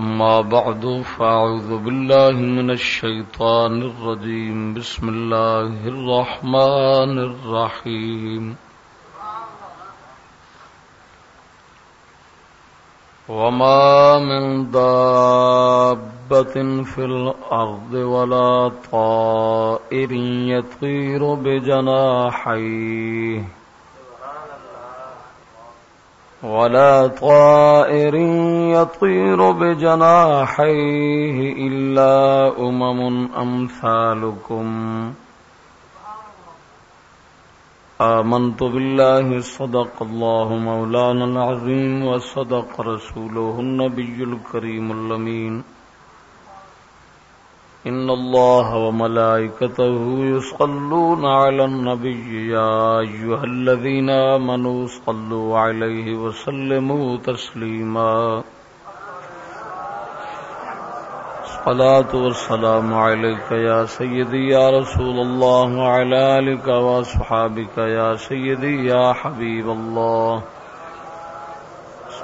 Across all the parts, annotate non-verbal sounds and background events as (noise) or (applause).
أما بعد، فأعوذ بالله من الشيطان الرجيم. بسم الله الرحمن الرحيم. وما من دابة في الأرض ولا طائر يطير بجناحيه. ولا طائر يطير بجناحيه إلا أمم أمثالكم. آمنت بالله، صدق الله مولانا العظيم، وصدق رسوله النبي الكريم اللمين إن الله وملائكته يصلون على النبي يا أيها الذين آمنوا صلوا عليه وسلموا تسليما صلاة والسلام عليك يا سيدي يا رسول الله وعلى آلك وصحابك يا سيدي يا حبيب الله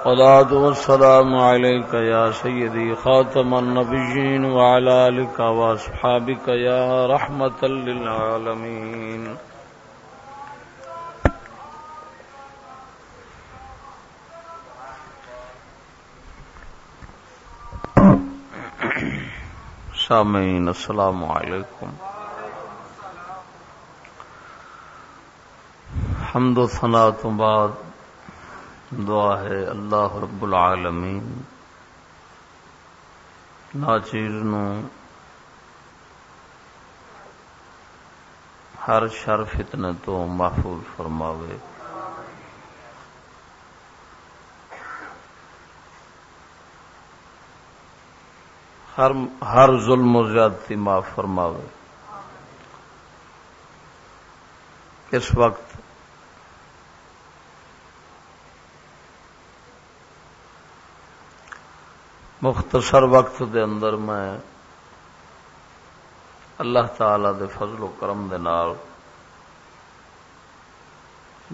الصلاة والسلام عليك يا سيدي خاتم النبيين وعلى آلك وأصحابك يا رحمة للعالمين. سامعين السلام عليكم. حمد و ثناء بعد دعا ہے اللہ رب العالمین۔ ناچیر نو ہر شر فتنے تو محفوظ فرماوے۔ ہر ہر ظلم و زیادتی معاف فرماوے۔ اس وقت مختصر وقت دے اندر میں اللہ تعالی دے فضل و کرم دے نال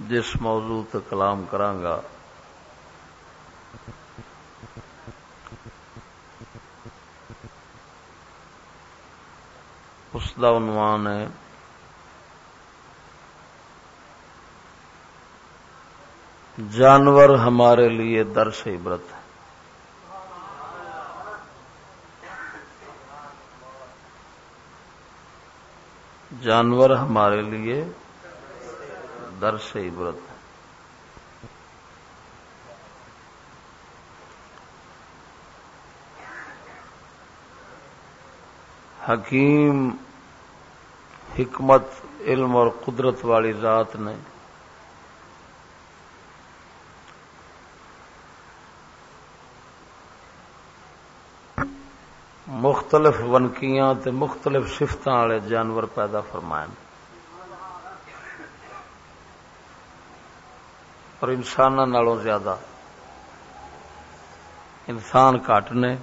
جس موضوع تے کلام کرانگا، اس کا عنوان ہے، جانور ہمارے لیے درس عبرت۔ جانور ہمارے لیے در سے عبرت ہے۔ حکیم، حکمت، علم اور قدرت والی ذات نے مختلف ونکیاں تے مختلف سفت والے جانور پیدا فرمائے اور انسان نالوں زیادہ انسان کٹ نے،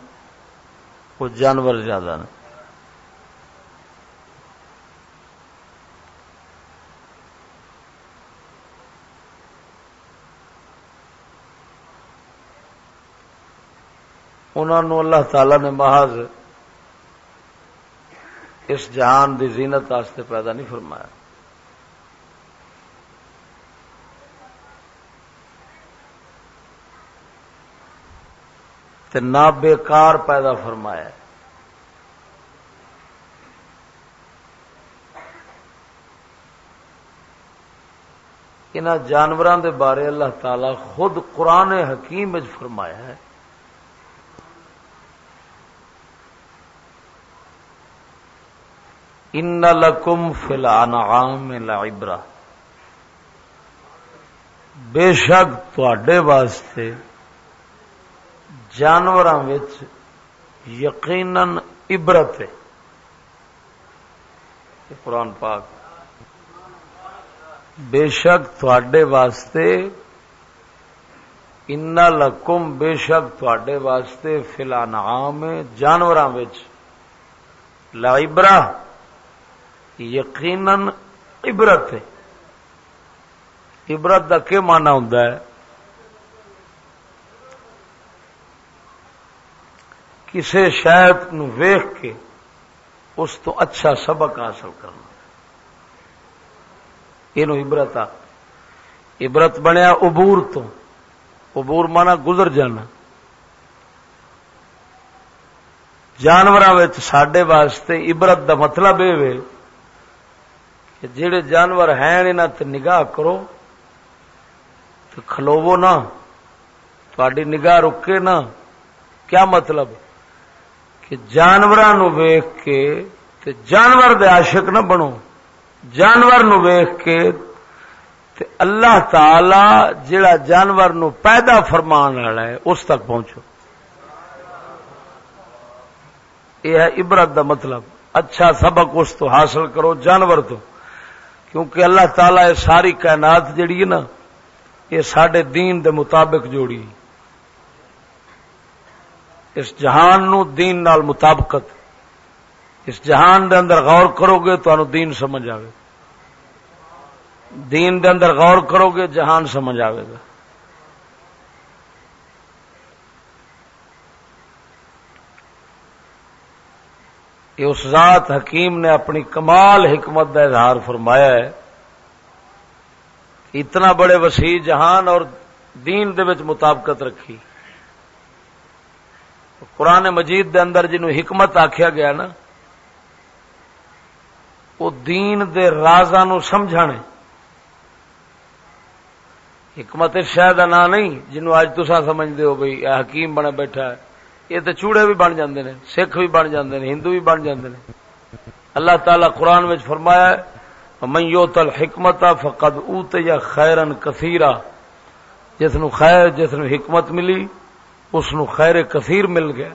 وہ جانور زیادہ نے۔ انہوں اللہ تعالی نے محض اس جہان دی زینت واسطے پیدا نہیں فرمایا۔ تے نہ بیکار پیدا فرمایا۔ ان جانوروں دے بارے اللہ تعالی خود قرآن حکیم فرمایا ہے۔ ان لکم فی الانعام لعبرہ۔ بے شک تواڈے واسطے جانوراں وچ یقیناً عبرت ہے۔ قرآن پاک۔ بے شک تھوڑے واسطے ان لکم بے شک تھوڑے واسطے فلا نام جانور لائبرا یقیناً عبرت عبرت کا کیا مانا ہوں کسی شاید ویخ کے اس تو اچھا سبق حاصل کرنا۔ یہ عبرت آ۔ عبرت بنیا عبور تو۔ عبور مانا گزر جانا۔ جانور سڈے واسطے عبرت دا مطلب یہ کہ جڑے جانور ہیں تے نگاہ کرو تو کھلوو نہ تھوڑی نگاہ رکے نہ۔ کیا مطلب؟ کہ جانوروں ویخ کے تے جانور دے عاشق نہ بنو۔ جانور نو ویخ کے تے اللہ تعالی جڑا جانور نو پیدا فرمان والا ہے، اس تک پہنچو۔ یہ ہے عبرت دا مطلب۔ اچھا سبق اس تو حاصل کرو، جانور تو۔ کیونکہ اللہ تعالی یہ ساری کائنات جڑی ہے نا، یہ سڈے دین دے مطابق جوڑی اس جہان نو دین نال مطابقت۔ اس جہان دے اندر غور کرو گے تو دین سمجھ آئے دین دے اندر غور کرو گے جہان سمجھ آئے گا۔ یہ اس ذات حکیم نے اپنی کمال حکمت کا اظہار فرمایا ہے۔ اتنا بڑے وسیع جہان اور دین دے وچ مطابقت رکھی۔ قرآن مجید دے اندر جنہوں حکمت آخیا گیا نا، وہ دین دے رازا نو سمجھانے۔ حکمت شاید کا نام نہیں جنوب اج تسا سمجھتے ہو بھائی حکیم بنا بیٹھا ہے۔ یہ تو چوڑے بھی بن جاندے نے، سکھ بھی بن جاندے نے، ہندو بھی بن جاندے نے۔ اللہ تعالی قرآن میں فرمایا من یوت الحکمت فقد اوت یا خیرن کثیرا جس نو خیر، جس نو حکمت ملی، اس نو خیر کثیر مل گیا۔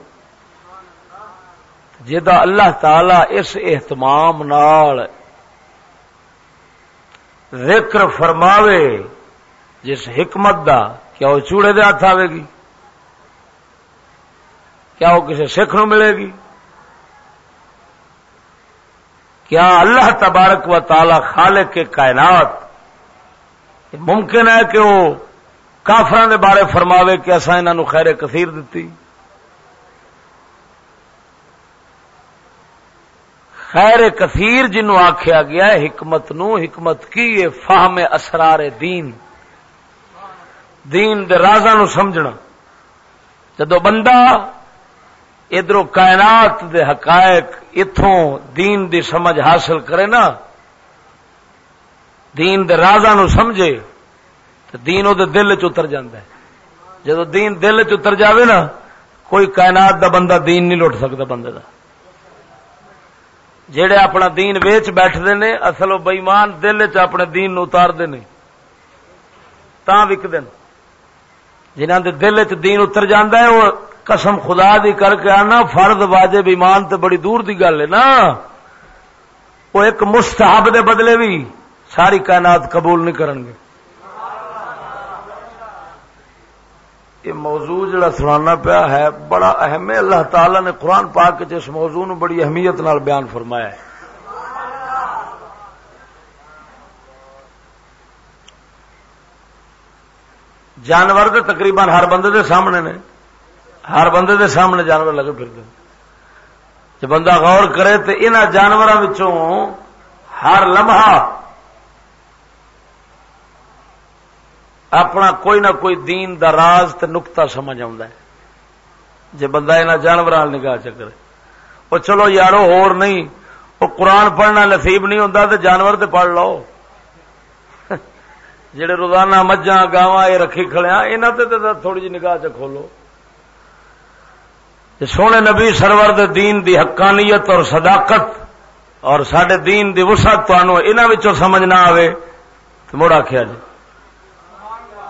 جدا اللہ تعالی اس اہتمام نال ذکر فرماوے، جس حکمت دا، کیا وہ چوڑے دے ہاتھ آئے گی؟ کیا وہ کسی سکھ نو ملے گی؟ کیا اللہ تبارک و تعالی خالق کے کائنات ممکن ہے کہ وہ کافران دے بارے فرماوے کہ اصا انہوں خیر کثیر دیتی خیر کثیر جنوں آخیا گیا ہے، حکمت نو، حکمت کی یہ فہم اسرار دین۔ دین دے رازا نو سمجھنا۔ جدو بندہ ادھر کائنات دے حقائق اتوں دین دی سمجھ حاصل کرے نا، دین دے رازا نو سمجھے تو دین دے دل چتر ہے۔ جدو دین دل چتر جاوے نا، کوئی کائنات دا بندہ دین نہیں لٹ سکتا بندے دا۔ جڑے اپنا دین ویچ بیٹھتے نے، اصل و بئیمان دل چ اپنے دین نو اتارتے ہیں تا وکد جنہ دے دل چ دین اتر جاندہ ہے، وہ قسم خدا دی کر کے آنا، فرد واجب ایمان تے بڑی دور دی گل ہے نا۔ وہ ایک مستحب دے بدلے بھی ساری کائنات قبول نہیں کرن گے۔ یہ موضوع جڑا سنانا پیا ہے، بڑا اہم ہے۔ اللہ تعالی نے قرآن پاک جس موضوع نو بڑی اہمیت نال بیان فرمایا ہے۔ جانور تو تقریباً ہر بندے دے سامنے نے۔ ہر بندے دے سامنے جانور لگے پھرتے جب بندہ غور کرے تو ان جانوروں ہر لمحہ اپنا کوئی نہ کوئی دین دا راز تے نکتا سمجھ آ جی بندہ یہاں جانور نگاہ چکر وہ چلو یارو ہور نہیں وہ قرآن پڑھنا نصیب نہیں ہوتا تو جانور تے پڑھ لو۔ (laughs) جڑے روزانہ مجھا گاواں یہ رکھی کھڑیا یہاں تے تھوڑی جی نگاہ چ کھولو۔ سونے نبی سرور دے دین دی حقانیت اور صداقت اور سڈے دین دی وسعت انہوں سمجھ نہ آئے تو مڑ آخیا جی۔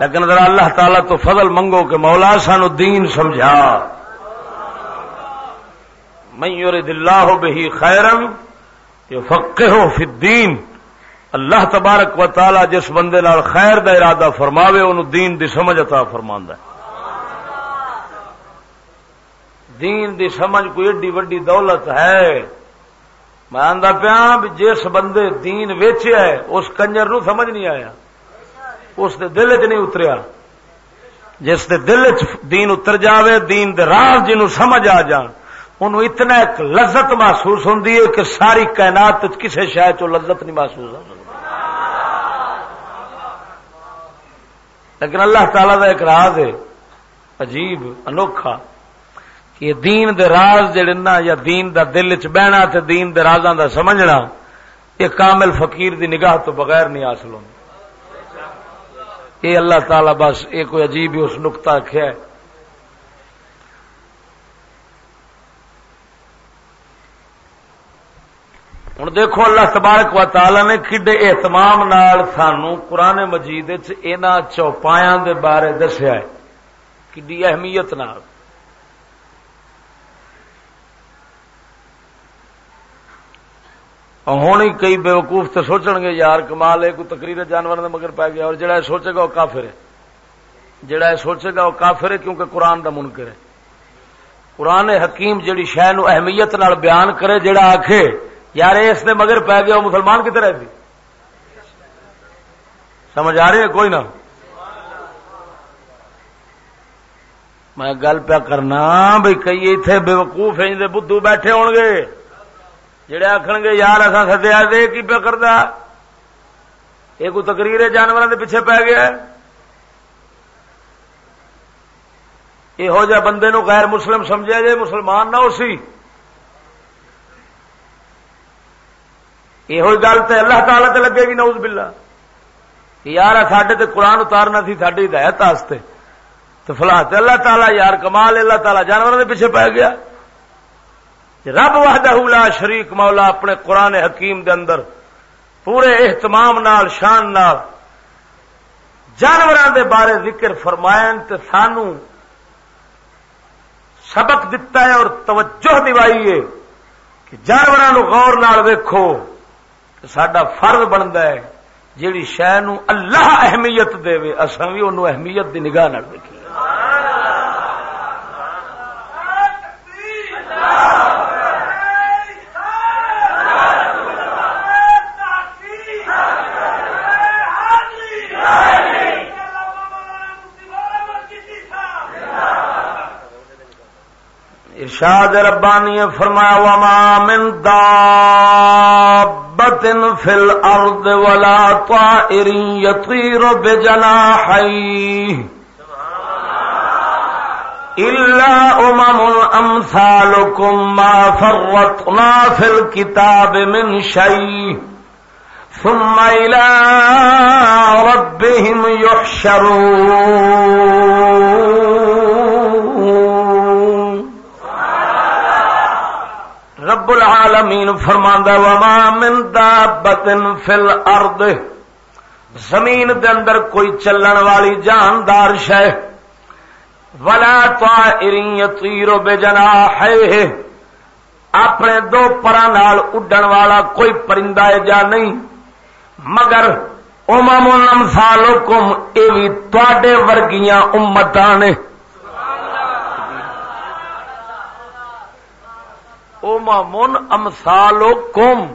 لیکن ذرا اللہ تعالی تو فضل منگو کہ مولا سانو دین سمجھا۔ میں دلہ ہو بہی خیرن یہ فقہ ہو فدین اللہ تبارک و تعالی جس بندے نال خیر دا ارادہ فرماوے، انہوں دین دی سمجھ عطا فرماندا ہے۔ دین دی سمجھ کوئی ایڈی وڈی دولت ہے؟ میں پیا جس بندے دین ویچیا ہے، اس کنجر نو سمجھ نہیں آیا۔ اس دے دل چ نہیں اتریا۔ جس دے دل چ دین اتر جاوے، دین دے راز جنوں سمجھ آ جان، انہوں اتنا ایک لذت محسوس ہوں کہ ساری کائنات کسی شہر چ لذت نہیں محسوس ہو لیکن اللہ تعالی کا ایک راز ہے، عجیب، انوکھا۔ کہ دین دے راز جڑے نا یا دین دا دل چ بہنا تے دین دے رازاں دا سمجھنا، یہ کامل فقیر دی نگاہ تو بغیر نہیں حاصل ہونا یہ اللہ تعالی بس یہ کوئی عجیب ہی اس نقطہ رکھا ہے۔ ہوں دیکھو اللہ تبارک و تعالی نے کڈے اہتمام نال سانو قرآن مجید چوپایا دے بارے دسیا ہے کڈی اہمیت نال۔ ہوں ہی کئی بےوقوف تو سوچن گے، یار کمال ہے، کوئی تقریر جانور دے مگر پی گیا، اور جڑا سوچے گا وہ کافر ہے۔ جڑا سوچے گا وہ کافر ہے کیونکہ قرآن دا منکر ہے۔ قرآن حکیم جڑی شہ نو اہمیت نال بیان کرے، جڑا آخے یار اس نے مگر پی گیا، وہ مسلمان کی طرح بھی سمجھ آ رہی ہے کوئی نہ؟ میں گل پیا کرنا بھائی کئی اتنے بے وقوف بدھو بیٹھے ہو گے جڑے آخر گے یار اصا سدیا دے کی پیا کرتا یہ کوئی تقریر ہے جانوروں کے پیچھے پی گیا؟ یہو جہ بندے نو غیر مسلم سمجھا جائے مسلمان نہ اسی یہ گل تو اللہ تعالی تے لگے گی نوز بلا یار سڈے تے قرآن اتارنا سی ساری ہدایت واسطے تو فلاں اللہ تعالی یار کمال، اللہ تعالی جانوروں کے پیچھے پی گیا۔ رب وحدہ لا شریک مولا اپنے قرآن حکیم دے اندر پورے اہتمام نال، شان نال جانوروں دے بارے ذکر فرمائن تے سانو سبق دتا ہے اور توجہ دوائی ہے کہ جانوروں غور نال ویکھو سڈا فرض بنتا ہے، جیڑی شہ اللہ اہمیت دے اصا بھی انہوں اہمیت دی نگاہ دیکھیے ارشاد ربانی فرمایا، وما من دابت فی الارض ولا طائر يطير بجناحيه إلا أمم أمثالكم ما فرطنا في الكتاب من شيء ثم إلى ربهم يحشرون رب العالمین فرماندا وما من دابت فی الارض زمین دے اندر کوئی چلن والی جاندار شے۔ ولا طائر یطیر بجناحه اپنے دو پراں نال اڈن والا کوئی پرندہ ہے جا نہیں۔ مگر امم امثالکم ای وی تواڈے ورگیاں امتاں نے۔ من امسال کم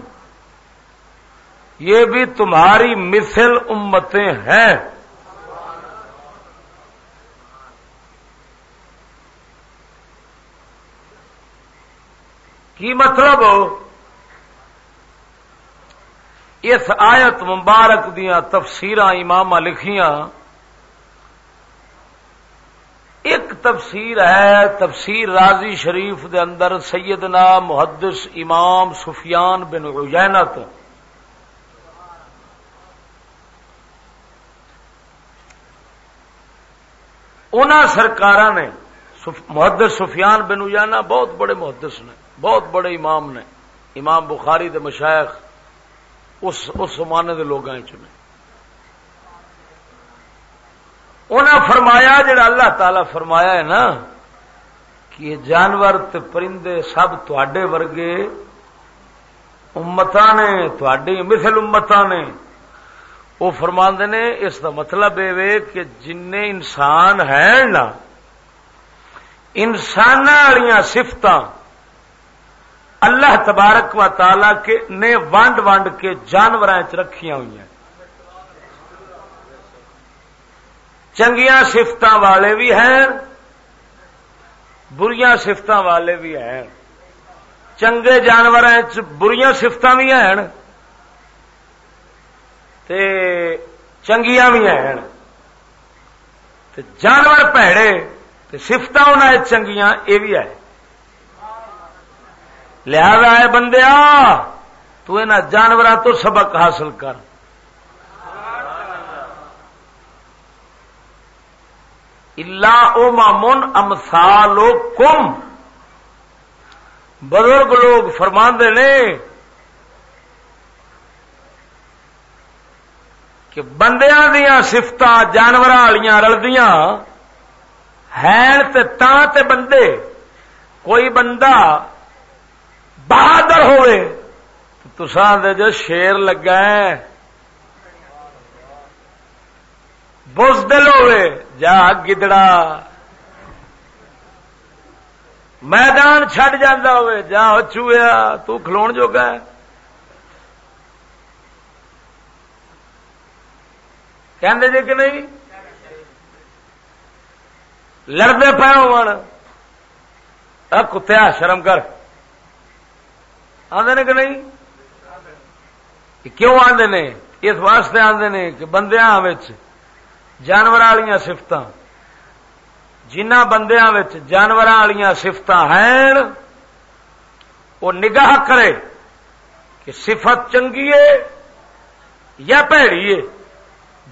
یہ بھی تمہاری مثل امتیں ہیں۔ کی مطلب؟ اس آیت مبارک دیا تفسیر امام لکھیاں ایک تفسیر ہے، تفسیر راضی شریف دے اندر سیدنا محدث امام سفیان بن تو ان سرکار نے محدث سفیان بن اجانا بہت بڑے محدث نے، بہت بڑے امام نے، امام بخاری دے مشائق اس زمانے کے لوگوں چ انہیں فرمایا جڑا اللہ تعالی فرمایا ہے نا کہ جانور تے پرندے سب تے ورگے امت نے تھوڑی مثل امت نے۔ وہ فرما نے، اس کا مطلب یہ کہ جن انسان ہے نا انسان والی سفت اللہ تبارک و تعالی کے نے ونڈ ونڈ کے جانور رکھیا ہوئی ہیں۔ چنگیا سفت والے بھی ہیں بریاں سفت والے بھی ہیں چنگے جانور بریاں سفت بھی ہیں تے چنگیاں بھی ہیں تے جانور پیڑے تے سفت چنگیاں یہ بھی ہے لہذا ہے بندیا تو جانوروں تو سبق حاصل کر اللہ او مامن امسال کم بزرگ لوگ فرما نے کہ بندیاں دیا سفت جانور والیاں رلدیاں ہیں تے بندے۔ کوئی بندہ بہادر ہوئے تو دے جو شیر لگا ہے بزدل ہوئے، جا گدڑا۔ میدان چھڈ جانا ہوئے، جا چویا تو کھلون جو گا کہ جی کہ نہیں؟ لڑتے پے ہو کتیا شرم کر۔ آدھے نے کہ نہیں؟ کیوں آدھے نے؟ اس واسطے آدھے نے کہ بندیا جانور والی سفت جنہ بندیا جانور والی سفت ہیں وہ نگاہ کرے کہ صفت چنگی ہے یا پیڑی ہے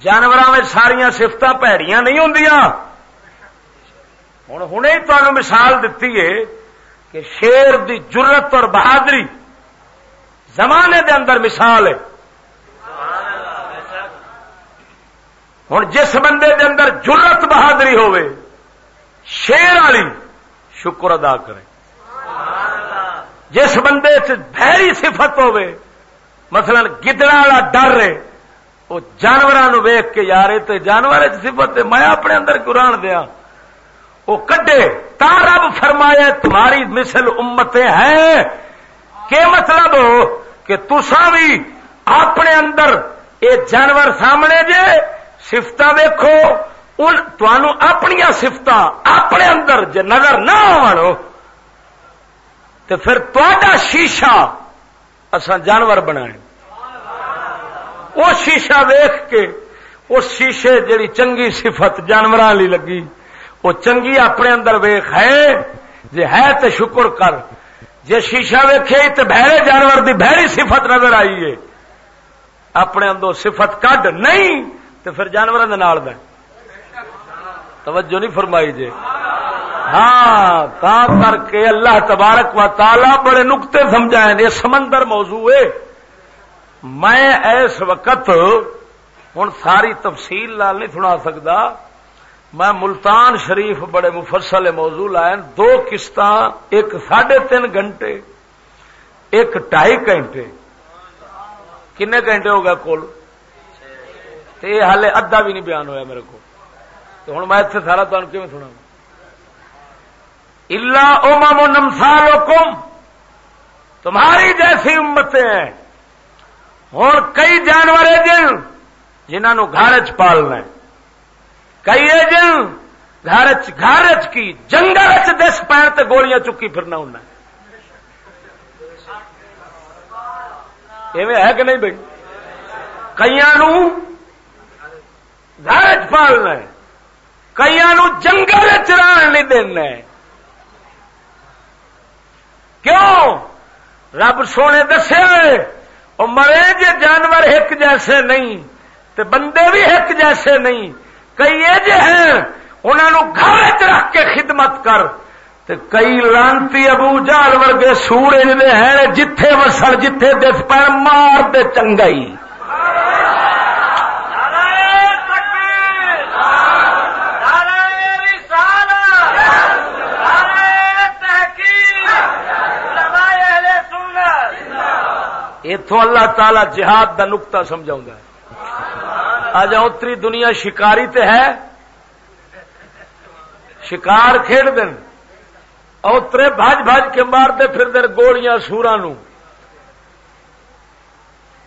جانوروں میں ساریا سفت پیڑیاں نہیں ہوں ہوں ہوں تمہیں مثال دیتی ہے کہ شیر دی جرت اور بہادری زمانے دے اندر مثال ہے ہوں جس بندے دے اندر جرت بہادری ہوئے شیر والی شکر ادا کرے۔ جس بندے چیری سفت ہوئے مثلا گدڑا والا ڈر رہے وہ جانوروں ویخ کے یار تو جانور سفت میں اپنے اندر قرآن دیا وہ کڈے، تا رب فرمایا، تمہاری مثل امتیں ہیں۔ کہ مطلب؟ کہ تسا بھی اپنے اندر یہ جانور سامنے جے سفت ویکو اپنی سفت اپنے اندر جے نظر نہ آو تو پھر تا شیشہ اصا جانور بنا وہ شیشہ ویخ کے، اس شیشے جڑی چنگی صفت جانور والی لگی، وہ چنگی اپنے اندر ویخ ہے جی ہے تو شکر کر۔ جی شیشہ ویخے تو بہرے جانور دی بہری صفت نظر آئی ہے۔ اپنے اندر صفت کڈ نہیں تو پھر جانور توجہ نہیں فرمائی جی۔ ہاں تا کر کے اللہ تبارک و تعالی بڑے نقطے سمجھائے یہ سمندر موضوع ہے۔ میں اس وقت ہوں ساری تفصیل لال نہیں سنا سکتا میں ملتان شریف بڑے مفصل موضوع لائے دو قسط ایک ساڑھے تین گھنٹے، ایک ڈھائی گھنٹے۔ کن گھنٹے ہو گئے کول؟ یہ ہالے ادھا بھی نہیں بیان ہوا میرے کو تو ہوں میں اتنے سارا تمہیں کیون سنا اللہ امام نمسال حکم تمہاری جیسی امتیں ہیں۔ ہوں کئی جانور جن جنہوں گھر چ پالنا کئی جن گھر گھر کی؟ جنگل دس پیر تے گولیاں چکی پھرنا ہوں ہے۔ کہ نہیں بھائی کئی گھر پالنا ہے۔ کئی جنگل چران نہیں دینا کیوں؟ رب سونے دسے مرے جے جانور ایک جیسے نہیں، تے بندے بھی ایک جیسے نہیں۔ کئی یہ ہیں انہوں گھر رکھ کے خدمت کر۔ کئی لانتی ابو جال ورگے سورج دے ہیں، جتھے وسل، جتھے دس پر مار دے چنگائی۔ اتوں اللہ تعالی جہاد کا نقتا سمجھا آج اتری دنیا شکاری تے ہے۔ شکار کھیڈ دن۔ اترے بج بج کے مارتے پھر دن گولیاں سورا نو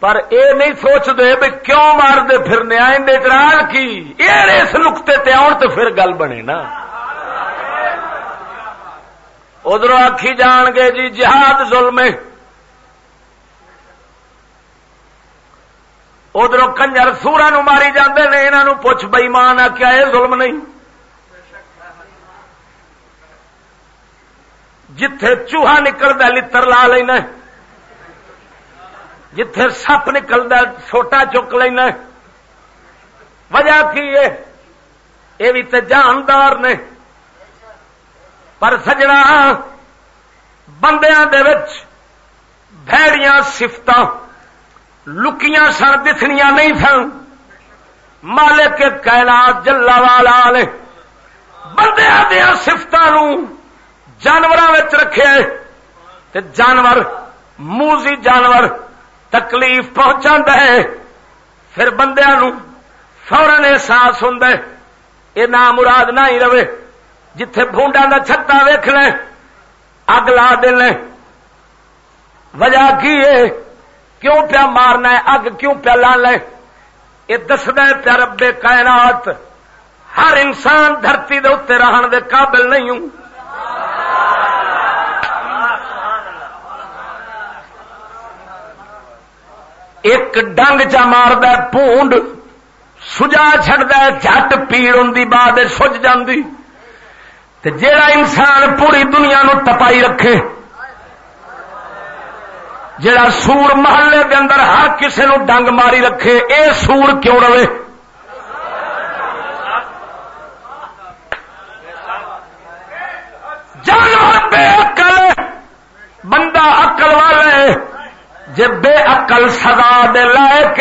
پر اے نہیں سوچتے بھی کیوں مار دے پھرنے اعتراض کی۔ اس نقطے تے آن تو پھر گل بنے نا۔ ادھر آخی جان گے جی جہاد ظلم ادھر کنجر سورا نو ماری جاندے نے انہوں پوچھ بئی مان آ کیا یہ ظلم نہیں۔ جتھے چوہا نکلتا لڑ لا لینا جتھے سپ نکلتا چھوٹا چک لینا وجہ کی ہے؟ یہ بھی تو جاندار نے۔ پر سجنا بندیاں دے وچ بھڑیاں سفت لکیاں سن دسنیاں نہیں سن۔ مالک کائنات جلا والا نے بندیاں دیا سفتوں جانوروں رکھے۔ جانور، موزی جانور تکلیف پہنچا ہے پھر بندیا فورن احساس ہوں یہ نام مراد نہ ہی رہے، جتھے بونڈا کا چھتا ویخ لیں اگ لا دیں وجہ کی ہے؟ کیوں پیا مارنا ہے؟ اگ کیوں پیا لا لے یہ دسد پیا ربے کائنات، ہر انسان دھرتی دے اتنے رہن دے قابل نہیں ہوں۔ ایک ڈنگ چا مارد پونڈ، سجا چڈ جٹ پیڑ ہوں بعد سج جی جا انسان پوری دنیا نو تپائی رکھے جڑا سور محلے دے اندر ہر کسے نو ڈنگ ماری رکھے، اے سور کیوں رہے؟ جانور بے اقل بندہ اقل والے جے بے اقل سزا دے لائق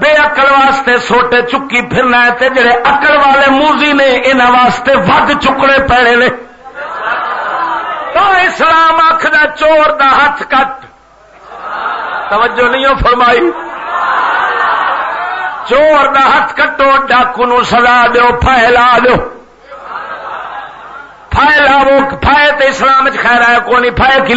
بے اقل واسطے سوٹے چکی پھرنا ہے تے جڑے اقل والے موزی نے، انہاں واسطے ود چکنے پینے نے۔ اسلام آخر چور دا ہاتھ کٹ۔ توجہ نہیں ہو فرمائی؟ چور دا ہاتھ کٹو، ڈاکو نو سزا دو پھیلا دو لاو فائے تو اسلام خیر ہے کو نہیں فائے کی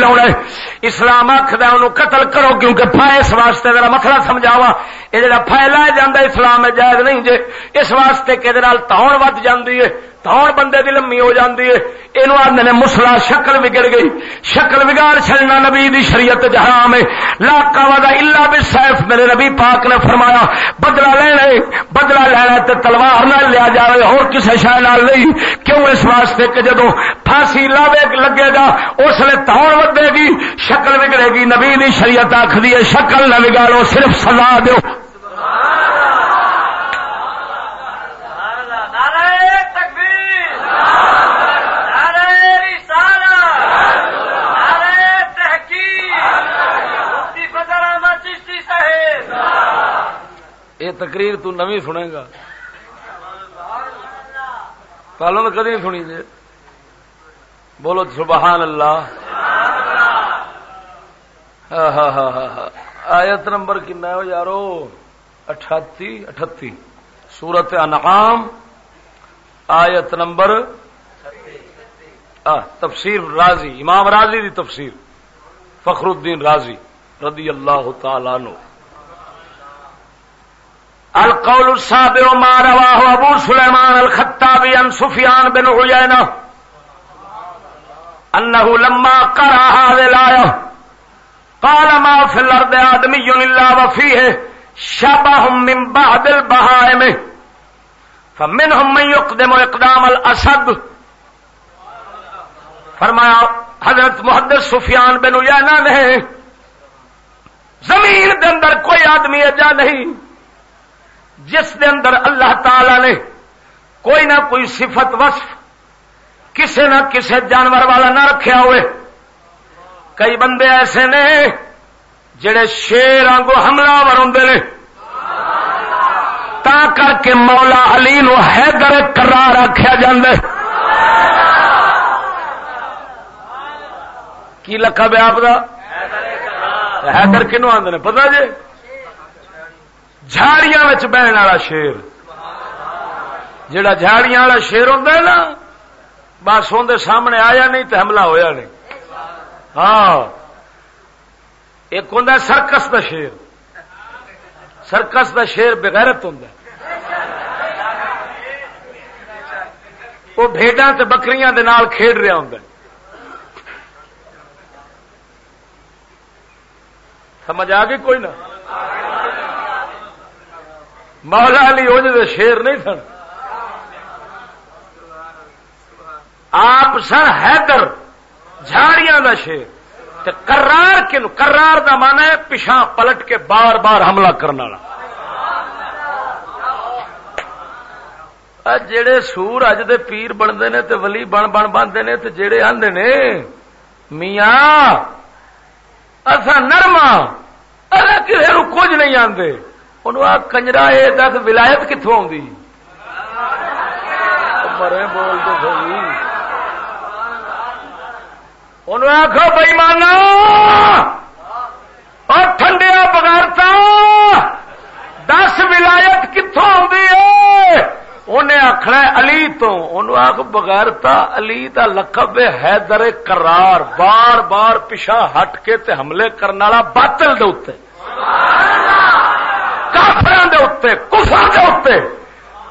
اسلام آخر انہوں قتل کرو، کیونکہ فائے اس واسطے ذرا مسئلہ سمجھاوا یہ جڑا فائے لایا جا اسلام جائز نہیں جے۔ اس واسطے کہ تاؤن ود جاتی ہے تاؤن بندے دی لمبی ہو جاتی ہے۔ یہ آدھے نے مسلا شکل بگڑ گئی۔ شکل بگاڑ چلنا نبی دی شریعت جہام ہے۔ لاکا ودا الا بھی میرے نبی پاک نے فرمایا بدلا لینا بدلا لینا تے تلوار نہ لیا جائے اور کسی شہ نال نہیں۔ کیوں اس واسطے کہ جدو پھانسی لاوے لگے گا، اس لیے تاؤن ودے گی۔ شکل بگڑے گی، نبی دی شریعت آخری ہے، شکل نہ بگاڑو، صرف سزا دو۔ یہ تقریر تو نوی سنے گا۔ پہلو تو کدی نہیں سنی دے بولو سبحان اللہ ہاں ہاں ہاں ہاں ہاں، ہاں، ہاں، آیت نمبر کنا ہو یارو؟ اٹھتی اٹھتی۔ سورت انعام، آیت نمبر تفسیر رازی امام راضی دی تفسیر، فخر الدین راضی، رضی اللہ تعالی عنہ۔ القول السابع ما رواه ابو سليمان الخطابي عن سفيان بن عيينة انه لما قرأ هذه الآية قال ما في الارض آدمي الا وفيه شبه من بعد البهائم فمنهم من يقدم اقدام الاسد. فرمایا، حضرت محدث سفیان بن عیینہ نے، زمین دے اندر کوئی آدمی اجا نہیں، جس دے اندر اللہ تعالی نے کوئی نہ کوئی صفت وصف، کسے نہ کسے جانور والا نہ رکھیا ہوئے۔ کئی بندے ایسے نے جڑے شیر آنگو حملہ ور نے۔ تا کر کے مولا علی نو حیدر کرار آخیا جا کی لقب ہے آپ کا حیدر کنو آدھے پتا جی؟ جھاڑیاں بہن والا شیر۔ جڑا جھاڑیاں والا شیر ہوتا ہے نا، بس اندر سامنے آیا نہیں تو حملہ ہویا نہیں۔ ہاں۔ ایک ہوں سرکس دا شیر۔ سرکس دا شیر بغیرت ہوں وہ بھیڈا بکریاں دے نال کھیڈ رہا ہوں سمجھ آ گئی کوئی نہ؟ مولا علی وہ شیر نہیں سن۔ آپ سن حیدر۔ جھاڑیاں دا شیر تے کرار کن؟ کرار دا مانا ہے پچھا پلٹ کے بار بار حملہ کرنے والا۔ جڑے سور اج دے پیر بنتے نے تے ولی بن بن بنتے نے تے جڑے آندے نے، میاں اصا نرما اصا کسی نو کچھ نہیں آتے انہوں آ کنجرا یہ دس ولایت کتوں آ مرے بول تو سی انہوں آخو بئی مانا اور ٹھنڈیا بغیرتا۔ دس ولایت کتوں آدھی انہیں آخنا علی تو۔ انہوں آخ بغیرتا، علی کا لقب ہے در کرار بار بار پچھا ہٹ کے تے حملے کرنے والا باطل دے کافر دے کفر دے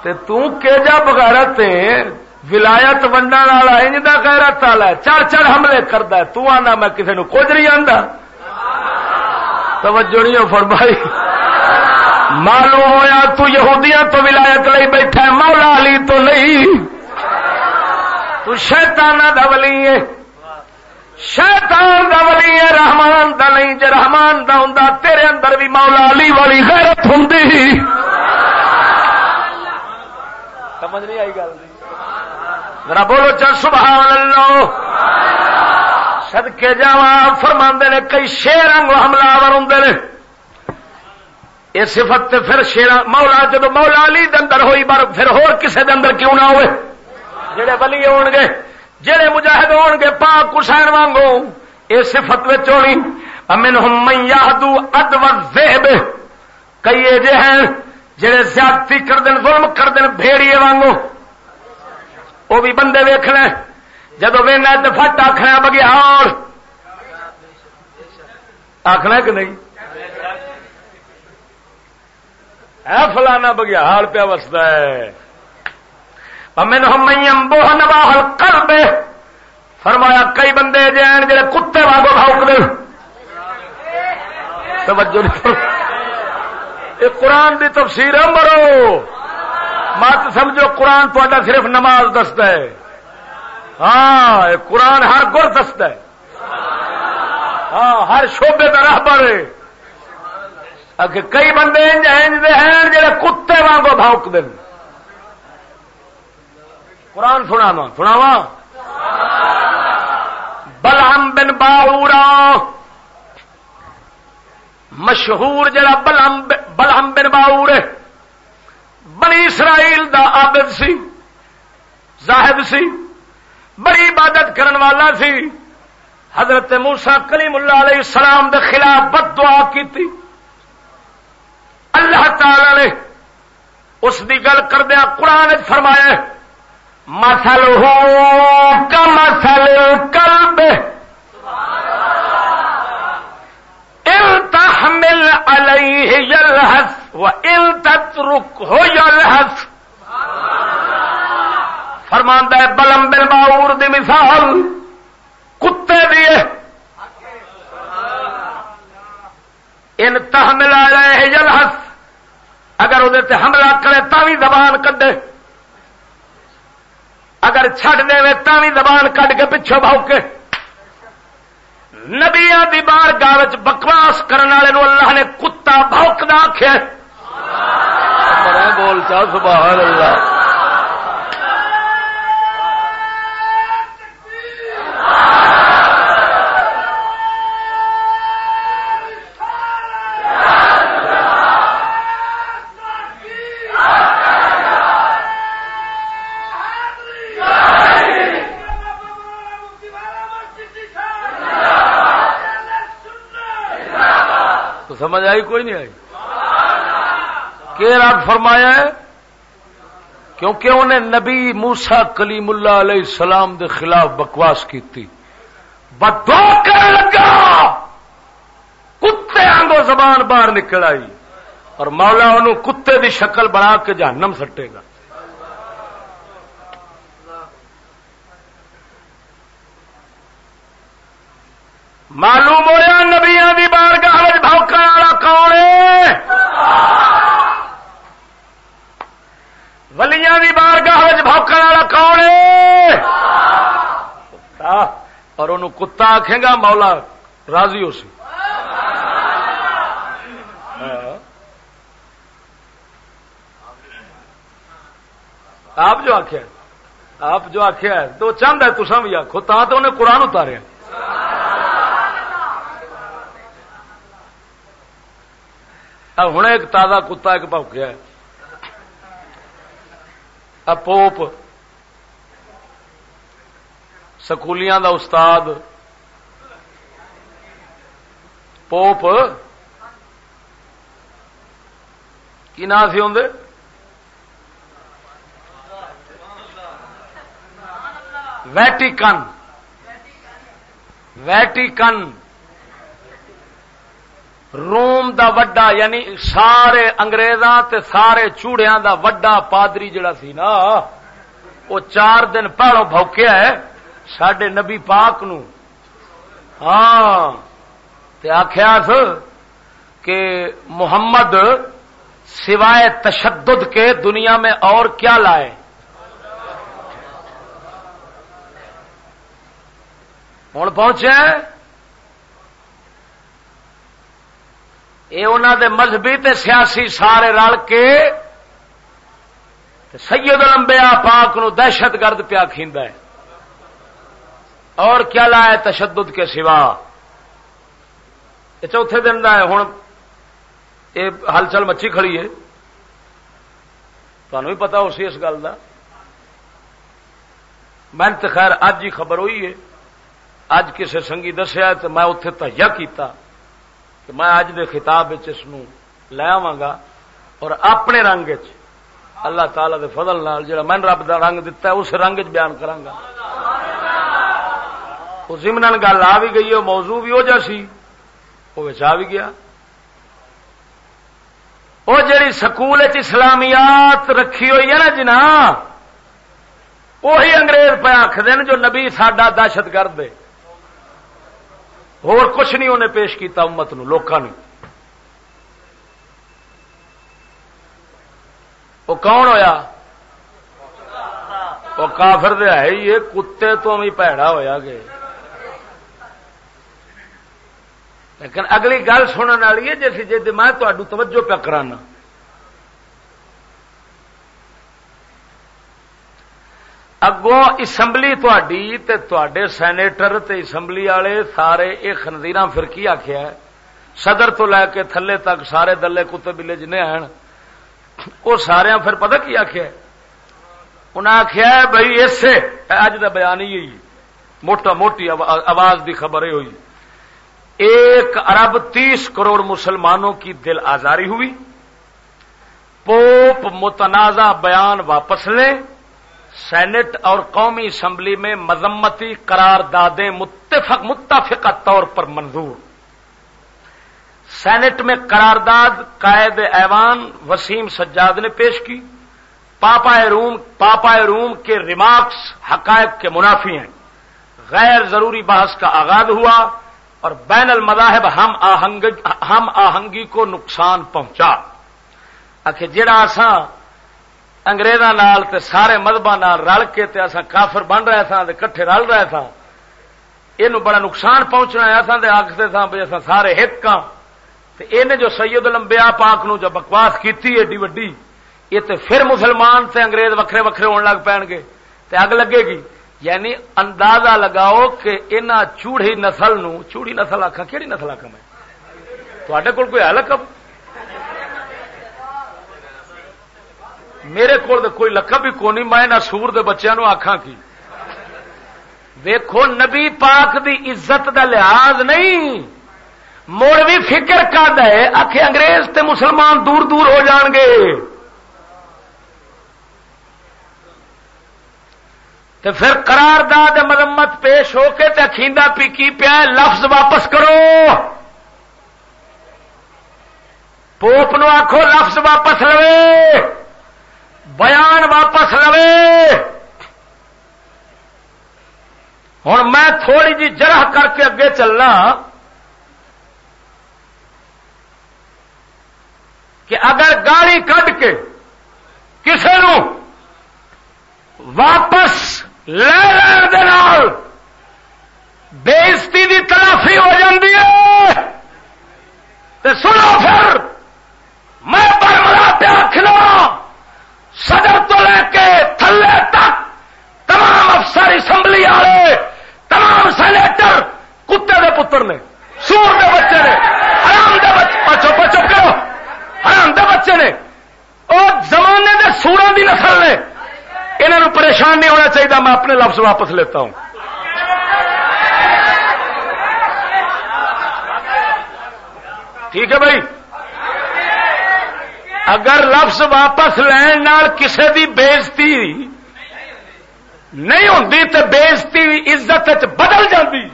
تے تو کہ جا بغیرت ولایت ونڈن والا انج دا غیرت والا چڑھ چڑھ حملے کردا ہے۔ تو آنا میں کسی نو کچھ نہیں آندا۔ توجہ نہیں فرمائی۔ معلوم ہویا تو یہودیاں تو ولایت لئی بیٹھا ہے، مولا علی تو نہیں۔ تو شیطان دا ولی ہے۔ شیطان دا ولی ہے، رحمان دا نہیں۔ جے رحمان دا ہوندا، تیرے اندر بھی مولا علی والی غیرت ہوندی سمجھ نہیں آئی گل۔ ذرا بولو چل سبحان اللہ سدکے جا فرما نے، کئی شیر انگ حملہ آور ہوں نے۔ یہ صفت تے پھر شیر مولا جب مولا علی اندر ہوئی بار پھر ہور کسے دے اندر کیوں نہ ہوئے؟ جڑے بلی ہون گے، جڑے مجاہد ہون گے، پاک حسین وانگو۔ یہ صفت میں چونی امن ہم من یادو اد و زیب کئی جے ہیں، جڑے زیادتی کر دن ظلم کر دن بھیڑیے وانگو۔ وہ بھی بندے ویخنا جب وینا تو فٹ آخنا بگیار آخنا کہ نہیں؟ ہے فلانا بگیار پیا وستا ہے۔ ہم بوہ نواہل کر دے فرمایا کئی بندے جین جڑے کتے واگو بھاؤک دے۔ توجہ یہ قرآن دی تفسیر ہے، مرو۔ مت سمجھو، قرآن تا صرف نماز دستا ہے۔ ہاں قرآن ہر گر دستا ہے۔ ہاں ہر شوبے کا راہ پر اگے کئی بندے ہیں جڑے کتے وانگو بھاؤک دیں قرآن سنا سناوا بلام بن باورا۔ مشہور جڑا بلام بلام بن باور بنی اسرائیل دا عابد سی، زاہد سی، بڑی عبادت کرن والا سی۔ حضرت موسا کلیم اللہ علیہ السلام دے خلاف بد دعا کی اللہ تعالی نے اس دی گل کردیا قرآن فرمایا مسل ہو کا مسل کلب تحمل علیہ یلحس و ان تترک ہو یلحس فرماندا ہے بلم بن باور دی مثال، کتے دیے ان تحمل علیہ یلحس۔ اگر وہ حملہ کرے تا بھی زبان کڈے۔ اگر چھڈ دے تا بھی زبان کڈ کے پچھو بھاؤ کے نبیا دی بار گاہ بکواس کرنے والے اللہ نے کتا بوکتا آخیا میں بول چا سبحان اللہ۔ سمجھ آئی کوئی نہیں آئی؟ کہ رب فرمایا ہے؟ کیونکہ انہیں نبی موسا کلیم اللہ علیہ السلام دے خلاف بکواس کی بدو لگا! کتے آنگو زبان باہر نکل آئی اور مولا انہوں کتے دی شکل بنا کے جہنم سٹے گا۔ معلوم ہوا نبیا کی بارگاہ بھوکن والا کون ہے؟ ولیاں دی بارگاہ بھوکن والا کون ہے؟ اور انہوں کتا آخے گا، مولا راضی ہو سی۔ ہاں۔ آپ جو آخیا آپ جو آخیا تو چاہتا ہے تسا بھی آخو تا تو انہیں قرآن اتارے ہوں ایک تازہ کتا، ایک ہے۔ پوپ سکولیاں دا استاد پوپ کی نام سی آدھے ویٹیکن ویٹیکن روم دا وڈا یعنی سارے انگریزاں تے سارے چوڑیاں دا وڈا پادری جڑا سی نا وہ چار دن پہلو بوکیا ہے سڈے نبی پاک نو۔ ہاں آخیا کہ محمد سوائے تشدد کے دنیا میں اور کیا لائے؟ ہوں پہنچے یہ انہوں دے مذہبی تے سیاسی سارے رل کے سید لمبیا پاک نو دہشت گرد پیا کھیندا ہے۔ اور کیا لایا تشدد کے سوا؟ یہ چوتھے دن کا ہے ہوں یہ ہلچل مچھی کھڑی ہے۔ تمہیں بھی پتا اسی اس گل کا محنت خیر اج ہی خبر ہوئی ہے۔ اج کسی سنگھی دسیا تو میں اتے تہیا کیتا۔ کہ میں اج دے خطاب اس لے آوا گا اور اپنے رنگ اللہ تعالی دے فضل نال جڑا میں رب دا رنگ دتا ہے، اس رنگ چ بیان کرانگا وہ زمن گل آ بھی گئی موضوع بھی ہو جا سی وہ آ بھی گیا۔ وہ جڑی سکول اسلامیات رکھی ہوئی ہے نا جنا وہی انگریز پہ آخر جو نبی ساڈا دہشت گرد اور کچھ نہیں انہیں پیش کیتا، امت نو، لوکاں نے وہ کون ہویا؟ وہ کافر دے ہے یہ کتے تو بھی پیڑا ہویا گے لیکن اگلی گل سننے والی ہے جیسی جی میں توجہ پہ کرانا۔ اگوں اسمبلی تھی تے سینیٹر اسمبلی والے سارے یہ خنزیر فرقی آخیا صدر تو لے کے تھلے تک سارے دلے کتے بلے جن وہ سارے پھر پتہ کی آخیا انہیں آخیا بھائی اسے اج کا بیان ہی ہوئی موٹا موٹی آواز دی خبر یہ ہوئی ایک ارب تیس کروڑ مسلمانوں کی دل آزاری ہوئی پوپ متنازع بیان واپس لیں سینٹ اور قومی اسمبلی میں مذمتی قرار دادیں متفق متفقہ طور پر منظور۔ سینٹ میں قرارداد قائد ایوان وسیم سجاد نے پیش کی۔ پاپا روم پاپا روم کے ریمارکس حقائق کے منافی ہیں۔ غیر ضروری بحث کا آغاز ہوا اور بین المذاہب ہم آہنگ ہم آہنگی کو نقصان پہنچا۔ آخر جڑا اساں انگریزاں نال تے سارے مذہب رل کے تے اساں کافر بن رہے تھا تے کٹھے رل رہے تھا یہ بڑا نقصان پہنچنا ہے اصا آختے تھا بھی اصا سارے ہک ہاں تے جو سید لمبیا پاک نو جو بکواس کیتی ایڈی وڈی، یہ تے پھر مسلمان تے انگریز وکھرے وکھرے ہونے لگ پین گے۔ تے اگ لگے گی۔ یعنی اندازہ لگاؤ کہ ان چوڑی نسل نو، چوڑی نسل آخا کہڑی نسل آخا میں؟ تھوڑے کول کوئی ہے لقب؟ میرے کو کوئی لقب بھی کونی، میں نہ سور دے بچیاں نو آخا کی۔ ویکھو، نبی پاک دی عزت دا لحاظ نہیں۔ مڑ بھی فکر کر ہے آخ انگریز تے مسلمان دور دور ہو جان گے۔ تو پھر قرارداد مرمت پیش ہو کے تے اخیندہ پی کی پیا، لفظ واپس کرو۔ پوپ نو آخو لفظ واپس لوے۔ بیان واپس لوے ہوں میں تھوڑی جی جرح کر کے اگے چلنا کہ اگر گاڑی کٹ کے کسی نو واپس لے لین بےزتی کی تلافی ہو جاتی ہے تو سنو پھر، میں برملا پیا کھلا صدر تو لے کے تھلے تک تمام افسر اسمبلی والے، تمام سینیٹر کتے دے پتر نے، سور دے بچے نے آرام دے بچے پچو پچو کرو آرام دے بچے نے۔ اور زمانے دے سورا دی نسل نے انہوں پریشان نہیں ہونا چاہیے میں اپنے لفظ واپس لیتا ہوں۔ ٹھیک ہے بھائی؟ اگر لفظ واپس لین کسی دی بےزتی نہیں ہوتی تو بےزتی عزت بدل جاتی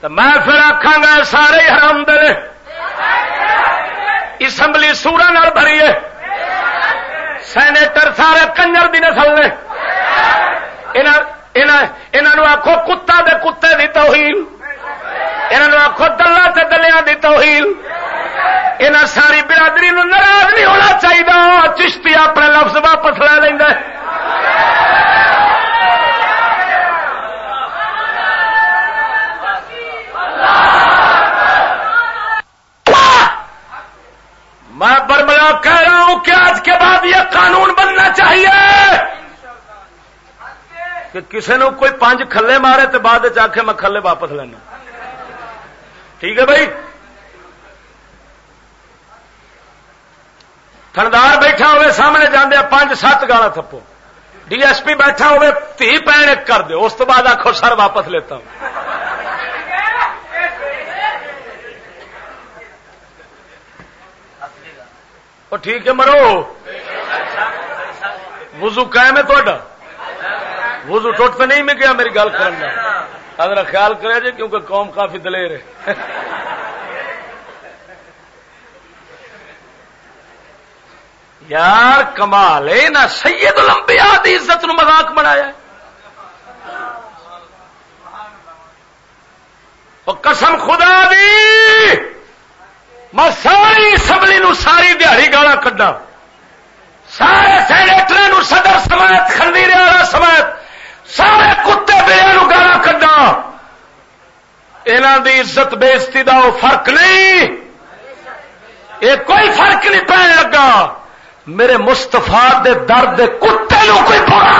تو میں پھر آخا گا سارے حرام دے اسمبلی سورا بھری ہے سینیٹر سارے کنجر دی نسل نے۔ انہوں آخو کتا دے کتے دی توہین۔ انہوں آخو دلہ تے دلیا دی توہین۔ ان ساری برادری نو ناراض نہیں ہونا چاہیے چشتی اپنے لفظ واپس لے لینا میں برملا کہہ رہا ہوں کہ آج کے بعد یہ قانون بننا چاہیے۔ کہ کسی نے کوئی پانچ کھلے مارے تو بعد آ کے میں کھلے واپس لینا۔ ٹھیک ہے بھائی؟ تھندار بیٹھا ہوئے سامنے جانے پانچ سات گالا تھپو۔ ڈی ایس پی بیٹھا ہوئے تھی پین ایک کر دو اس بعد آخو سر واپس لیتا ہوں۔ ٹھیک ہے، مرو۔ وزو قائم ہے تا وزو ٹوٹ تو نہیں میں گیا میری گل کرنا اگر خیال کرے جی کیونکہ قوم کافی دلیر ہے۔ یار کمال ہے، نہ سید الانبیاء دی عزت نو مذاق بنایا اور قسم خدا دی، میں ساری اسمبلی نو ساری دیہی گالا کڈا سارے سینیٹر نو صدر سمیت خندیرے والا سمیت، سارے کتے بے نو گالا کڈا انہوں دی عزت بےزتی دا فرق نہیں۔ یہ کوئی فرق نہیں پہ لگا۔ میرے مستفا دے درد کتے نو کوئی برا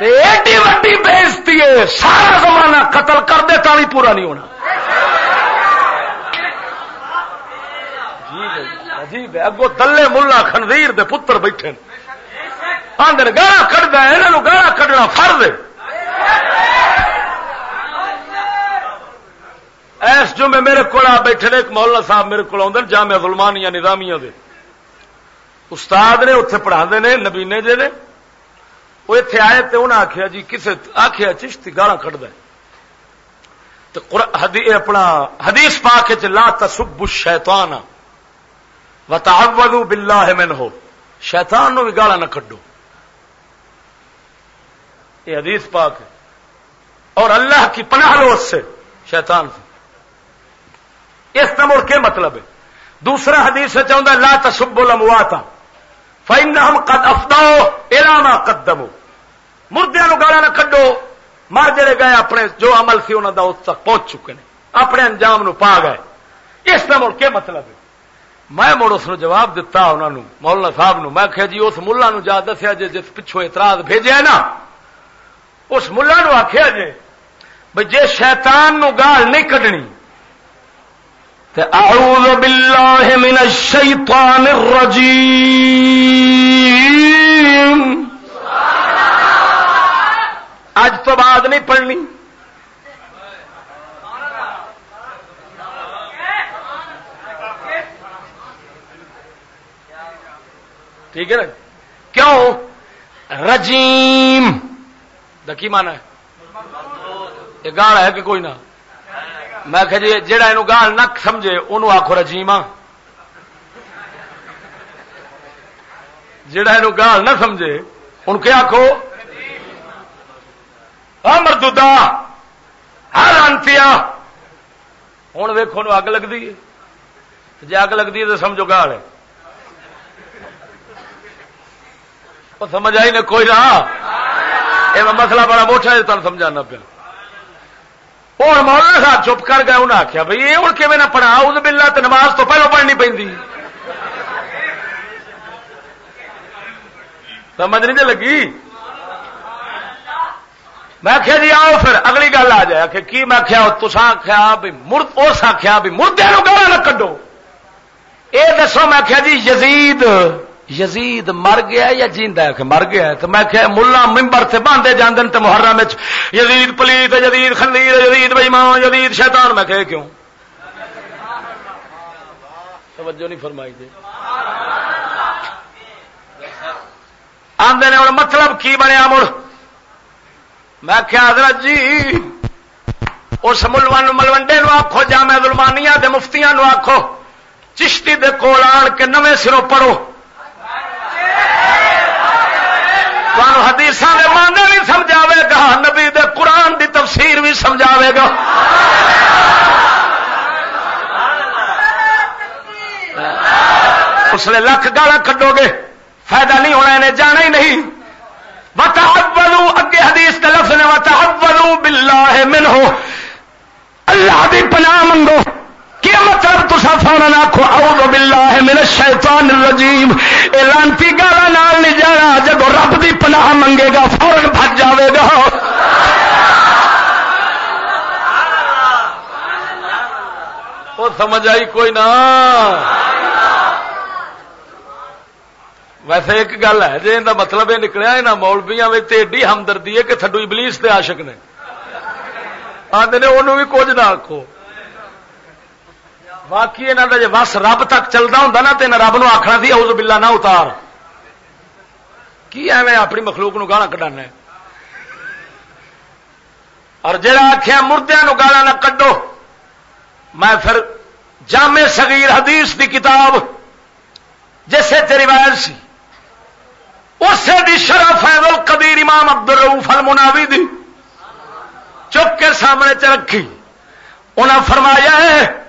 ایڈی وڈی بےزتی ہے، سارا زمانہ قتل کر دے تا بھی پورا نہیں ہونا۔ عجیب ہے اگو دلے ملا خنویر دے پتر بیٹھے آدھے گالا کھڑا یہاں گالا کھڈنا فرد ایس جو میں میرے کو بیٹھے نے، ایک مولا صاحب میرے کو آدھے جامع ظلمانیاں نظامیاں دے۔ استاد نے اتنے پڑھا نے نبینے جے نے۔ وہ اتنے آئے تو انہیں آخیا جی کسے آخیا چشتی گالا کٹ دے تو اپنا حدیث پا کے لا تصب شیتان وتعوذوا باللہ من ہو شیطان نو بھی گالا نہ کڈو یہ حدیث پاک ہے۔ اور اللہ کی پناہ لو اس سے، شیطان سے۔ اس کا مڑ کے مطلب ہے؟ دوسرا حدیث چاہتا لا تصب الاموات. فائن ہم قد افداؤ الاما قدمو مردیا نو گالا نہ کڈو مر جڑے گئے اپنے جو عمل سی انہوں کا اس تک پہنچ چکے ہیں اپنے انجام نو پا گئے۔ اس کا مڑ کے مطلب ہے؟ میں مڑ اس جواب دتا انہوں نے مولانا صاحب نو، میں کہ جی اس ملا نو جا دسیا جی جس پچھو اعتراض بھیجا نا، اس ملا نو آخیا جی بھائی جی شیطان نو گال نہیں کڈنی اعوذ باللہ من الشیطان الرجیم تو بعد نہیں پڑھنی. ٹھیک ہے نا؟ کیوں؟ رجیم. دکی مانا ہے؟ یہ گال ہے کہ کوئی نہ؟ میں کہ جی جہا یہ گال نہ سمجھے انہوں آخو رجیم جڑا یہ گال نہ سمجھے ان کے آخو مردودا ہر انتی ہوں ویکو اگ لگتی ہے۔ جی اگ لگتی ہے تو سمجھو گال ہے۔ سمجھ آئی نے کوئی نہ یہ مسئلہ بڑا موٹا ہے تمہیں سمجھانا پیا۔ ہوں مولانا صاحب چپ کر گئے انہیں آخیا بھائی یہ ہوں کھے نہ پڑھا اس بلا تو نماز تو پہلو پڑھنی پہ سمجھ نہیں لگی؟ میں آخیا جی آؤ پھر، اگلی گل آ جائے۔ کہ کی میں آخیا تسا آخیا بھی مرد، اس آخیا بھی مردے گالا نہ کڈو۔ یہ دسو، میں آخیا جی یزید یزید مر گیا یا جیندا ہے؟ کہ مر گیا ہے۔ تو میں کہ ملا ممبر سے باندھے جاندن تے محرم وچ۔ یزید پلیت، یزید خندیر یزید بےمان یزید شیطان۔ میں کہ کیوں؟ توجہ نہیں فرمائی دے آندے نے مطلب کی بنیا مڑ؟ میں کیا حضرت جی اس ملوان ملوڈے نو آخو جامع دلمانیا دے مفتیاں نو آخو چشتی دے کول آن کے نویں سروں پڑھو۔ حدیث کے بھی سمجھاوے گا نبی دے قرآن دی تفسیر بھی سمجھاوے گا اس لیے لکھ گالا کڈو گے فائدہ نہیں ہونا انہیں جانا ہی نہیں وتا اگے حدیث کا لفظ نے وتا بلا ہے من ہو اللہ بھی پناہ منگو کیا مطلب تصا فورن آخو اعوذ باللہ من الشیطان الرجیم۔ اے لانتی گالا نال نہیں جانا، جب رب دی پناہ منگے گا فورن بھج جاوے گا۔ وہ سمجھ آئی کوئی نہ۔ ویسے ایک گل ہے جی ان مطلب یہ نکلیا یہاں مولبیا ایڈی ہمدردی ہے کہ تھڈو ابلیس دے عاشق نے۔ آدھے نے انہوں بھی کچھ نہ آخو باقی یہاں کا جی بس رب تک چلتا ہوں نا تو رب نو آخنا سی اس بلا نہ اتار۔ کی ایویں اپنی مخلوق نو گالا کڈانا اور جڑا آخیا مردیا نو گالا نہ کڈو، میں پھر جامع صغیر حدیث دی کتاب، جسے تیری روایت سی، اسے دی شرف فیض القدیر امام عبد الروف المناوی دی، چک کے سامنے چ رکھی۔ انہیں فرمایا ہے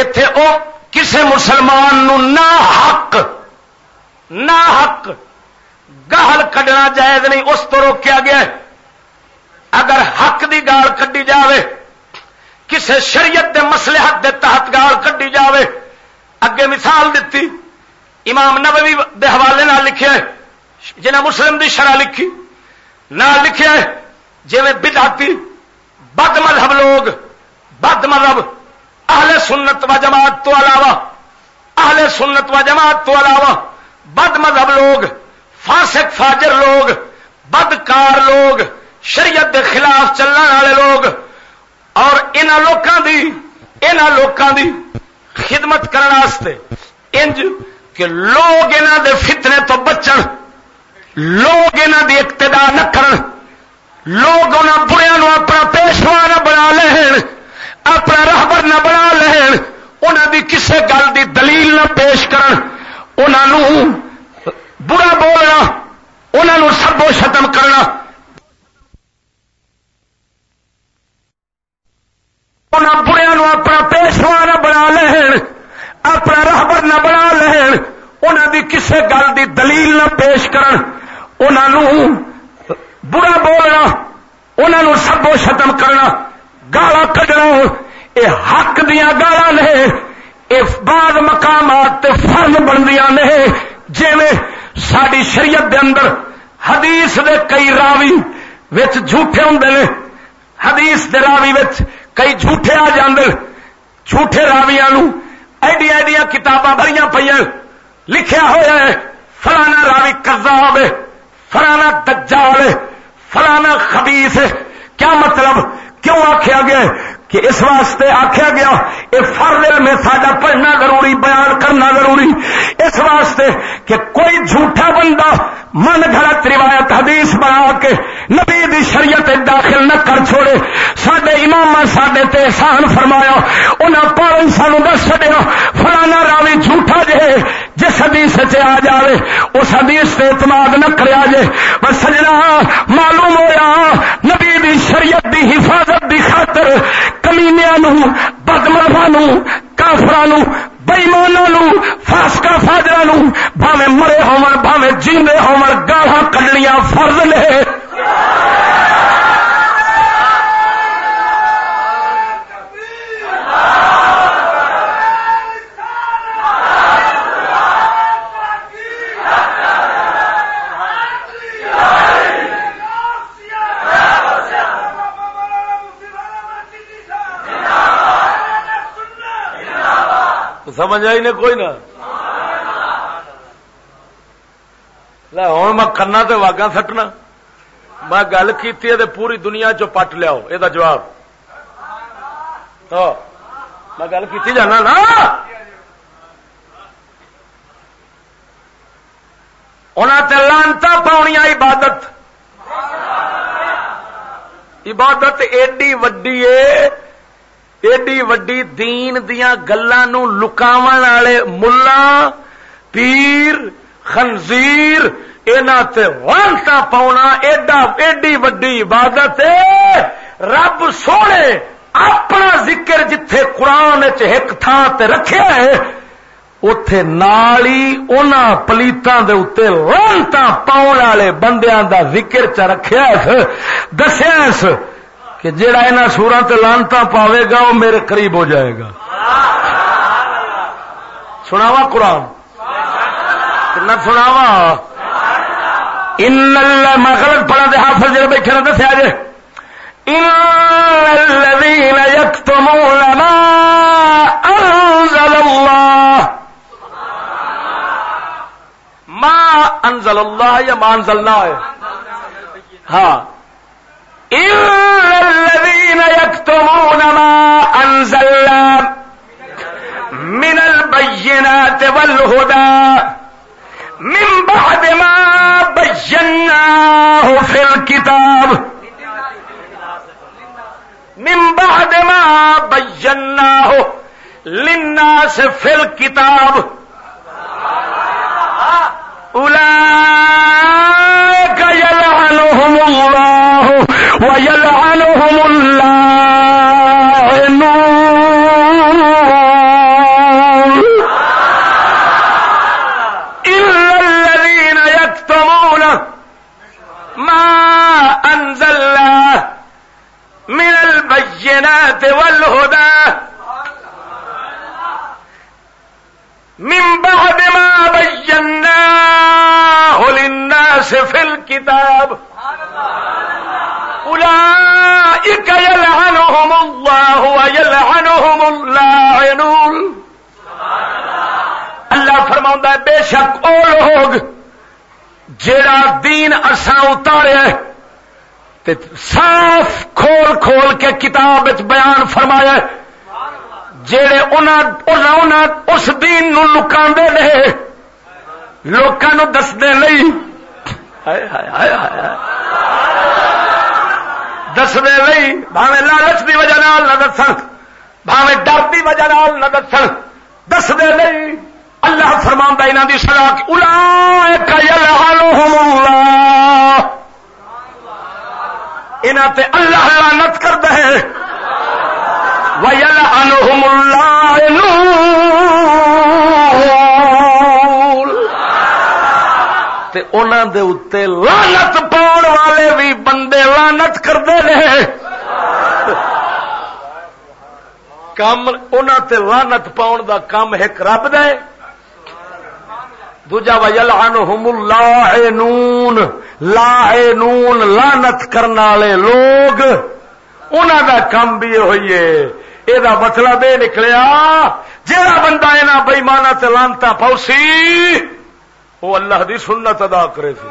اتے او کسے مسلمان نو نہ حق نہ حق گال کڈنا جائز نہیں، اس تو روکیا گیا اگر حق دی گال کڈی جاوے، کسے شریعت دے مسلحت دے تحت گال کڈی جاوے۔ اگے مثال دیتی امام نبوی دے حوالے نہ لکھے جنہیں مسلم دی شرح لکھی نہ لکھے جی بداتی بد مذہب لوگ، بد مذہب اہل سنت و جماعت تو علاوہ، اہل سنت و جماعت تو علاوہ بد مذہب لوگ، فاسق، فاجر لوگ، بدکار لوگ، شریعت کے خلاف چلنے والے لوگ، اور ان لوگوں دی ان لوگوں دی خدمت کرنے انج کہ لوگ انہوں دے فتنے تو بچن، لوگ انہوں دی اقتدا نہ کرن، لوگ انہوں بڑیا اپنا پیشوا نہ بنا لین۔ اپنا راہبر نہ بنا لین انہوں دی کسے گل دی دلیل نہ پیش کرن۔ انہوں برا بولنا انہوں سبو ختم کرنا۔ بڑیا اپنا پیشوا نہ بنا لین، اپنا راہبر نہ بنا لین۔ انہوں دی کسے گل دی دلیل نہ پیش کرن۔ انہوں برا بولنا انہوں سبو ختم کرنا۔ گالا کڈنا یہ حق دیا گالا نے یہ بعد مقامات فرم بندیاں نے۔ جی ساری شریعت دے اندر حدیث دے کئی راوی وچ جھوٹے ہوں نے، حدیث دے راوی وچ کئی جھوٹے آ جاندے جھوٹے راویاں نو ایڈی ایڈیاں کتاباں بھریاں پہ لکھیا ہوا ہے، فلانا راوی کذاب ہے، فلانا دجال ہے، فلانا خبیث ہے۔ کیا مطلب؟ کیوں آخیا گیا کہ اس واسطے آخیا گیا یہ فرل میں ساڈا پڑھنا ضروری، بیان کرنا ضروری۔ اس واسطے کہ کوئی جھوٹا بندہ من گھڑت روایت، حدیث بنا کے نبی دی شریعت داخل نہ کر چھوڑے۔ سڈے امام سڈے احسان فرمایا انہیں پاون سانو دس چڑیا فلانا راوی جھوٹا جے جس حدیث سے آ جائے اس حدیث سے اعتماد نہ کرا جے۔ بس سجنا معلوم ہوا نبی دی شریعت دی حفاظت دی خاطر کمینیا نو بدملفا نو کافرا نو بئیمانوں فاسکا فاجرا نو بھاوے مرے ہون بھاوے جیندے ہون گالا کڈنیاں فرض نے۔ سمجھ آئی نے کوئی نہ؟ ہوں میں کنا تو واگا سٹنا۔ میں گل کی پوری دنیا چ پٹ لیا یہ جواب۔ ہاں، میں گل کی جانا نا۔ انہوں لانتا پاؤنیا عبادت۔ عبادت ایڈی وڈی ہے ایڈی وڈی دین دیا گلوں لکاو والے ملا پیر خنزیر وانتا پاؤنا ایڈا ایڈی وڈی عبادت رب سونے اپنا ذکر جتھے قرآن ایک تھان تے رکھے ہے اتے نالی ان پلیتوں کے اتنے لانتا پاؤ والے بندیاں دا ذکر چ رکھا دسیا کہ جڑا یہاں سورا لانتا پاوے گا، وہ میرے قریب ہو جائے گا۔ سناوا قرآن؟ کنا سناوا ان میں غلط پڑھا دے حافظ جڑے بیٹھے نہ دسیا جی الذين يكتمون ما انزل الله ما انزل الله یا ما انزلنا ہے؟ ہاں۔ يكتمون ما أنزلنا من البينات والهدى من بعد ما بيناه في الكتاب من بعد ما بيناه للناس في الكتاب أولئك يلعنهم الله ويلعنهم اللاعنون إلا الذين يكتمون ما أنزلنا من البينات والهدى من بعد ما بيناه للناس في الكتاب أولئك يلعنهم الله ويلعنهم اللاعنون. اللہ فرما بے شک او لوگ جڑا دین اساں اتارے صاف کھول کھول کے کتاب بیان فرمایا جڑے اس دین نو لکا نے لوگوں دسنے نہیں دسنے نہیں بھاوے لالچ کی وجہ نہ دس بھاوے ڈر کی وجہ نہ دس دستے نہیں اللہ فرما یہاں کی سلا الا یہاں تے اللہ لانت کر دے ویل انہم تے انہاں دے اتے لانت پاؤن والے بھی بندے لانت کرتے ہیں کام انہاں تے لانت پاؤن دا کام ایک رب دے۔ دوجا ویل انہم اللہ نون۔ لا نون لانت کرنے والے لوگ۔ انہوں دا کام بھی ہوئی ہے۔ یہ مطلب یہ نکلیا جہاں بندہ یہاں بئیمانا لانتا پوسی وہ اللہ دی سنت ادا کرے سی۔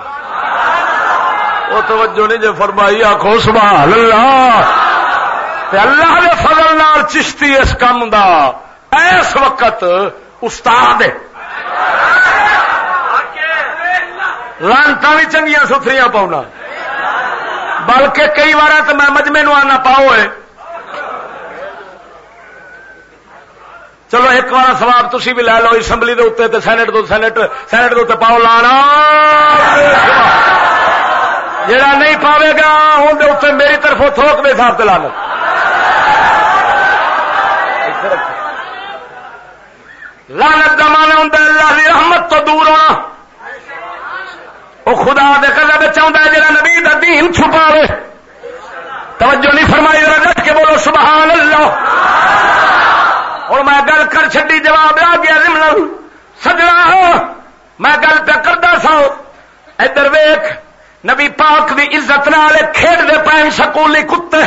وہ توجہ نہیں جو فرمائی آخو سبحان اللہ۔ اللہ نے فضل نال چشتی اس کام دا۔ اس وقت استاد لانتا بھی چنگیا ستھریاں پاؤنا بلکہ کئی بار تو میں مجمے نو آنا پاؤ چلو ایک بار سواب تھی بھی لے لو، اسمبلی کے اتنے سینٹ دو، سینٹ سینٹ کے پاؤ لانا۔ جڑا نہیں پاوے گا اندر میری طرف تھوک دے حساب سے لا لو لانت کا مانا ہوں اللہ کی رحمت تو دور ہونا۔ وہ خدا دے قدر چاہتا ہے جا نبی کا دین چھپا توجہ نہیں فرمائی رٹ کے بولو سبحان اللہ اور میں گل کر چڈی جواب آ گیا سجنا میں گل پہ کرتا سا ادھر ویخ نبی پاک دی عزت نال کھیڈ دے پین سکولی کتے۔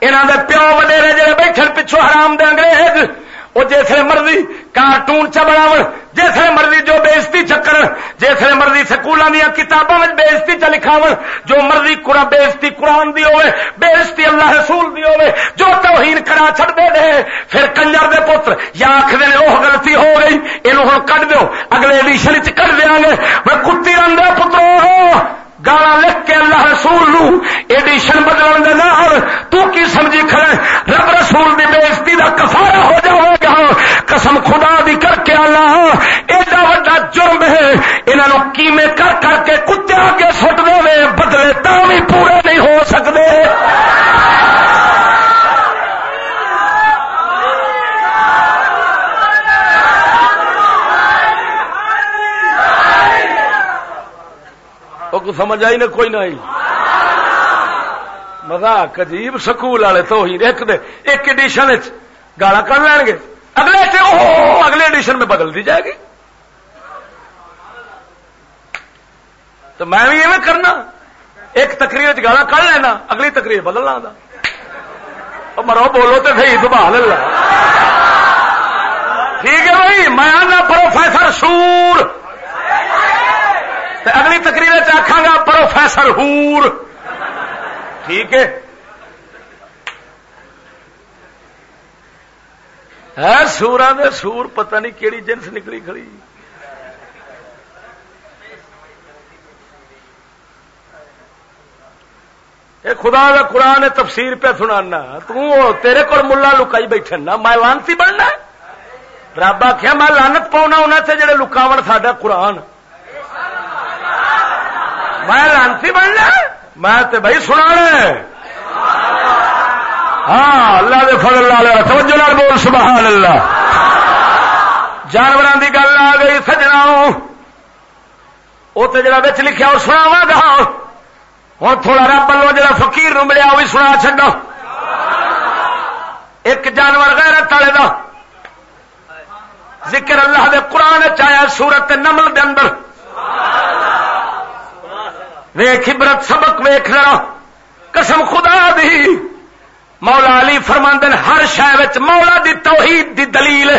انہوں دے پیو وڈیرے جڑے بیٹھے پچھو حرام دے انگریز۔ وہ جسے مرضی کارٹون چ بناو جسے مرضی جو بےزتی چکر جسے مرضی سکولوں دیا کتابوں میں بےزتی چ لکھاو جو مرضی قرآن بےزتی قرآن دی ہوے بےزتی اللہ رسول دی ہوے جو توہین کرا چڑ دے دے، پھر کنجر دے پتر، یا آخر وہ غلطی ہو گئی یہ ہوں کٹ دو اگلے ایڈیشن چ کٹ دیا گے۔ میں کتی رنگ پترو گالا لکھ کے اللہ رسول نو ایڈیشن بدلن دے نال، تو کی سمجھی کھڑے؟ رب رسول دی بےزتی دا کفارہ ہو جاوے۔ گا قسم خدا دی کر کے اللہ ایڈا وڈا جرم ہے انہاں کیمے کر کر کے کتے آگے سٹ دے، بدلے تا بھی پورے نہیں ہو سکتے۔ کو سمجھ آئی نا کوئی نہ آئی۔ مزاق عجیب سکول والے تو ہی ایک دے ایک ایڈیشن گالا کر لین گے اگلے اگلے ایڈیشن میں بدل دی جائے گی۔ تو میں بھی ایویں کرنا۔ ایک تقریر گالا کر لینا، اگلی تقریر بدل لا مرو بولو تو صحیح سبحان اللہ ٹھیک ہے بھائی، میں آنا پروفیسر سور اگلی تقریر آخا گا پروفیسر ہور۔ ٹھیک ہے۔ ہے سورا دے سور پتہ نہیں کیڑی جنس نکلی کھڑی۔ اے خدا کا قرآن تفسیر پہ سنانا تیرے کو ملا لکائی بیٹھے نا میں لانتی بننا۔ رب آخیا میں لانت پاؤنا انہوں سے جڑے لکاو ساڈا قرآن۔ میں لانسی بننا، میں تے بھائی سنا ہاں اللہ دے فضل لال توجہ لال بول، سبحان اللہ۔ جانوروں کی گل آ گئی سجنا وہ تو جڑا بچ لکھا وہ سناوا گا۔ ہوں تھوڑا رب لو جا فکیر نو ملیا وہ بھی سنا چڈو ایک جانور غیرت والے دا۔ ذکر اللہ دے قرآن چایا سورت نمل دے اندر۔ ویخ عبرت سبق ویخ لڑا قسم خدا دی۔ مولا علی فرماندن، ہر شہر مولا دی توحید دی دلیل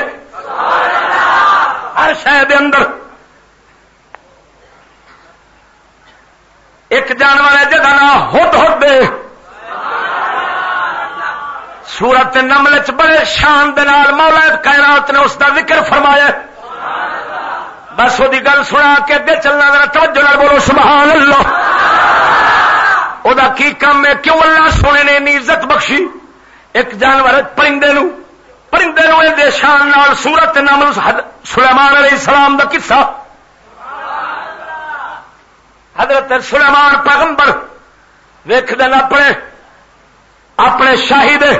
ہر شہر اندر۔ ایک جانور ہے جہاں نام ہد ہد سورت نمل چ بڑے شان دال مولا کائنات نے اس کا ذکر فرمایا۔ بس وہ گل سنا کے اگے چلنا، ذرا توجہ بولو، سبحان اللہ۔ وہ کی کام ہے کیوں اللہ سونے نے عزت بخشی ایک جانور پرندے نو پرندے نو دے شان نال سورت نام سلیمان علیہ السلام دا قصہ حضرت سلیمان پیغمبر ویخ دن اپنے اپنے شاہی دے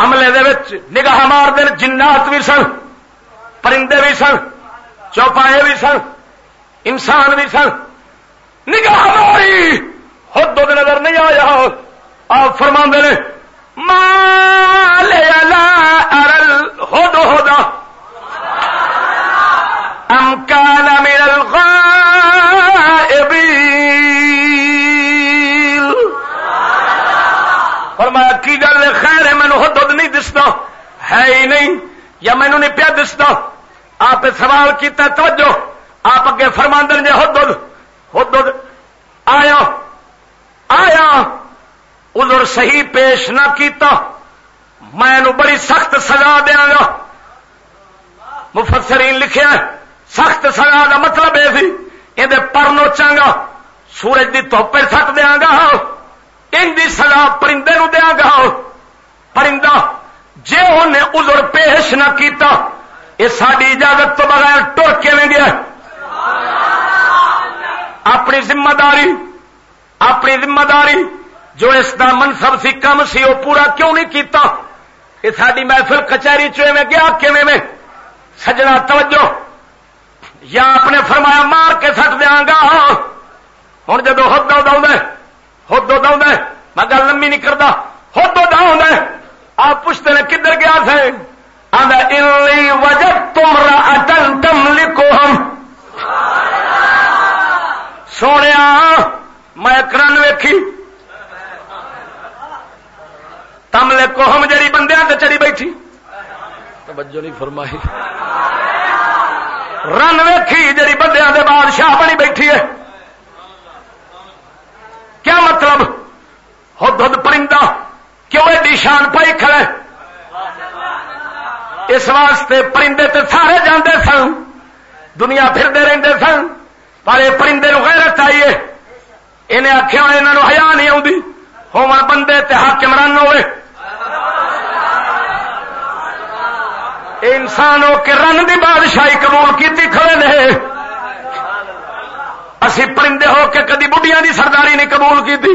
عملے دے وچ نگاہ مار دن جنات بھی سن پرندے بھی سن چوپائے بھی سن انسان بھی سن نگاہ ماری خود دو نظر نہیں آیا۔ آپ فرما نے مال ارل ہو دو ہو دا ام کان میرل فرمایا، کی گل خیر ہے مینو ہد نہیں دستا۔ ہے ہی نہیں، یا مینو نہیں پیا دستا۔ آپ سوال کیتا توجہ۔ آپ اگے فرماندن جے ہد ہو عذر صحیح پیش نہ کیتا، میں بڑی سخت سزا دیا گا۔ مفسرین لکھیا سخت سزا کا مطلب یہ یہ پر نوچا گا، سورج کی توپے سٹ دیا گا، ان کی سزا پرندے نو دیا گا۔ پرندہ جی انہیں ازر پیش نہ کیتا، یہ ساری اجازت تو بغیر ٹر کے گیا اپنی ذمہ داری اپنی ذمہ داری جو اس کا منصب سی کم سی وہ پورا کیوں نہیں کیتا؟ یہ ساری محفل کچہری چویں گیا، کیویں میں سجنا توجہ۔ یا اپنے فرمایا مار کے سٹ دیا گا۔ ہوں جدو ہدو دے ہدو دے، میں گل لمبی نہیں کرتا ہدو دے، آپ پوچھتے ہیں کدھر گیا تھے وجہ تم اٹل تم لکھو ہم سونے میں ایک رن ویکھی۔ تم لکھو ہم جڑی بندیاں تے چڑی بیٹھی۔ توجہ نہیں فرمائی۔ رن ویکھی جڑی بندیاں دے بادشاہ بنی بیٹھی ہے۔ کیا مطلب؟ ہد ہد پرندہ کیوں ایڈی شان پائی کھڑے اس واسطے پرندے تے سارے جاندے سن۔ دنیا پھرتے رہتے سن۔ پر یہ پرندے نو غیرت آئیے انہیں آخیا یہاں ہیا نہیں آتی ہو بندے تے حاکمران ہوئے۔ انسان ہو کے رن دی بادشاہی قبول کی کھڑے نے۔ اسی پرندے ہو کے کدی بڑھیا دی سرداری نہیں قبول کی تھی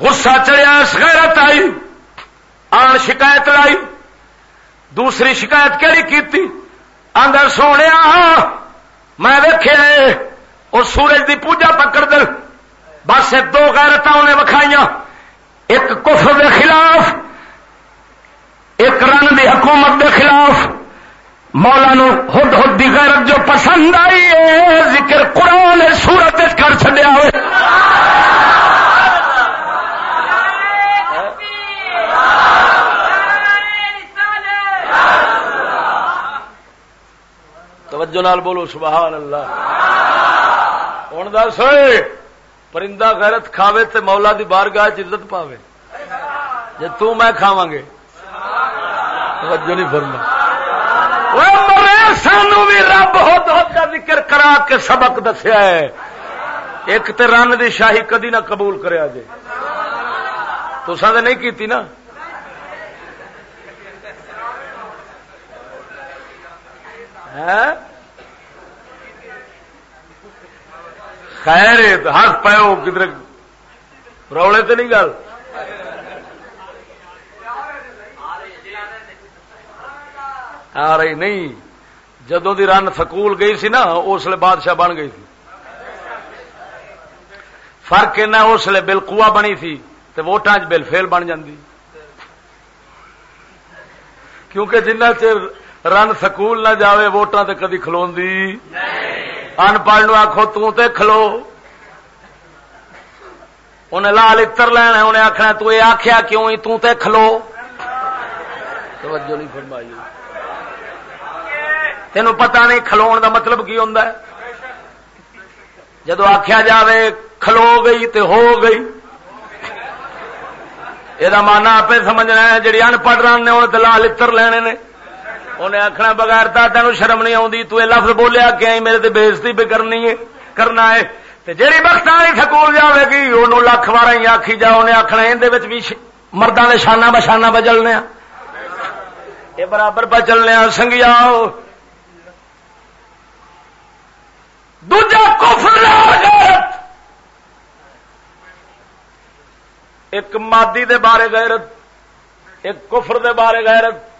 غصہ چڑیا غیرت آئی۔ آن شکایت لائی۔ دوسری شکایت کہڑی کی اندر سونے میں دیکھے وہ سورج دی پوجا پکڑ دل۔ بس دو غیرت انہیں وکھائیاں۔ ایک کفر دے خلاف، ایک رن دی حکومت دے خلاف۔ مولا نو ہد ہد دی غیرت جو پسند آئی ہے، ذکر قرآن سورت کر چڈیا ہوئے۔ توجہ نال بولو سبحان اللہ ہوں دس پرندہ غیرت کھاوے تے مولا دی بارگاہ عزت پاوے۔ جی تو میں کھاواں گے۔ توجہ نہیں فرما سانو بھی رب کا ذکر کرا کے سبق دسیا ہے۔ ایک تے رن دی شاہی کدی نہ قبول کریا جے۔ تو سب نہیں کیتی نا؟ ہے خیر ہاتھ پاؤ کدھر روڑے تو نہیں گل؟ آ رہی نہیں جدو دی رن سکول گئی سی نا، اس لیے بادشاہ بن گئی تھی فرق اس لیے بل کوا بنی تھی تو ووٹان بل فیل بن جاندی۔ کیونکہ جنہ چر رن سکول نہ جاوے، ووٹاں تے کدی کھلو ان پڑھ آخو تے کھلو انہیں لال اتر لینا انہیں آخنا تو یہ آخیا کیوں تے کھلو توجہ نہیں فرمائی تینوں پتا نہیں کھلو دا مطلب کی ہوتا ہے جدو آخیا جائے کھلو گئی تے ہو گئی یہ مانا آپ سمجھنا ہے جی ان پڑھ رہے نے انہیں لال اتر لینے نے انہیں آخنا بغیر تا تین شرم نہیں آتی تو یہ لفظ بولیا کہ میرے تے بےزتی بھی کرنی ہے، کرنا ہے۔ جیڑی وقت والی سکول جائے گی انہوں لکھ بار ہی آخی جا، انہیں آخنا یہ بھی مردوں نے شانہ بشانہ بجلنے یہ برابر بچلنے سنگیا دوجا کفر غیرت ایک مادی دے بارے غیرت، ایک کفر دے بارے غیرت۔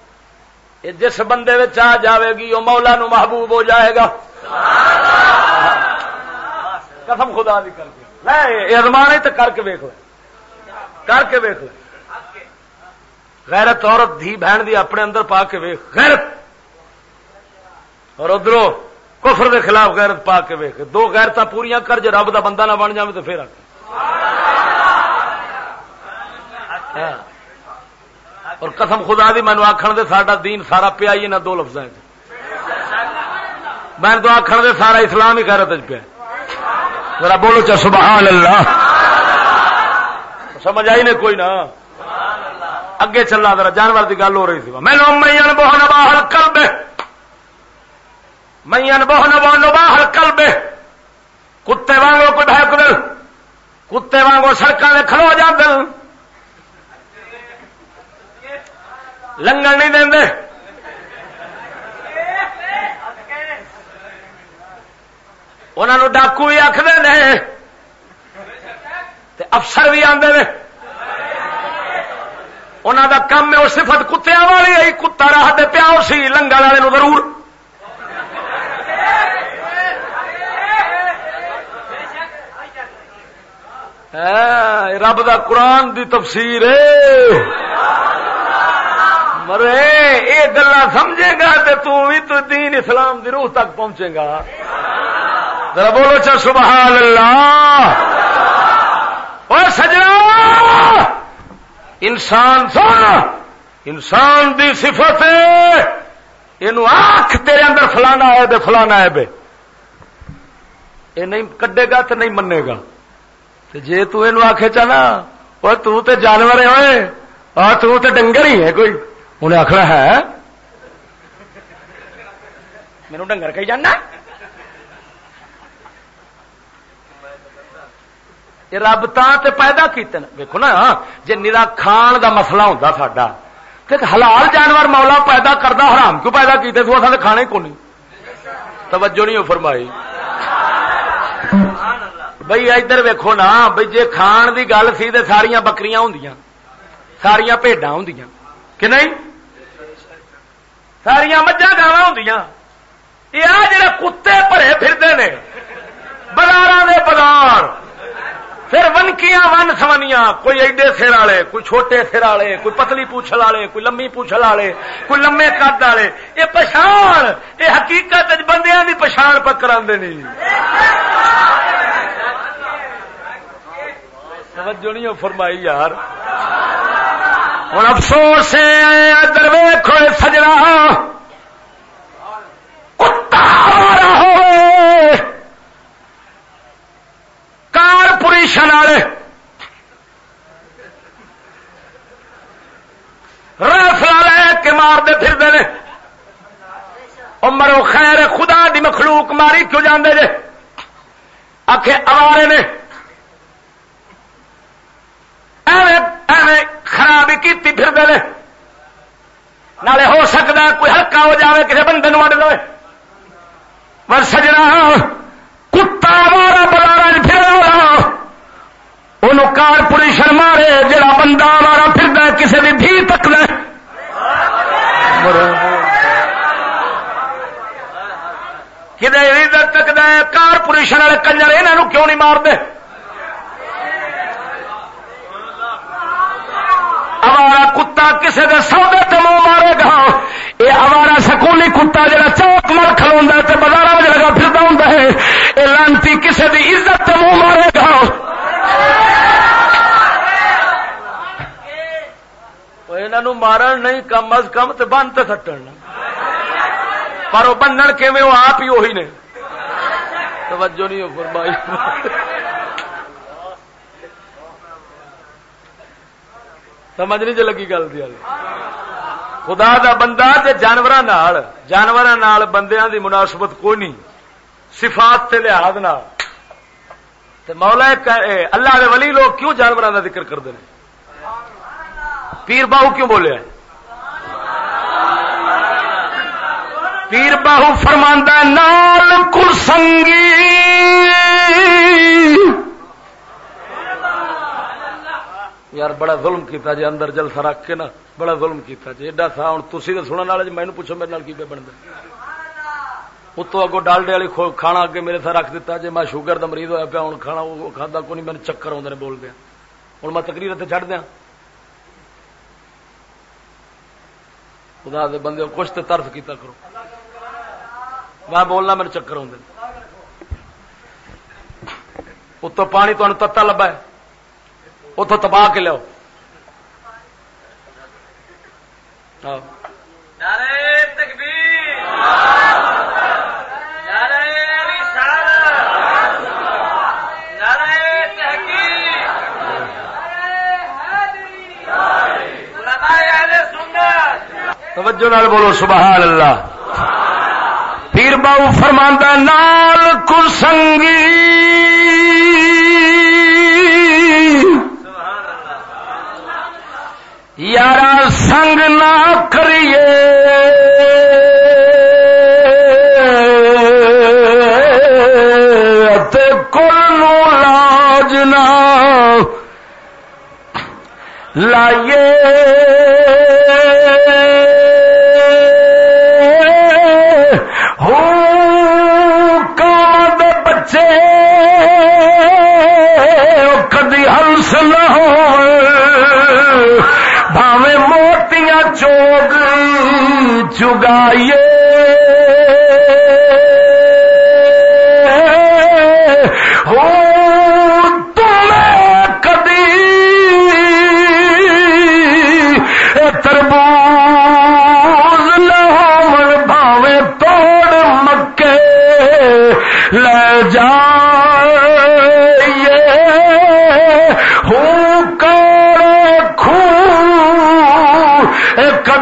یہ جس بندے آ جاوے گی وہ مولا نو محبوب ہو جائے گا۔ قسم خدا بھی کر کے۔ ازمان تو کر کے ویک لے۔ کر کے ویک لے۔ غیرت عورت دھی بہن دی اپنے اندر پا کے ویخ غیرت۔ اور ادھروں کفر دے خلاف غیرت پا کے ویک دو غیرت پوریا کر جے رب دا بندہ نہ بن جائے تو پھر ہاں۔ اور قسم خدا دی مینو آخر دے ساڈا دین سارا پیا ہی نہ دو لفظ میں تو آخر دے سارا اسلام ہی غیرت پیا۔ ذرا بولو چا سبحان اللہ سمجھ آئی نہیں کوئی نہ؟ اگے چلا ذرا، جانور کی گل ہو رہی تھی میں مین یعنی بہ نباہ کلب مین یعنی بہ نبو نباہ کلب کتے وانگو کوئی بہک دل، کتے وانگو سڑکوں میں کھلو جا دل لنگن نہیں دے انہوں ڈاکو بھی آخر افسر بھی آتے ہیں انہوں کا کام ہے وہ صفت کتیا والی آئی کتا راہ دے سی لنگا والے ضرور۔ رب دا قرآن دی تفسیر مرے یہ گلا سمجھے گا تو بھی تو دین اسلام دی روح تک پہنچے گا۔ ذرا بولو چا سبحان اللہ اور سجنا۔ انسان سن انسان دی صفت یہ آخ تیرے اندر فلانا ہے بے فلانا ہے بے۔ یہ نہیں کڈے گا تو نہیں منے گا۔ جی تین آخے چاہنا وہ تو تے جانور ہوئے اور تو تے ڈنگر ہی ہے کوئی۔ انہیں آخر ہے میرے ڈنگر کہی جانا۔ رب تے پیدا کیتے دیکھو نا جی نرا کھان دا مسئلہ ہوتا ساڈا حلال جانور مولا پیدا کرتا حرام کیوں پیدا کیتے؟ تو اصل کھانے کو نہیں توجہ نہیں فرمائی۔ بھائی ادھر ویکو نا بھائی جی کھان دی گل سی تو ساریا بکریاں ہوں ساریا بھڈا ہوں کہ نہیں؟ ساریا مجھا گاوا ہوں یہ آ جڑے کتے بھرے پھرتے ہیں بازار بازار۔ پھر ونکیاں ون سونیاں، کوئی ایڈے سر والے، کوئی چھوٹے سر والے، کوئی پتلی پوچھل والے، کوئی لمبی پوچھل والے، کوئی لمے قد والے۔ یہ پچھان یہ حقیقت بندیاں کی پچھان پکڑا نہیں توجہ نہیں فرمائی یار۔ ہوں افسوس ادھر ویخو سجنا، کتا ہو کارپوریشن والے۔ رفلا لے کے مارتے پھرتے ہیں مرو خیر، خدا دی مخلوق ماری کیوں جانے جے؟ آخ اوارے نے۔ ایویں خرابی کی پھرتے ہیں نالے ہو سکتا ہے کوئی ہلکا ہو جائے کسی بندے وڈ دے۔ پر سجنا کتا مارا بازار جی پھر ان کارپوریشن مارے جڑا بندہ مارا پھر کسی بھی بھی تک لے کدھر تک دے کارپوریشن والے کنجر یہاں کیوں نہیں مارتے اوارا کتا کسی کے سودے تو منہ مارے گا۔ یہ اوارا سکولی کتا جا چوک مل کھلوا بازار میں لگا پھر ہوں یہ لانتی کسی کی عزت تو منہ مارے گا۔ یہ مارن نہیں کم از کم تو بند تو سٹن۔ پر وہ بنن کے وہ آپ ہی وہی نے۔ توجہ نہیں ہو فرمائی۔ سمجھ نہیں جی لگی گل دی خدا دا بندہ تے جانور جانور بندیاں دی مناسبت کوئی نہیں۔ صفات تے لحاظ تے مولا اللہ دے ولی لوگ کیوں جانوروں دا ذکر کرتے ہیں؟ پیر باہو کیوں بولے پیر باہو فرماندہ نال کرسنگی یار بڑا ظلم کیتا جی اندر جلسہ رکھ کے نا، بڑا ظلم کیتا جی ایڈا تھا ہوں تھی تو سننے والے جی مینو پوچھو میرے کی پہ بنتا اتو اگو ڈالڈے والی کھانا اگے میرے تھا رکھ دیتا جی میں شوگر کا مریض ہوا پیا ہوں کھانا وہ کھانا کو نہیں میرے چکر آدھے بول دیا۔ ہوں میں تقریر اتنے چڑھ دیا خدا دے بندے، کچھ تو ترف کیتا کرو۔ میں بولنا میرے چکر آدھے اتو پانی تتا لبا ہے۔ اتوں تباہ کے لو۔ توجہ نال بولو سبحان اللہ۔ پیر باؤ فرماندہ نال کل سنگی۔ یار سنگ نہ کریے۔ کل لاج لائیے۔ ہو کام بچے کدی ہنس نہ ہو بھاوے موتیاں چوگ چگائیے ہو تمہیں کدی تربوز لہم بھاویں توڑ مکے لے جا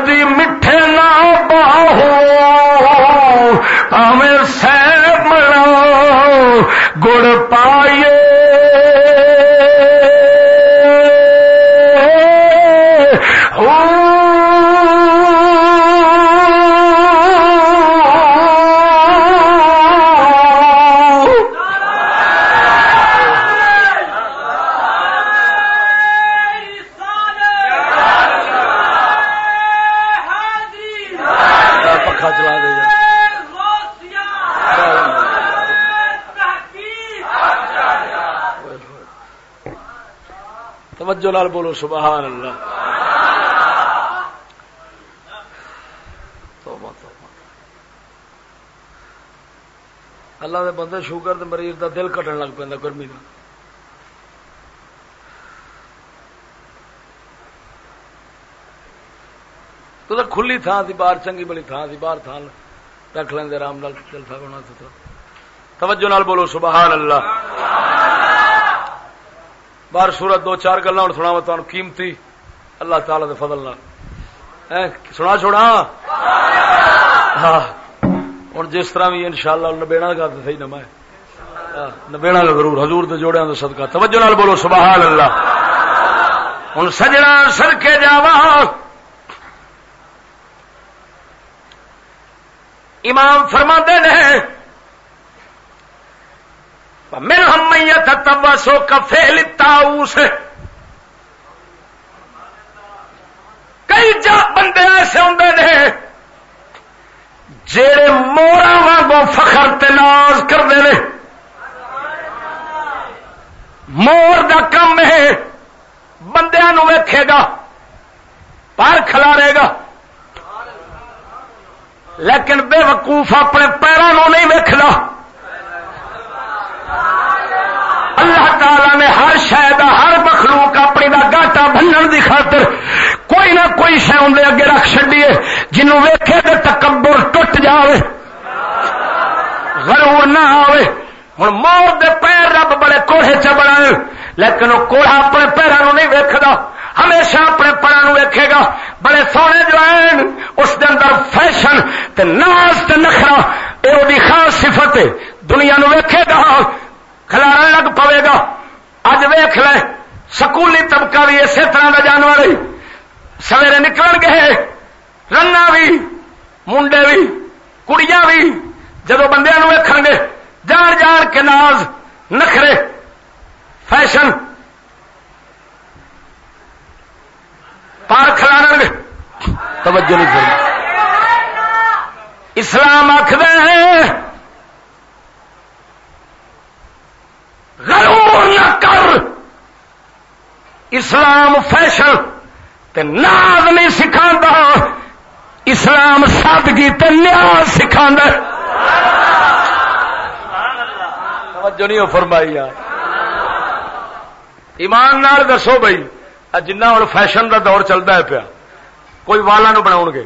دی مٹی توجہ بولو سبحان اللہ۔ اللہ دے بندے شوگر دے مریض دا دل کٹن لگ پہ گرمی کا تو کھلی تھان سی باہر، چنگی بڑی تھان سی باہر تھان رکھ لیں آرام لال دل تھا توجہ نال بولو سبحان اللہ۔ بار سورت دو چار گلا سنا تمہیں قیمتی اللہ تعالی دے فضل سنا چھوڑا ہاں ہوں جس طرح بھی ان شاء اللہ گا تو صحیح نہ میں نبےڑا گا ضرور حضور دے جوڑے کا صدقہ توجہ نال بولو سبحان اللہ ہوں سجنا سر کے جاوا امام فرما دے من ہمیت تبسو کفے لتا کئی جا بندے ایسے ہوں نے جڑے مورا واگو فخر تناز کرتے ہیں مور دا کم ہے بندیا ویکھے گا پر کھلارے گا۔ لیکن بے وقوف اپنے پیروں نہیں ویکھنا اللہ تعالی نے ہر شاید ہر مخلوق اپنی دا گاٹا بننے دی خاطر کوئی نہ کوئی شہ اندر اگے رکھ چڈیے جنوں ویکھے تو تکبر ٹوٹ جائے غرور نہ آئے ہوں مور دے پیر رب بڑے کوڑے چ بنا لیکن وہ کوڑا اپنے پیروں نہیں ویکھدا، ہمیشہ اپنے پیروں ویکھے گا۔ بڑے سونے جو ہیں اس دے اندر فیشن تے ناز تے نخرا یہ خاص صفت ہے۔ دنیا نو ویکھے گا۔ کھلارن لگ پوے گا اج ویخ لے سکولی طبقہ بھی اسی طرح کا جانور سویرے نکل گئے رنگا بھی منڈے بھی کڑیاں بھی جدو بندے ویخ گے جان جان کے ناز نخرے فیشن پار کھلان گے توجہ نہیں اسلام آخر غرور نہ کر۔ اسلام فیشن تے ناز نہیں سکھا اسلام سادگی تے نیاز سکھا جو نہیں فرمائی ایمان نال دسو بھائی جنہ ہوں فیشن دا دور چلتا ہے پیا، کوئی والا نو بنا گے۔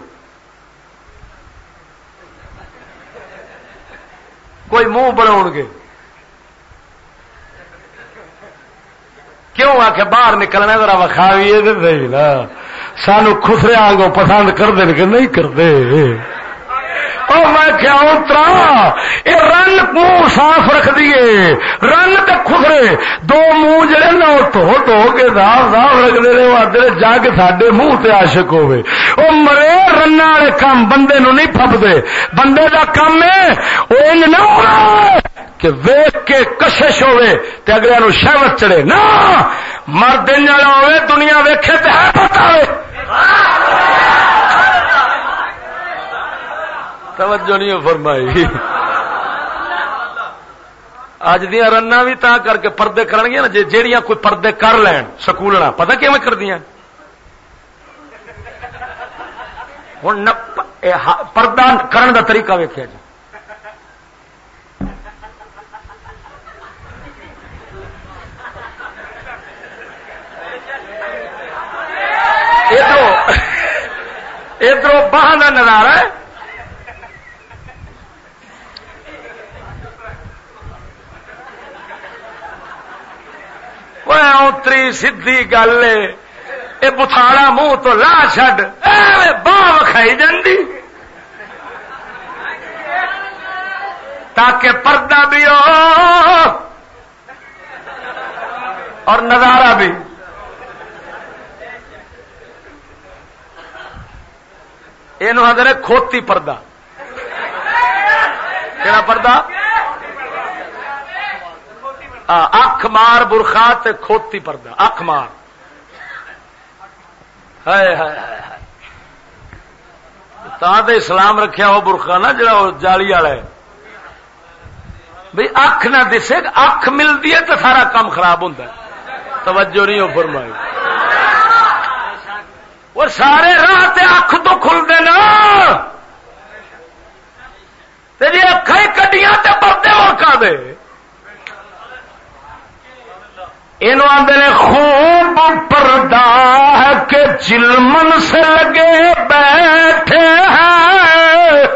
کوئی منہ بنا گے۔ کیوں آ کے باہر نکلنا ذرا وکھا بھی نا۔ سانو خسرے آگوں پسند کرتے کہ نہیں کرتے او میں کیا اترا یہ رن منہ صاف رکھ دیے رن تو خسرے دو منہ جڑے نا تو دھو کے صاف صاف رکھتے رہے آدھے جگ سڈے منہ تے عاشق ہوے وہ مرے رن والے کام بندے نو نہیں پھپتے بندے دا کام ہے وہ انج نہ کہ ویک کے کشش ہوے تے اگلے نو شہوت چڑھے۔ نا مرد والا ہوے دنیا ویکھے تے ہے پتا توجہ نہیں فرمائی۔ اج دیا رن بھی تا کر کے پردے کرن گیا نا جیڑیاں کوئی پردے کر لین سکول پتا کیون کر دیا ہوں پردہ کرن دا طریقہ ویکیا جی ادھر ادھر باہر کا نظارہ ہے اتری سیدھی گل یہ بتھاڑا منہ تو لا چڈ باہ کھائی جی تاکہ پردہ بھی ہو اور نظارہ بھی۔ یہ آدھے کھوتی پردہ۔ کہڑا پردہ؟ اکھ مار برخا تے کھوتی پردہ اکھ مار۔ تا تے اسلام رکھیا وہ برخا نا جا جالی والا ہے۔ بھائی اکھ نہ دسے، اکھ ملتی ہے تو سارا کام خراب ہوتا ہے۔ توجہ نہیں ہو فرمائی۔ اور سارے راہ تے اکھ تو کھلتے نا۔ جی اکھا کٹیاں تے پردے اور دے یہ آدھے خوب پردہ کے چلمن سے لگے بیٹھے ہیں۔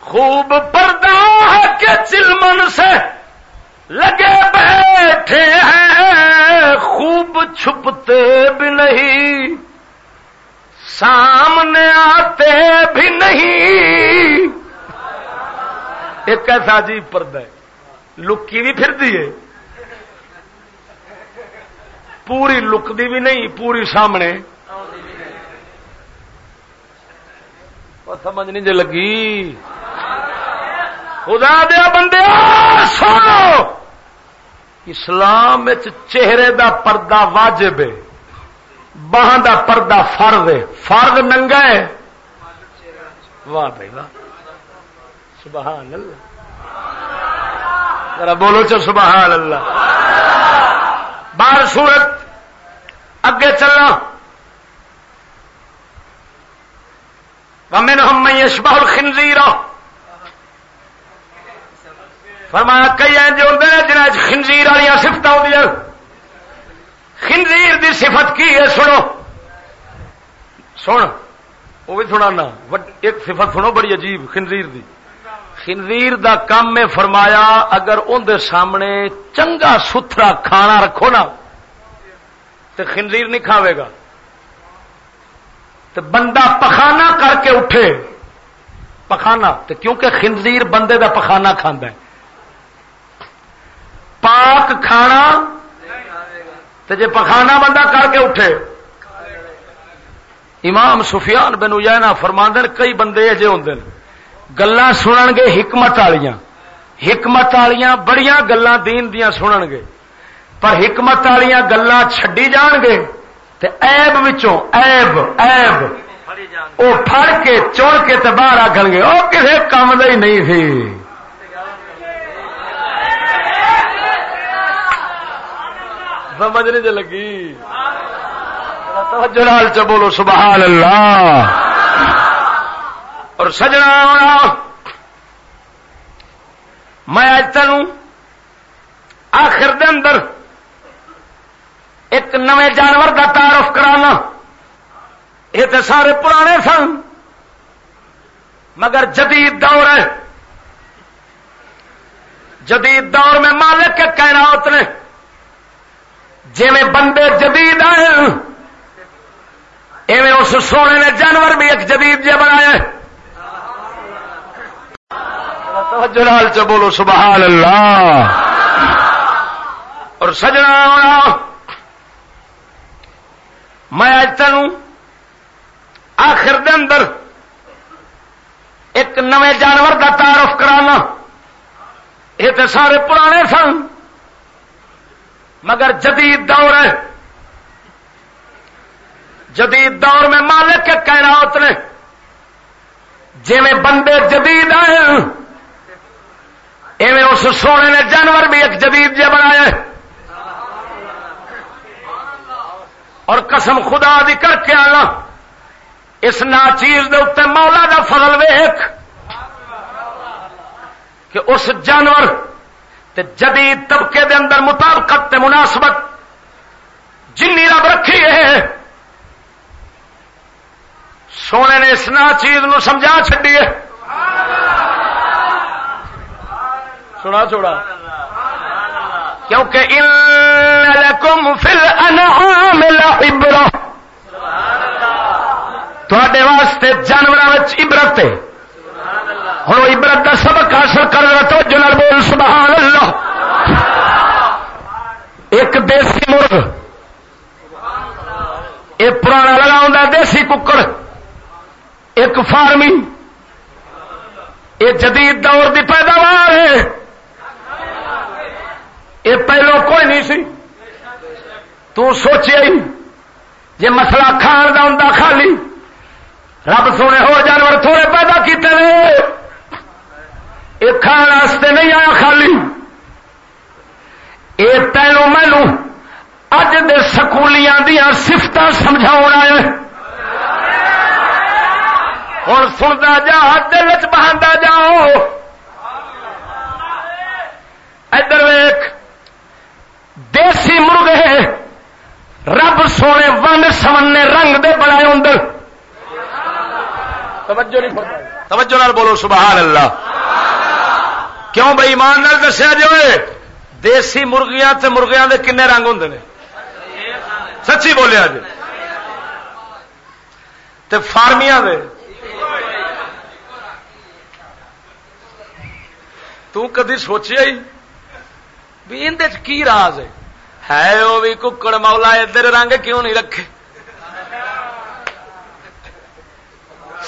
خوب پردہ کے چلمن سے لگے بیٹھے ہیں، خوب چھپتے بھی نہیں، سامنے آتے بھی نہیں۔ ایک ایسا عجیب پردہ ہے، لکی بھی پھر دیے پوری لکتی بھی نہیں، پوری سامنے۔ اور سمجھ نہیں جی لگی۔ خدا دیا بندے سنو۔ اسلام چہرے دا پردہ واجب ہے باہ دا پردہ فرد ہے۔ فرد ننگا ہے۔ واہ بھائی واہ۔ سبحان اللہ ذرا بولو چو سبحان اللہ بار سورت اگے چلنا۔ ومن ہم میں یشبہ فرمایا، کئی ایج ہوں جنہیں خنزیر والی سفت آدی خنزیر دی صفت کی ہے سنو۔ سن، وہ بھی سنا ایک صفت سنو بڑی عجیب، خنزیر دی۔ خنزیر دا کام میں فرمایا، اگر اندر سامنے چنگا ستھرا کھانا رکھو نا تو خنزیر نہیں کھاوے گا۔ تو بندہ پخانا کر کے اٹھے۔ پخانا تو کیونکہ خنزیر بندے دا پخانا کھانا ہے۔ پاک کھانا تو جی پخانا بندہ کر کے اٹھے۔ امام سفیان بن اجینا فرماندن کئی بندے اجے ہوں گلا سنن گے حکمت والیاں۔ حکمت والیاں بڑیاں گلا دین دیا سنن گے۔ پر حکمت والیاں گلا چڈی جان گے تے ایب وچوں ایب ایب وہ پھڑ کے چڑ کے تے باہر آخر گے وہ کسی کام ہی نہیں تھی۔ سمجھ نہیں جو لگی جلال چ بولو، سبحان اللہ۔ اور سجنا میں اج تین آخر دے اندر ایک نئے جانور کا تعارف کرانا یہ تو سارے پرانے سن۔ مگر جدید دور ہے۔ جدید دور میں مالک کے کائنات نے جی میں بندے جدید آئے ایویں اس سونے نے جانور بھی ایک جدید جہ بنایا جلال چ بولو، سبحان اللہ۔ اور سجنا میں اج تین آخر دے اندر ایک نئے جانور کا تعارف کرانا۔ یہ تو سارے پرانے سن۔ مگر جدید دور ہے۔ جدید دور میں مالک کے کائنات نے جی بندے جدید آئے ایویں اس سونے نے جانور بھی ایک جدید جہ بنایا اور قسم خدا دی کر کے آنا، اس نا چیز دے اتنے مولا دا فضل ویخ کہ اس جانور تے جدید طبقے دے اندر مطابقت تے مناسبت جنی رب رکھی ہے، سونے نے اس نا چیز نو سمجھا چڈی ہے۔ سنا چھوڑا۔ کیونکہ ان لکم فی الانعام لعبرہ تھوڑے واسطے جانوروں عبرت ہے۔ ہوں عبرت کا سبق حاصل کر رہا تو جنر بول سبحان اللہ ایک دیسی مرغ، یہ پرانا لگا دیسی ککڑ، ایک فارمی۔ یہ جدید دور کی پیداوار ہے۔ یہ پہلو کوئی نہیں سی۔ تو سوچے جی مسئلہ کھان کا ہوں خالی۔ رب سونے ہو، جانور تھوڑے پیدا کیتے ہیں یہ کھان واسطے نہیں آیا خالی۔ یہ تینوں مینو اج دے سکولیاں دیا سفت سمجھا ہے ہوں سنتا جا، دل چ بہانا جاؤ ادھر ویخ دیسی مرغے رب سونے ون سمنے رنگ دے بڑے اندر توجہ نہیں توجہ نال بولو، سبحان اللہ۔ کیوں بھائی ایمان نال دسیا جو دیسی مرغیاں تے مرغیاں دے کنے رنگ ہوں نے۔ سچی بولیا جی تے فارمیاں دے۔ تو کدی سوچیا ہی بھی اندر کی راز ہے؟ ہے وہ بھی ککڑ مولا ادھر رنگ کیوں نہیں رکھے؟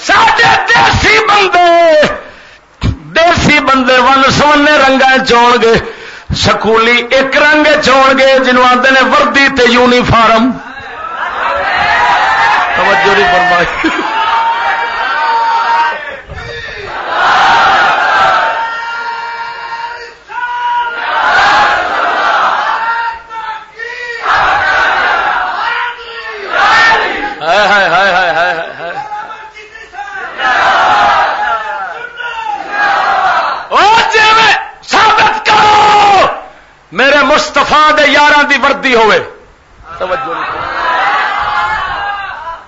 سارے دیسی بندے! دیسی بندے ون سونے رنگا چون گے سکولی ایک رنگ چون گے جنوب آتے نے وردی تے یونیفارم توجہ نہیں فرمائی میرے مستفا دے یار دی وردی ہوئے۔ توجہ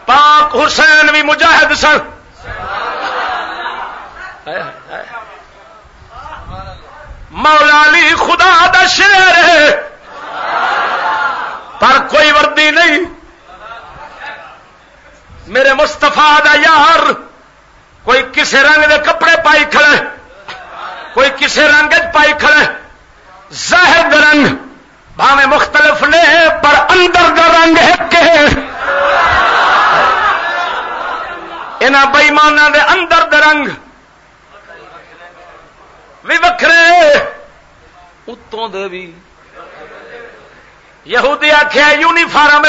پاک حسین بھی مجاہد سن۔ مولا علی خدا دا شیر ہے۔ پر کوئی وردی نہیں۔ میرے مستفا دا یار، کوئی کسے رنگ دے کپڑے پائی کھڑے، کوئی کسے رنگ پائی کھڑے۔ ظاہر رنگ بھاوے مختلف نے، پر اندر کا رنگ ایک ان بئیمان دے اندر دے رنگ بھی وکھرے۔ اتوں دے بھی یہودی آخیا یونیفارم۔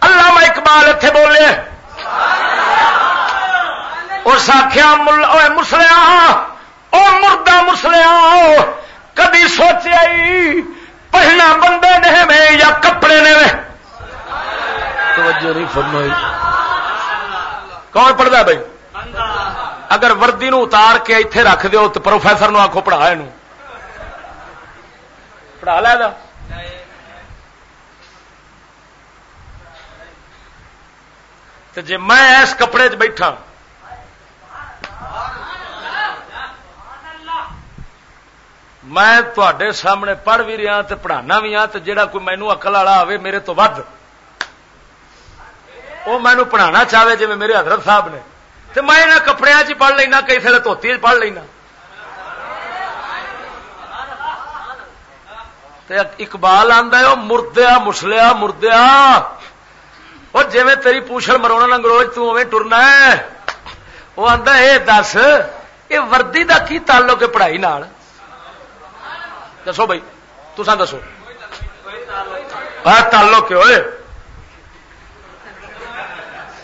اللہ میں اقبال اتنے بولے۔ اس آخیا مسلیا او مردہ مسلیا کدی سوچیا پہنا بندے نے میں یا کپڑے نے توجہ نہیں فرمائی۔ کون پڑھتا بھائی؟ اگر وردی نو اتار کے اتے رکھ دیو تو پروفیسر نو آخو پڑھا پڑھا لیا جی میں اس کپڑے چ بیٹھا میں تے سامنے پڑھ بھی رہا پڑھانا بھی ہاں جہا کوئی مینو اقل والا آئے میرے تو ود وہ مینو پڑھانا چاہے جی میرے حضرت صاحب نے تو میں کپڑے چ پڑھ لینا کئی تھے دھوتی پڑھ لینا اقبال آدھا مردیا مسلیا مردیا وہ جی تیری پوچھل مرونا لنگروج تمہیں ٹرنا ہے وہ آدھا یہ دس یہ وردی کا کی تعلق ہے پڑھائی نال دسو بھائی تسان دسو تعلق ہوئے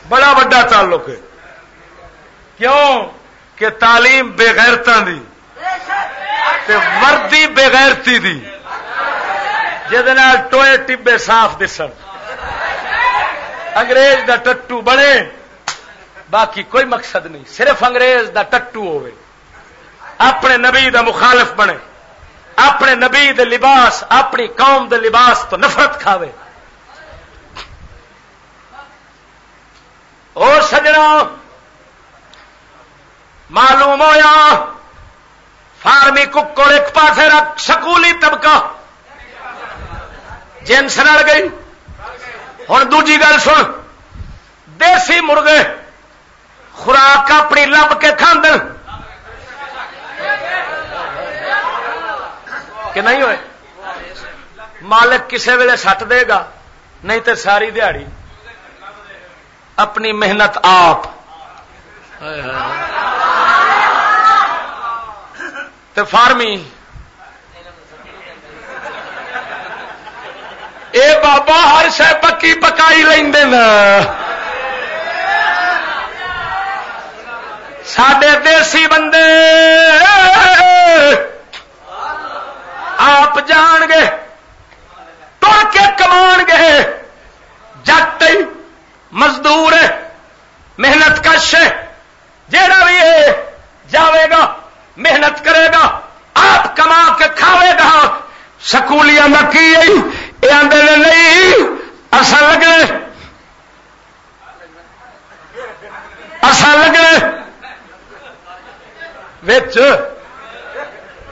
بڑا وا تعلق ہے کیوں کہ تعلیم بےغیرتا دی وردی بےغیرتی دی ٹوئے ٹبے صاف دس انگریز دا ٹٹو بنے باقی کوئی مقصد نہیں صرف انگریز دا ٹٹو ہوئے اپنے نبی دا مخالف بنے اپنے نبی دے لباس، اپنی قوم دے لباس تو نفرت کھاوے۔ اور سجنا، معلوم ہوا فارمی ککڑ ایک پاسے رکھ، سکولی طبقہ۔ جنس رل گئی۔ ہوں دوجی گل سن، دیسی مرغے خوراک اپنی لب کے کھاند کہ نہیں ہوئے؟ مالک کسے ویلے سٹ دے گا؟ نہیں تو ساری دیہڑی اپنی محنت آپ۔ فارمی۔ اے بابا ہر شہ پکی پکائی سڈے دیسی بندے۔ آپ جان گے تر کے کما گے جٹ مزدور محنت کش جہاں بھی جاوے گا، محنت کرے گا، آپ کما کے کھاوے گا۔ سکولیاں کی یہ آدھے نہیں اصا لگنے۔ اصا لگنے۔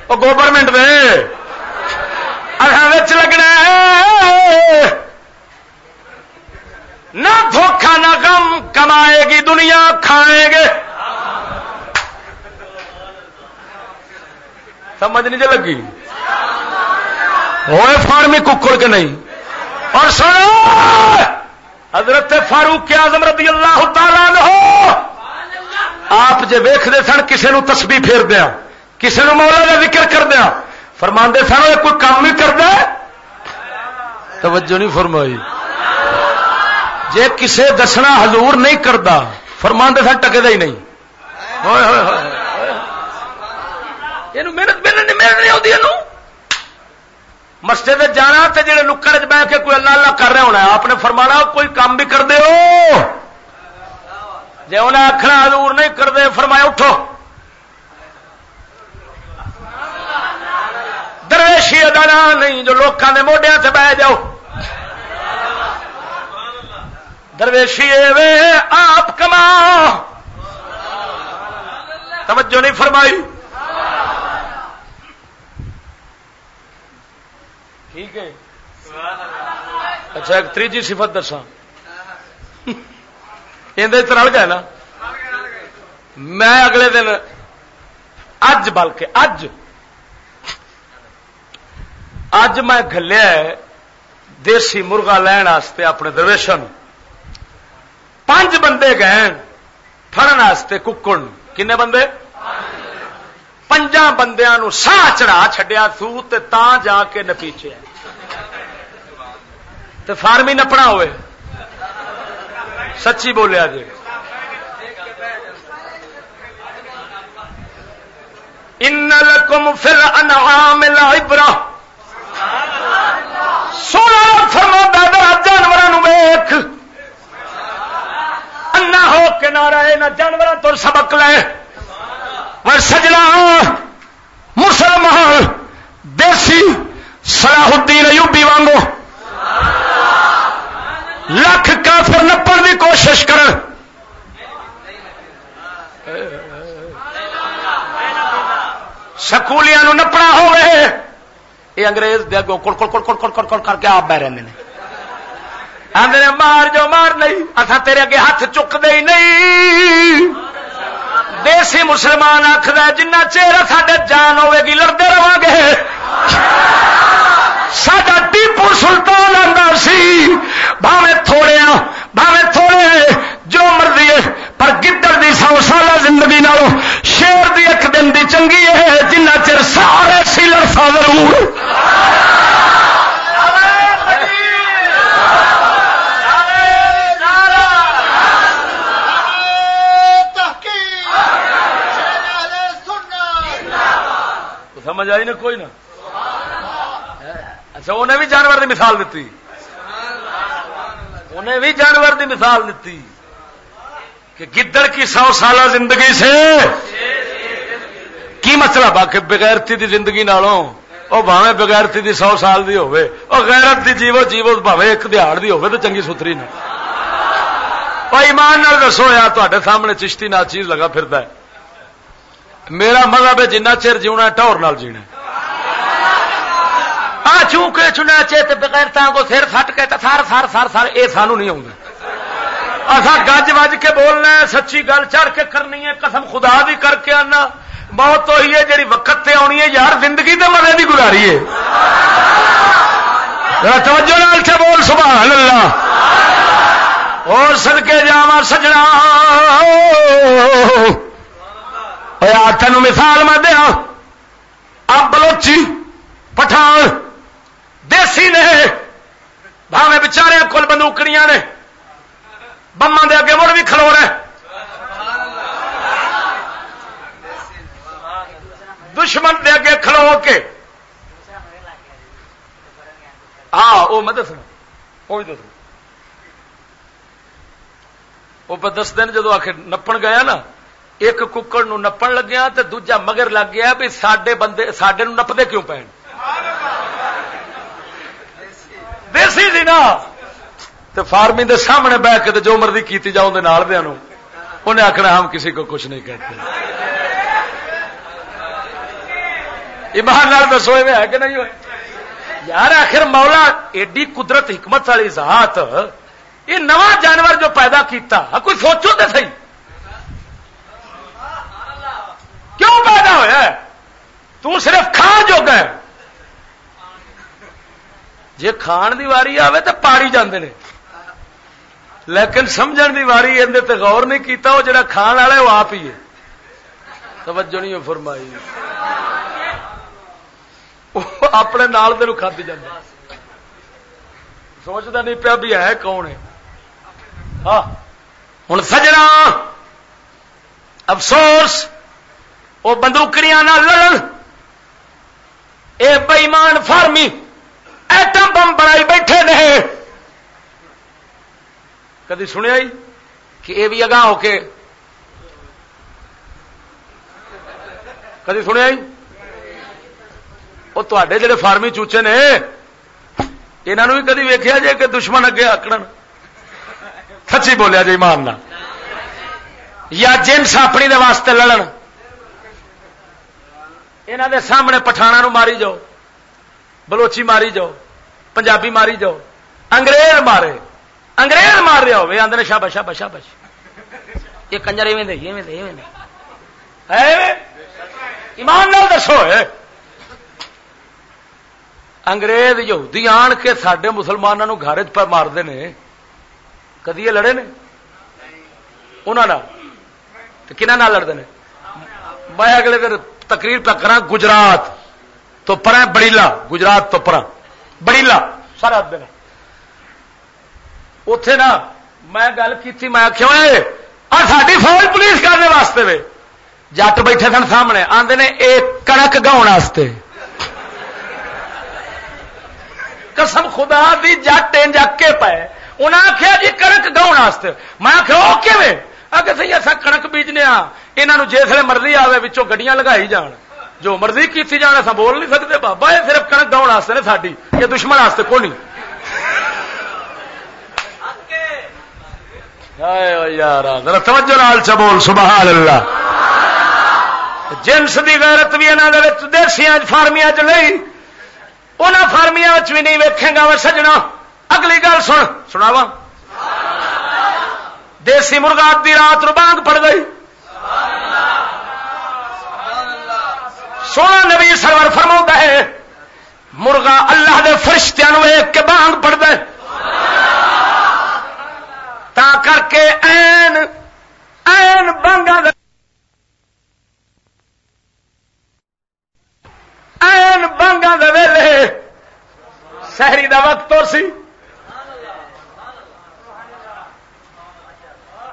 گورنمنٹ میں اصا لگنا نہ دھوکھا نہ غم کمائے گی، دنیا کھائیں گے۔ سمجھ نہیں لگی؟ ہوئے فارمی ککڑ کے نہیں۔ اور سنو، حضرت فاروق آزم رضی اللہ تعالی ہو آپ جی ویختے سن کسی نو تسبی پھیر دیا کسی نو مولا کا ذکر کر دیا فرما سن کوئی کام نہیں کرتا توجہ نہیں فرمائی۔ جے کسے دسنا حضور نہیں کرتا فرما سن ٹکے ہی نہیں۔ محنت محنت نہیں آتی مسجد جانا تے جڑے نکڑ چ بہ کے کوئی اللہ اللہ کر رہا ہونا آپ نے فرمانا کوئی کام بھی کر دے جی انہیں آخنا حضور نہیں کرتے فرمایا اٹھو۔ درویشی ادا نہیں، جو لوگوں کے موڈیا سے بہ جاؤ۔ درویشی آپ کما۔ توجہ نہیں فرمائی۔ ٹھیک ہے۔ اچھا ایک تیجی سفت دسا اندر رل گیا نا۔ میں اگلے دن، اج بلکہ اج اج میں گلیا دیسی مرغا لین اپنے درویشن پانچ بندے گئے فرن ککڑ کنے بندے؟ پنجا بندیا سا چڑھا چڈیا سو تا جا کے نپیچے تو فارمی نپنا ہوئے۔ سچی بولیا جی ان لکم فل انعام العبرہ۔ سونا فرما دادا جانوروں ویخ انا ہو کے نہ رہے نہ جانوروں تو سبق لے۔ اور سجنا، مسلمان، دیسی صلاح الدین ایوبی وانگو۔ لکھ کافر نپن کی کوشش کر۔ سکولیاں نپنا ہوئے یہ انگریز دے اگوں کڑ کڑ کڑ کڑ کڑ کڑ کر کے آپ بہ رہے ہیں آدھے مار جو، مار نہیں اتھا تیرے اگے ہاتھ چکتے ہی نہیں۔ دیسی مسلمان آخر جنہ چہرہ ساڈے جان ہوے گی لڑتے رہا گے سڈا ٹیپو سلطان آتا سی۔ بھاوے تھوڑے بھاوے تھوڑے جو مرضی ہے، پر گدڑ دی سو سالہ زندگی نالو شیر دی ایک دن دی چنگی ہے، جنہ چر سارے سیلر سا ضرور۔ سمجھ آئی نا کوئی نہ اچھا انہیں بھی جانور کی مثال دیتی انہیں بھی جانور کی مثال دیتی کہ گدڑ کی سو سالہ زندگی سے کی مطلب آ کہ بغیرتی دی زندگی نالوں؟ وہ بھاوے بغیرتی دی سو سال دی ہوئے وہ غیرت دی جیو جیو بھاوے ایک دیہڑ دی ہوئے تو چنگی ستری نہ ایمان نال دسو یا تے سامنے چشتی نہ چیز لگا پھرتا ہے میرا مذہب ہے جنہ چر جیونا ٹور نال جینا چونکہ چنا چیت بغیر کو سر فٹ کے سار سار سار سار یہ سانو نہیں آتا اصا گج وج کے بولنا ہے سچی گل چڑھ کے کرنی ہے قسم خدا بھی کر کے آنا بہت ہوئی ہے جی وقت تے آنی ہے یار زندگی تو مزے بھی گزاری ہے توجہ نال سے بول سبحان اللہ اور سدکے جا سجنا تین مثال میں دیا آپ بلوچی پٹھان دیسی نے بھاوے بچارے کل بندوکڑیاں نے بما دے اگے مڑ بھی کھلو رہے دشمن دے اگے کھلو کے۔ ہاں وہ میں دسنا۔ وہ بھی دسنا۔ وہ دس دن جدو آخر نپن گیا نا، ایک ککڑ نو نپن لگیا تو دوجا مگر لگ گیا بھی سڈے بندے سڈے نپتے کیوں پے دیسی سی نا۔ تو فارمی دے سامنے بہ کے جو مرضی کی جاؤ دیا انہیں آخنا ہم کسی کو کچھ نہیں کہتے۔ ایمان لال دسو ہے کہ نہیں ہوئے؟ یار آخر مولا ایڈی قدرت حکمت والی ذات، یہ نواں جانور جو پیدا کیتا کوئی سوچو تو صحیح؟ کیوں پیدا ہوا تو صرف کھان جو گئے جی کھان دی واری آئے تو پاڑی جاندے نے۔ لیکن سمجھن دی واری اندر تے غور نہیں کیتا، وہ جڑا کھان والا ہے، وہ آپ ہی ہے۔ توجہ نہیں فرمائی۔ اپنے نال دے کھدی جانا سوچتا نہیں پیا بھی ہے کون ہے ہاں ہوں سجنا افسوس وہ بندوکڑیاں نہ لڑن اے بئیمان فارمی ایٹم بم بنائی بیٹھے نے کدی سنیا کہ یہ بھی اگاں ہو کے کدی سنیا وہ تے جڑے فارمی چوچے نے یہاں بھی کدی ویکیا جی کہ دشمن اگے آکڑ سچی بولیا جی ماننا یا جنس اپنی دے واسطے لڑن یہاں دے سامنے پٹھانا ماری جاؤ بلوچی ماری جاؤ پنجابی ماری جاؤ انگریز مارے انگریز مار رہا ہو آدھے شا بشا بشا بش یہ کنجر ایمان نال دسو انگریز یہودی آن کے سڈے مسلمانوں گھر پر مارتے ہیں کدی یہ لڑے نے؟ انہوں کنہ لڑتے ہیں میں اگلے دن تقریر پہ کرا گجرات تو پر بڑیلا، گجرات تو پر بڑیلا سارا دن اتے نا میں گل کی میں آخیا ساری فوج پولیس کرنے واسطے وے۔ جٹ بیٹھے سن سامنے آدھے نے یہ کنک گاؤ قسم خدا دی جٹ کے پے۔ انہیں آخیا جی کنک گاؤ میں آخیا وہ کیون آگے سی ایسا کنک بیجنے ہاں۔ یہاں جسے مرضی آئے بچوں گڈیاں لگائی جان۔ جو مرضی کی جان ایسا بول نہیں سکتے بابا یہ صرف کنک گاؤن واسطے نے ساری یہ دشمن واسطے کو نہیں یار توجہ لال چبول سبحان اللہ جنس کی غیرت بھی انہوں یہاں دیسیا فارمیا چ نہیں۔ ان فارمیا بھی نہیں ویکھے گا، وہ سجنا۔ اگلی گل سن۔ سناوا دیسی مرغا دی رات نو بانگ پڑ گئی۔ سونا نبی سرور فرما ہے، مرغا اللہ دے فرشتوں ویک کے بانگ پڑ دے تا کر کے این این بانگا این بانگا دے ویلے۔ سہری دا وقت تو سی۔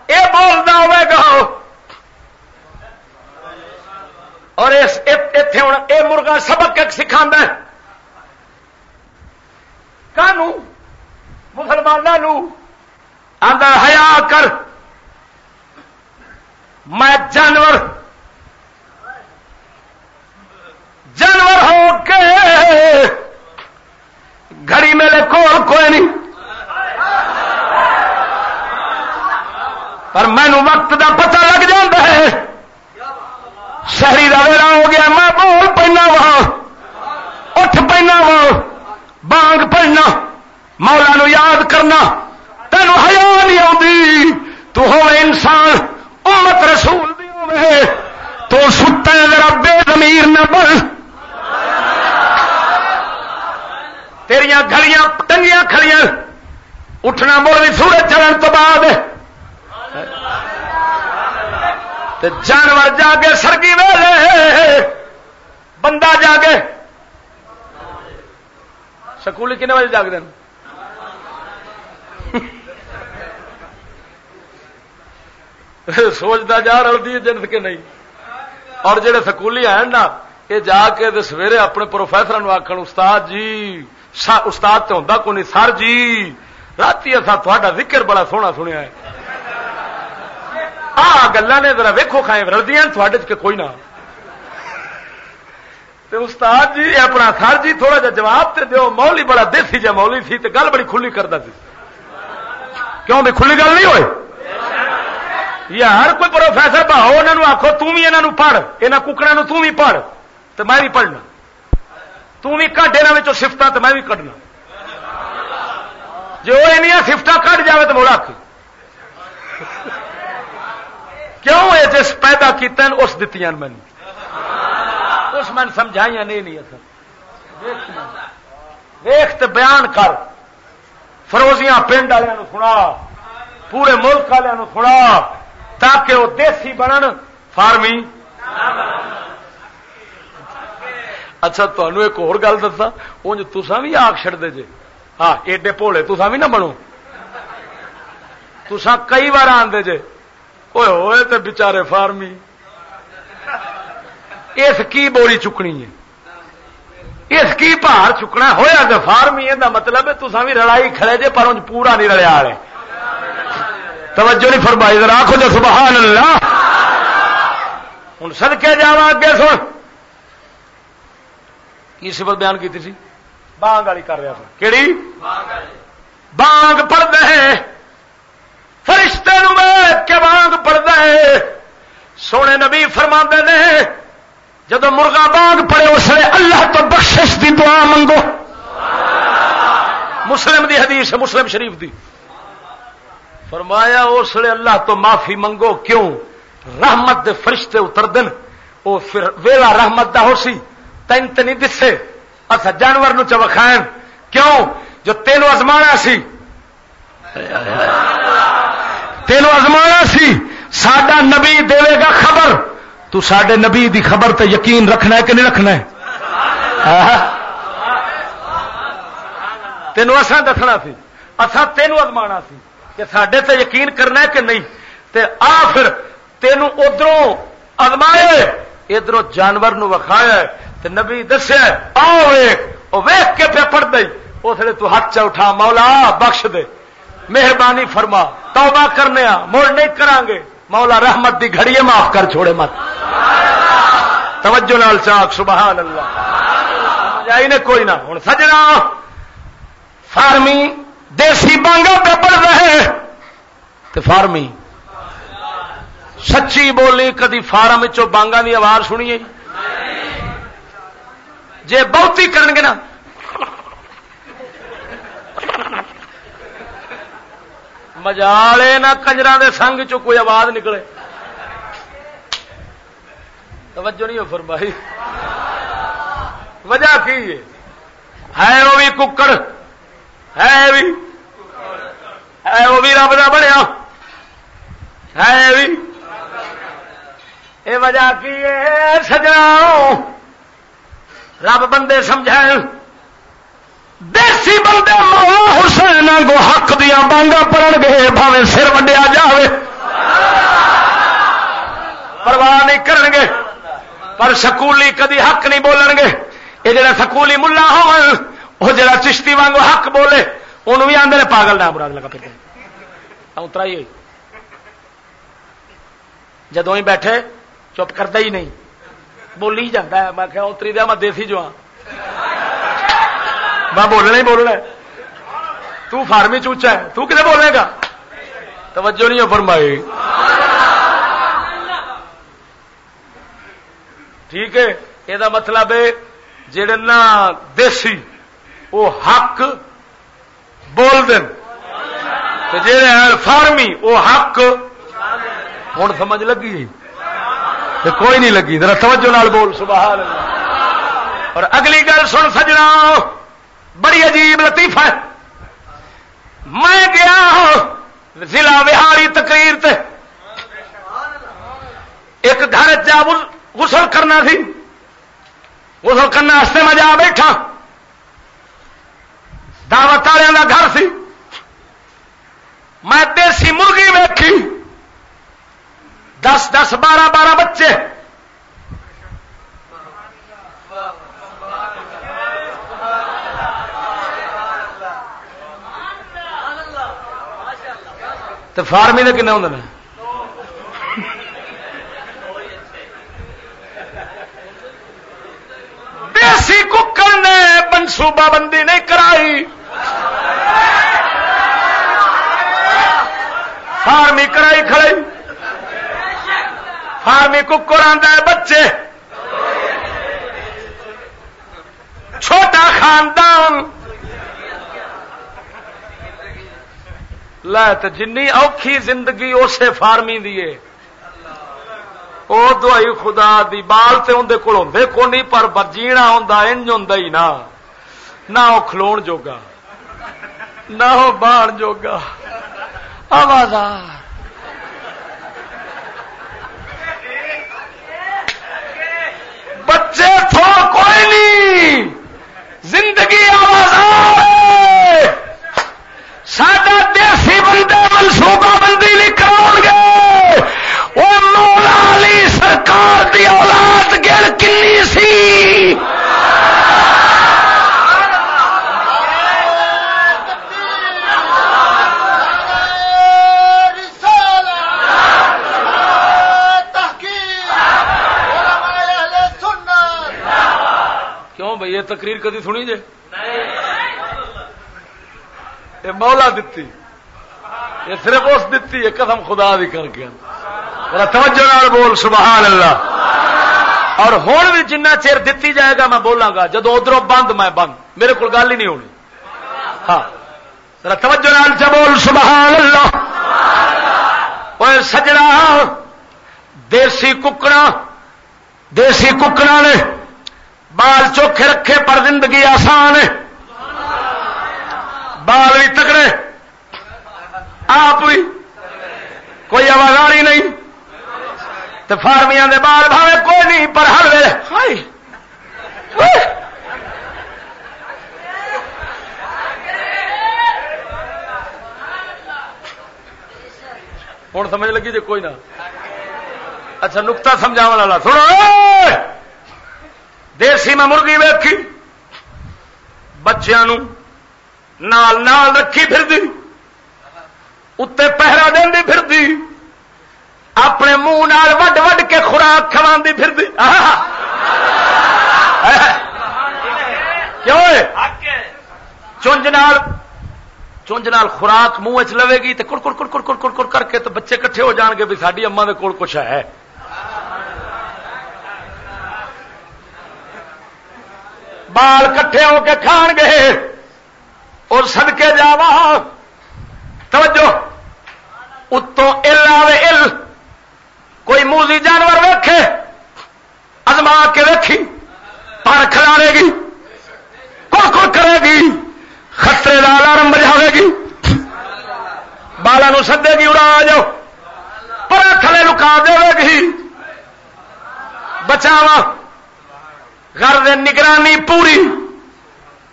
یہ بولنا ہوئے گا۔ اور اتے ہوں یہ مرغا سبق سکھا کانو؟ مسلمانوں آدھا ہیا کر۔ میں جانور جانور ہو کے گھڑی میرے کول کوئی نہیں۔ پر مینو وقت دا پتہ لگ جاتا ہے۔ شہری کا ویلا ہو گیا، میں بول پہنا وا۔ اٹھ پہنا وا۔ بانگ پڑھنا۔ مولا نو یاد کرنا۔ تین ہیا نہیں آتی تو ہو انسان، امت رسول دی ہوئے تو ستا ذرا بے زمیر نہ بن۔ تیریا گلیاں ٹنگیاں کھڑیاں، اٹھنا مڑ بھی سورج چلن تو بعد۔ جانور جا کے سرگی ویلے، بندہ جا کے سکولی کنے بجے جاگ دین؟ سوچتا جا رلتی ہے جنت کے نہیں۔ اور جڑے سکولی ہیں نا یہ جا کے سویرے اپنے پروفیسر آخر استاد جی استاد تو ہوں کو نہیں سر جی رات اصا ذکر بڑا سونا سنیا ہے۔ آ گلا نے ذرا ویکو کھائے رلدی تھوڑے کوئی نہ۔ استاد جی اپنا سر جی تھوڑا جا جواب تے دیو۔ مولی بڑا دیسی جا مولی سی تے گل بڑی کھلی کرتا سی۔ کیوں بھی کھلی گل نہیں ہوئے؟ یا ہر کوئی پروفیسر بہو انہوں آخو تم بھی یہاں پڑھ یہاں ککڑا تم بھی پڑھ تو میں بھی پڑھنا۔ تم بھی کٹ یہاں سفت تو میں بھی کڈنا۔ جی وہ سفت کٹ جائے تو موڑا آخ کیوں یہ جس پیدا کیتے اس دیتی میں اس میں سمجھائی نہیں نہیں اصل ویخ بیان کر۔ فروزیاں پنڈ والوں سنا۔ پورے ملک والوں سنا۔ تاکہ وہ دیسی بنن۔ فارمی۔ اچھا تمہیں ایک اور گل دسا انج تسا بھی آگ چڑ دے جے۔ ہاں ایڈے بھولے تسا بھی نہ بنو تسا کئی بار آدھے جے۔ ہوئے ہوئے تو بچارے فارمی۔ اس کی بوری چکنی ہے۔ اس کی پہاڑ چکنا ہوا تو فارمی یہ مطلب ہے تصا بھی رڑائی کھڑے جے، پر انج پورا نہیں رلیا رہے توجہ نہیں فرمائی، ذرا آخو جو سبحان اللہ۔ ہوں سدکے جا اگے سن۔ کی سبت بیان کی تھی بانگ والی کر رہا تھا۔ کہڑی بانگ پڑھتے ہیں فرشتے کے بانگ پڑھتا ہے۔ سونے نبی فرما نے جب مرغا بانگ پڑے اس لیے اللہ تو بخشش دی دعا منگو۔ مسلم دی حدیث مسلم شریف دی۔ فرمایا اس لیے اللہ تو معافی منگو۔ کیوں؟ رحمت دے فرشتے اتر دن وہ ویلا رحمت دا ہو سی۔ تین تو نہیں دسے۔ اچھا جانور نو چوکھائن کیوں؟ جو تینوں ازمانا سی۔ تینوں ازمانا سی۔ سڈا نبی دے گا خبر۔ تو سڈے نبی دی خبر تے یقین رکھنا ہے کہ نہیں رکھنا ہے؟ تینوں اصا دسنا سی۔ اصا تینوں ازما سی کہ سڈے تے یقین کرنا ہے کہ نہیں۔ تے آ پھر تینوں ادھر ازمائے ادھر جانور نو وکھایا تے نبی دسیا آؤ ویخ ویخ کے پہ پڑ دئی اس لیے تو ہاتھ چ اٹھا، مولا بخش دے، مہربانی فرما، توبہ کرنے مڑ نہیں کران گے، مولا رحمت دی گھڑی معاف کر چھوڑے مت۔ توجہ نال چاک سبحان اللہ جائی نے کوئی نہ ہوں سجنا۔ فارمی دیسی بانگا پہ پڑ رہے تو فارمی، سچی بولی، کدی فارم بانگا دی آواز سنیے۔ جے بہتی کرن گے نا۔ مجالے نہ کجرا دے سنگ چ کوئی آواز نکلے۔ توجہ نہیں ہو فرمائی۔ وجہ کی ہے؟ وہ بھی ککڑ۔ ہے بھی۔ ہے وہ بھی رب کا بنیا۔ ہے بھی۔ یہ وجہ کی ہے؟ سجنا رب بندے سمجھا دیسی بندے حسین کو حق دیا بانگا پڑھ گے بھاوے سر وڈیا جائے پرواہ نہیں کرن گے، پر سکولی کدی حق نہیں بولن گے۔ یہ جڑا سکولی ملا ہو جڑا چشتی وانگو حق بولے انہوں بھی آدھے پاگل نہ مراد لگا پھر اترا ہی جدو ہی بیٹھے، چپ کرتا ہی نہیں۔ بولی جاتا ہے میں کہ اتری دیا میں دیسی جو ہاں میں بولنا ہی بولنا تو فارمی چوچا ہے تو کتنے بولے گا توجہ نہیں فرمائی ٹھیک ہے یہ مطلب ہے جڑے نا دیسی وہ حق بول دین جڑے ہیں فارمی وہ حق ہوں سمجھ لگی کوئی نہیں لگی۔ ذرا توجہ نال بول، سبحان اللہ۔ اور اگلی گل سن سجنا۔ بڑی عجیب لطیف ہے۔ میں گیا ہاں ضلع بہاری تقریر تے۔ ایک گھر جا غسل کرنا سی غسل کرنے میں جا بیٹھا۔ دعوت والوں کا گھر سی۔ میں دیسی مرغی ویکھی۔ دس دس بارہ بارہ بچے تو فارمی کے کن ہوں دیسی ککڑ نے منصوبہ بندی نہیں کرائی۔ فارمی کرائی کھڑی فارمی ککڑ آدھا بچے۔ چھوٹا خاندان۔ تو جن اوکھی زندگی اسے فارمی دیے وہ دوائی خدا دی بال تے اندر کول ہوں کو نہیں پر برجینا ہوں انج ہوں ہی نہ نہ وہ کھلو جوگا، نہ وہ بان جوگا۔ آوازار بچے تھو کوئی نہیں۔ زندگی آواز سڈا دیسی بندے منصوبہ بندی نہیں کرو گے۔ وہ مولا علی سرکار دی اولاد گڑ کنی سی۔ یہ تقریر کدی سنی جے؟ یہ مولا دیتی یہ صرف اس دیتی ہے قدم خدا دی کر کے۔ توجہ بول سبحان اللہ اور ہوں بھی جنہ چیر دیتی جائے گا میں بولاں گا، جدو ادھر بند، میں بند۔ میرے کو گل ہی نہیں ہونی۔ ہاں۔ توجہ نال بول سبحان اللہ سجنا دیسی ککڑا دیسی ککڑا نے بال چوکھے رکھے پر زندگی آسان ہے۔ بال بھی تکڑے۔ آپ بھی۔ کوئی آوازاری نہیں۔ تو فارمیا دے بال بھاوے کوئی نہیں، پر ہر ویل ہوں سمجھ لگی جی کوئی نہ۔ اچھا نکتا سمجھا والا، سنو۔ دیسی میں مرغی ویکھی بچیا نال نال رکھی پھر اتنے پہرا دینی پھر اپنے منہ وڈ وڈ کے خوراک کھوا پھر کیوں چونج نال چونج نال خوراک منہ چ لوے گی تو کڑ کڑ کڑ کڑ کڑ کڑ کر کے تو بچے کٹھے ہو جان گے بھی ساری اما دے کول کچھ ہے۔ بال کٹھے ہو کے کھان گے اور سدکے جاوا توجہ اتوں ال آئے ال کوئی موزی جانور ویکھے ازما کے ویکھی پر کھلارے گی کڑ کرے گی خطرے کا الارم بجاوے گی بالا نو سدے گی اڑا جاؤ پر تھلے لکا دے گی بچاوا گھر دے نگرانی پوری۔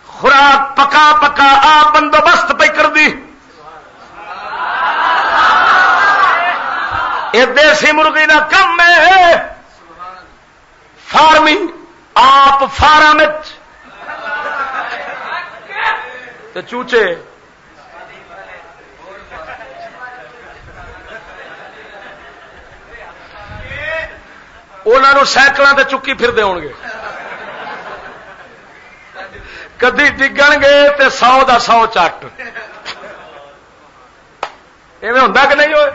خوراک پکا پکا آ بندوبست پہ کر دی۔ یہ دیسی مرغی کا کم ہے۔ فارمنگ آپ فارم چوچے۔ انہوں سائکلوں تے چکی پھر دے گے کدی ڈگن گے تے سو دا سو چٹ۔ ایویں ہوں کہ نہیں ہوئے؟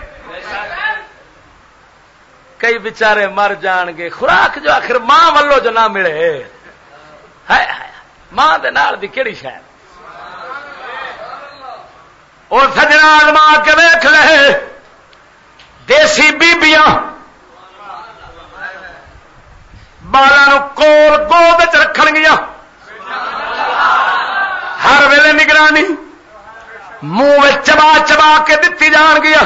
کئی بچارے مر جان گے، خوراک جو آخر ماں ولو جو نہ ملے۔ ماں دے نال دی کہڑی شاید اور سجنا آزما کے ویخ لے۔ دیسی بیبیاں۔ بالا کول گود رکھ گیا ہر ویلے نگرانی منہ چبا چبا کے دتی جان گیا۔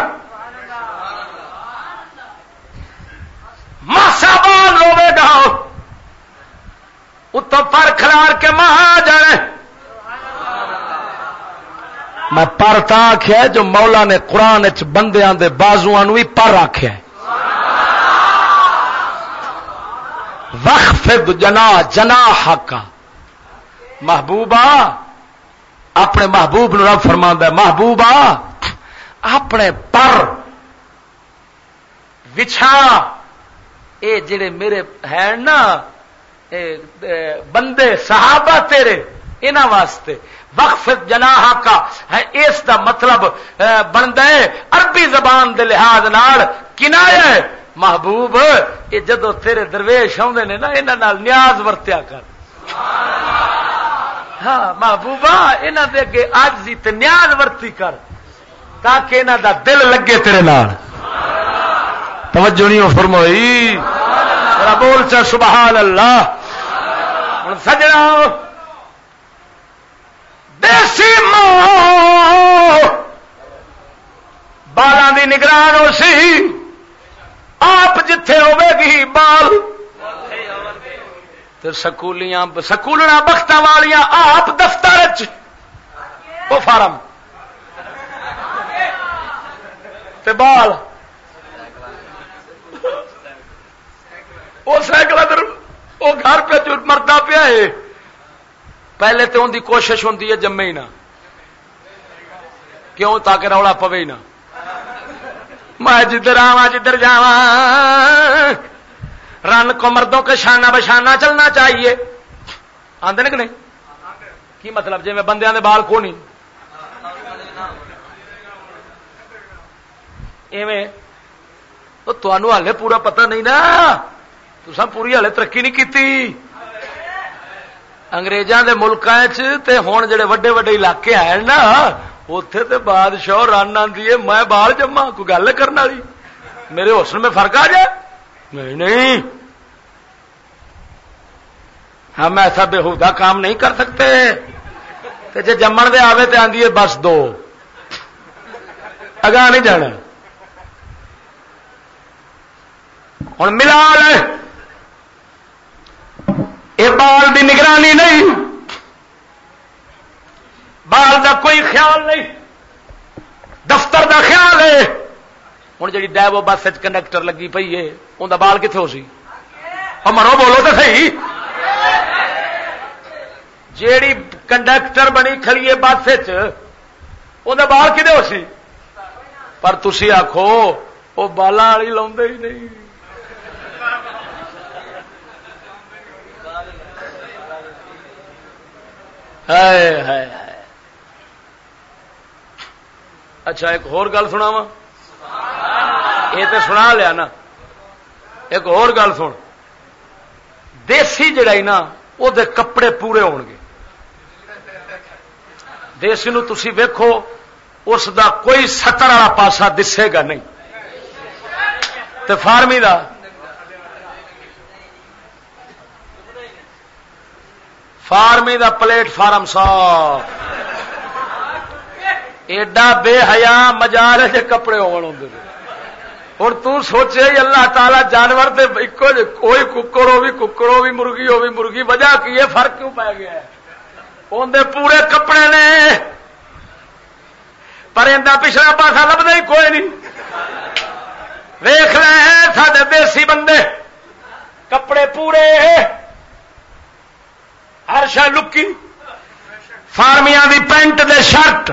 ماسا بال روے گا۔ اتوں پر کھلار کے مہا جانے میں پر تا آخیا جو مولا نے قرآن چ بندیاں دے بازو بھی پر آخیا وقف جنا جنا حقا محبوبہ اپنے محبوب نو رب فرما محبوبہ اپنے پر وچھا اے جڑے میرے ہیں نا بندے، صحابہ تیرے انہوں واسطے۔ وقف جناح کا اس دا مطلب بنتا ہے، عربی زبان دے لحاظ نال کنایا ہے۔ محبوب یہ جدو تیرے درویش آدھے نے نا یہاں نیاز ورتیا کر۔ ہاں محبوبہ یہاں دے اگے آج تے نیاز ورتی کر، تاکہ یہاں دا دل لگے تیرے نال۔ توجہ نہیں فرمائی۔ بول چا سبحان اللہ ہوں سجنا۔ دیسی ماں۔ بالا دی نگران ہو سی آپ جتھے ہوے گی، بال۔ سکولیاں سکولنا بخت والیاں آپ دفتر وہ فارم۔ بال۔ وہ سائیکل ادھر، وہ گھر پہ مرتا پیا ہے۔ پہلے تو ان کی کوشش ہوں جمے ہی نہ۔ کیوں تاکہ رولا پوے ہی نہ۔ میں جدھر آوا جدھر جا رن کو مردوں کے شانہ بشانہ چلنا چاہیے۔ آدھے کہ نہیں؟ کی مطلب جی میں بندیاں دے بال کو نہیں؟ ایویں تو ہالے پورا پتہ نہیں نا۔ تو پوری ہالے ترقی نہیں کی انگریزاں دے تے ہون جڑے وڈے وڈے علاقے ہیں نا اتے تے بادشاہ رن آدھی ہے، میں بال جما کوئی گل کرنے والی؟ میرے حسن میں فرق آ جائے۔ نہیں نہیں! ہم ایسا بےحدہ کام نہیں کر سکتے جی جمن دے آوے تے آندی ہے بس دو۔ اگاں نہیں جانا۔ ہوں ملال یہ بال دی نگرانی نہیں۔ بال دا کوئی خیال نہیں۔ دفتر دا خیال ہے۔ ہوں جی ڈیو بس کنڈکٹر لگی پی ہے انہیں بال کتنے ہو سی؟ ہاں، مرو بولو تو صحیح۔ جیڑی کنڈکٹر بنی کھڑی بس انہیں بال کتنے ہو سی؟ پر تھی آخو وہ بالا والی لا ہی نہیں۔ اچھا ایک ہور گل سنا وا یہ تو سنا لیا نا۔ ایک اور گل سن۔ دیسی جڑا نا وہ کپڑے پورے ہو گے۔ دیسی نو تھی ویکو اس دا کوئی ستر والا پاسا دسے گا نہیں۔ تو فارمی دا۔ فارمی دا پلیٹ فارم صاف۔ ایڈا بے حیا مجال ہے کپڑے ہوں ہوں توچے اللہ تعالی جانور کوئی ککڑ ہو بھی، ککڑ ہو بھی، مرغی ہو بھی، مرغی، وجہ کی ہے؟ فرق کیوں پی گیا اندر پورے کپڑے نے۔ پر اندر پچھلا پاسا لبنا ہی کوئی نہیں۔ ویخ رہے ہیں سارے دیسی بندے۔ کپڑے پورے۔ ہر شا لکی۔ فارمیا دی پینٹ دے شرٹ۔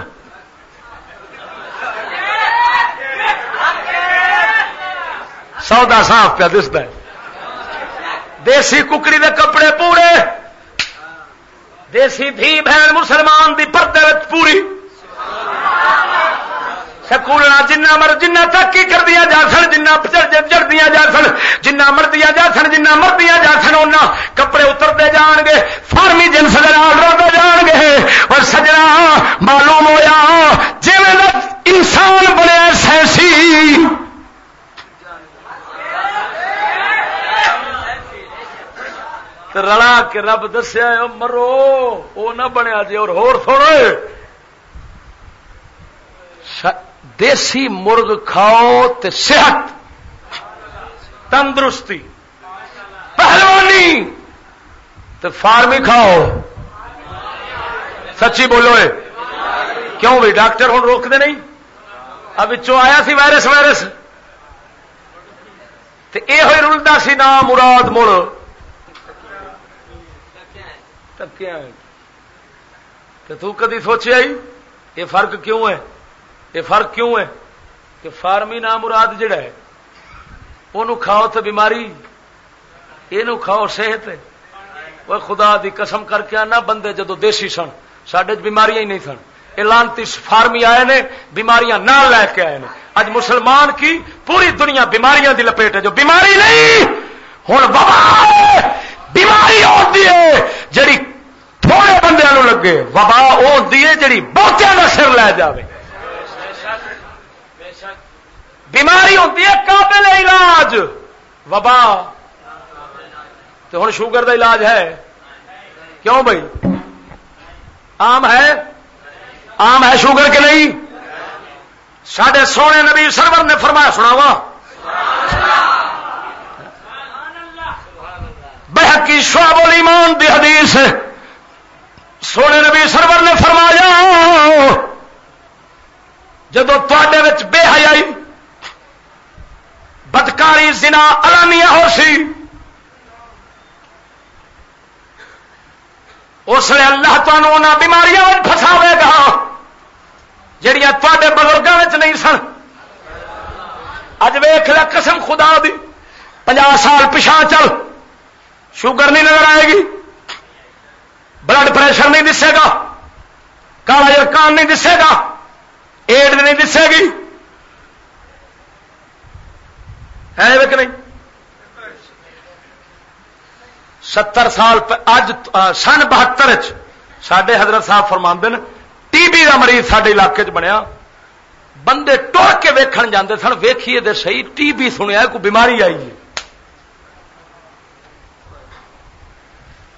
سودا صاف پیا دستا دیسی ککڑی دے کپڑے پورے۔ دیسی دھی بہن مسلمان دی پردے پوری۔ سکول جنہ مر جنہ ترقی کر دیا جا سن، جنہ چڑھ دیا جا سن، جنہ مردیا جا سن، جنہ مردیا جا سن ان کپڑے اترتے جان گے فارمی جنس روتے جان گے اور سجنا معلوم ہوا جی انسان بنیا سینسی رلا کے رب دسیا مرو وہ نہ بنیا جی اور ہور تھوڑے۔ دیسی مرغ کھاؤ تے صحت۔ تندرستی۔ پہلوانی۔ تے فارمی کھاؤ۔ سچی بولو اے۔ کیوں بھی ڈاکٹر ہوں روکتے نہیں؟ اب آیا سی وائرس وائرس۔ یہ رلتا سی نام مراد مڑ۔ تو کدی سوچیا یہ فرق کیوں ہے؟ یہ فرق کیوں ہے؟ کہ فارمی نام مراد جڑا ہے وہ کھاؤ تو بیماری یہ کھاؤ صحت وہ خدا دی قسم کر کے آنا، بندے جدو دیسی سن سڈے بیماریاں ہی نہیں سن۔ لانتی فارمی آئے نے، بیماریاں نہ لے کے آئے نے۔ اج مسلمان کی پوری دنیا بیماریاں دی لپیٹ ہے، جو بیماری نہیں ہوں بیماری ہوتی ہے، جڑی تھوڑے بندے لگے، وبا وہ ہوتی ہے جڑی بہتوں کا سر لے جائے بیماری ہوتی ہے قابل علاج۔ وبا۔ تو ہوں شوگر کا علاج ہے۔ کیوں بھائی آم ہے؟ آم ہے شوگر کے نہیں؟ سڈے سونے نبی سرور نے فرمایا سنا وا بحقی شعب الایمان دی حدیث سونے نبی سرور نے فرمایا جب تے بے حیائی، بدکاری، زنا الانیہ ہو سی، اس لیے اللہ تمہیں بیماریاں فساوے گا جہیا تے بزرگوں نہیں سن۔ اج ویخ ل قسم خدا دی پناہ سال پچھا چل، شوگر نہیں نظر آئے گی۔ بلڈ پریشر نہیں دسے گا۔ کالا یرکان نہیں دسے گا۔ ایڈ نہیں دسے گی۔ ہے جی کہ نہیں؟ ستر سال اج سن بہتر سڈے حضرت صاحب فرما ٹی بی کا مریض سڈے علاقے چ بنیا۔ بندے ٹر کے ویکھن جاندے سن، ویکھیے دے صحیح۔ ٹی بی سنیا، کوئی بیماری آئی جی۔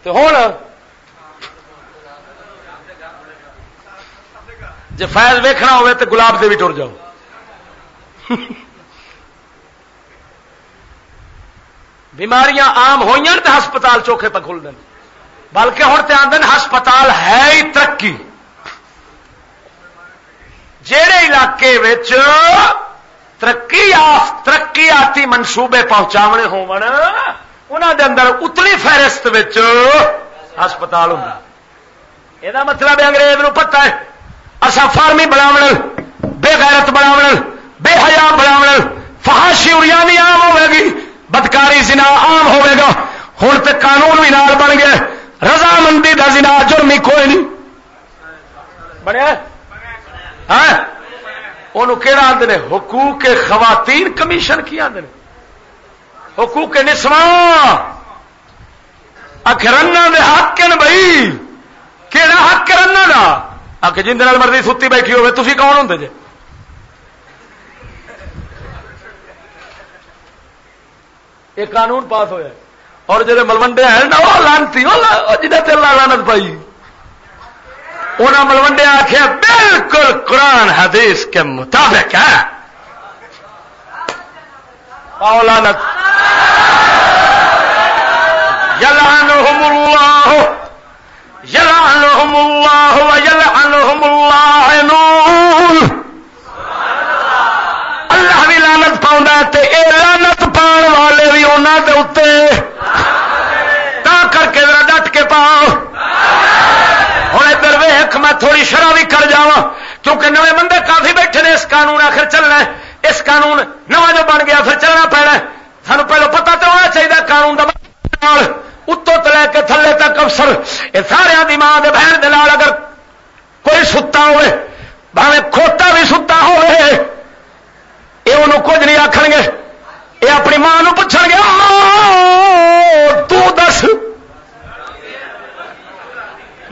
ہے ہوں جی فائد ویکھنا ہوئے تو گلاب دے بھی ٹر جاؤ۔ بیماریاں آم ہوئی تو ہسپتال چوکھے پہ کھل دیں بلکہ ہوں تو آدھے ہسپتال ہے ہی ترقی۔ جہے علاقے ترقی ترقی آتی منصوبے پہنچاونے دے اندر اتلی فہرست ہسپتال ہوں۔ یہ مطلب انگریز نو پتا ہے۔ اصا فارمی بناو بے غیرت بناو بے حیا بناو فہاشی اریانی عام ہوے گی، بدکاری زنا عام ہوئے گا۔ ہوں تو قانون بھی نال بن گیا، رضامندی کا زنا جرم ہی کوئی نہیں۔ بنیا؟ ہاں؟ انہوں کہڑا آدھے حقوق خواتین کمیشن کی آدھے حقوق نسواں۔ اخرنا دے حق نے بھائی کہڑا حق کرنا دا؟ آ کے جن مرضی ستی بیٹھی ہوئے تھی کون ہوں جی یہ قانون پاس ہوا اور جہے ملوڈے ہیں نا، وہ لانتی جنہیں تیل لانت پائی۔ انہیں ملوڈیا آخیا بالکل قرآن حدیث کے مطابق ہے۔ پاؤ لانت يلعنهم الله يلعنهم الله ويلعنهم اللاعنون اللہ بھی لانت پاؤں اے لانت پاؤ والے بھی انہوں کے اتنے تا کر کے ذرا ڈٹ کے پاؤ. ہوں ادھر ویخ میں تھوڑی شرح بھی کر جا کیونکہ نئے بندے کافی بیٹھے نے اس قانون آخر چلنا ہے. اس قانون نواں جو بن گیا پھر چلنا پینا سانو پہلو پتا تو ہونا چاہیے قانون کا اتو تو لے کے تھلے تک افسر یہ سارے دماغ بہن دلال اگر کوئی ستا ہوئے، بھاوے کھوتا بھی ستا ہوئے یہ انہوں کچھ نہیں آخ گے یہ اپنی ماں پوچھ گے تس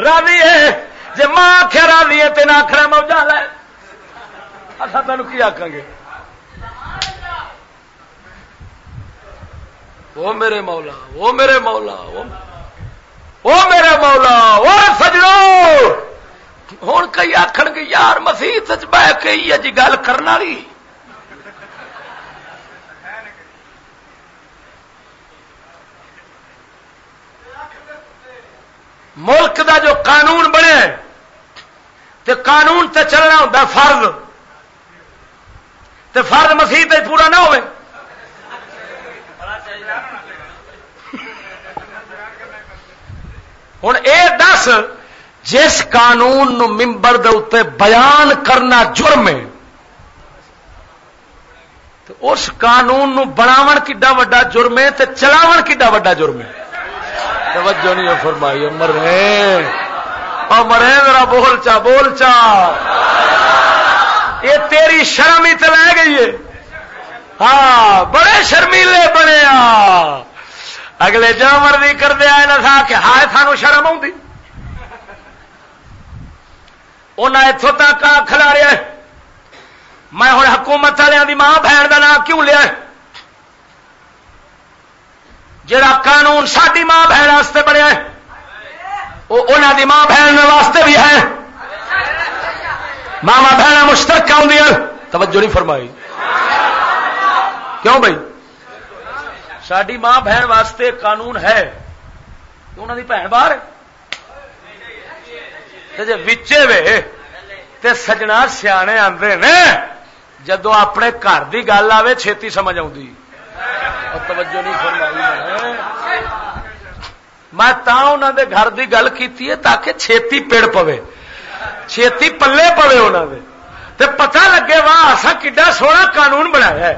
راضی ہے جی ماں آخیا راضی ہے تین آخر موجہ لے۔ اصا تین کی آخ گے؟ وہ میرے مولا، وہ میرے مولا، وہ میرے مولا، وہ سجڑو ہوں کئی آخر گے، یار مسیح بہ کے جی گل کرنے والی۔ ملک دا جو قانون بنے، تے قانون تے چلنا ہوتا فرض۔ تے فرض مسیح پورا نہ ہوئے۔ ہوں اے دس، جس قانون نو ممبر دے اتنے بیان کرنا جرم ہے اس قانون نو بناو کڈا وڈا جرم ہے تے چلاو کڈا وڈا جرم ہے؟ توجہ نہیں فرمائی مرے مرے ذرا بول چا بول چا۔ یہ تیری شرم ہی تو لے گئی ہے۔ ہاں بڑے شرمیلے بنے آ۔ اگلے جو مرضی کر دیا نسا کہ ہائے سانو شرم آئی انہیں اتوں تک کھلا رہا میں ہوں حکومت والوں کی ماں بہن کا نام کیوں لیا جڑا قانون ساری ماں بہن واسطے بنیا وہ انہوں کی ماں بہن واسطے بھی ہے۔ ماوا بہن مشترک آدی توجہ نہیں فرمائی۔ کیوں بھائی؟ ساری ماں بہن واسطے قانون ہے۔ انہوں کی بھن باہر جی وچے وے تے سجنا سیانے آتے نے جدو اپنے گھر کی گل آئے چھتی سمجھ آئی توجہ نہیں فرمائی میں تا انہوں دے گھر کی گل کی تاکہ چھتی پیڑ پوے۔ چھتی پلے پوے انہوں نے تے پتہ لگے واہ اصا کڈا سونا قانون بنایا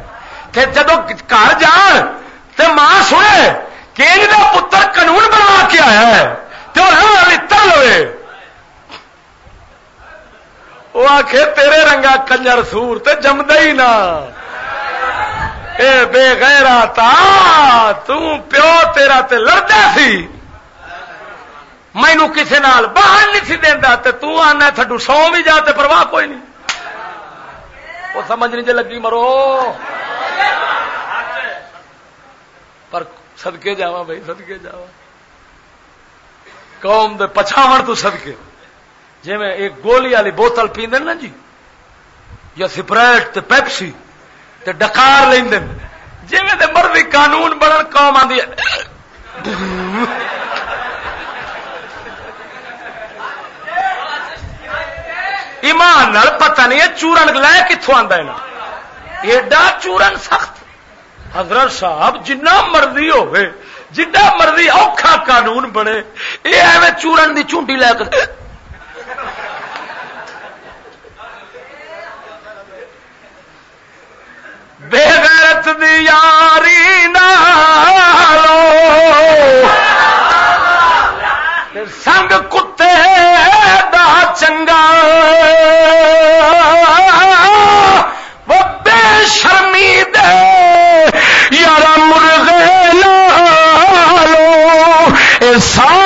جدو گھر جان تے ماں سنے کہ پتر قانون بنا کے آیا ہے تو لوے۔ وہ آخ تیرے رنگا کنجر سور تے جمد ہی نہ اے بے گہرا تا پیو تیرا تے لڑتا سی۔ مینو کسی نال باہر نہیں سی دینا تے تو آنا تھڈو سو بھی جا تے پرواہ کوئی نہیں۔ وہ سمجھ نہیں جی لگی مرو۔ پر سدکے جا بھائی سدکے جا قوم دے پچھاو تو سدکے جی میں ایک گولی والی بوتل پیند نا جی یا سپرائٹ تے پیپسی تے ڈکار لین جی میں مرضی قانون بنن، قوم آدھی ایمان پتہ نہیں ہے چورن لے کتوں آتا ہے۔ ایڈا چورن سخت۔ حضرت صاحب جنہ مرضی ہوئے، جنہ مرضی اوکھا قانون بنے یہ ایویں چورن دی چونٹی لے کر بے غیرت دی یاری نالو۔ سنگ کتے دا چنگا سارے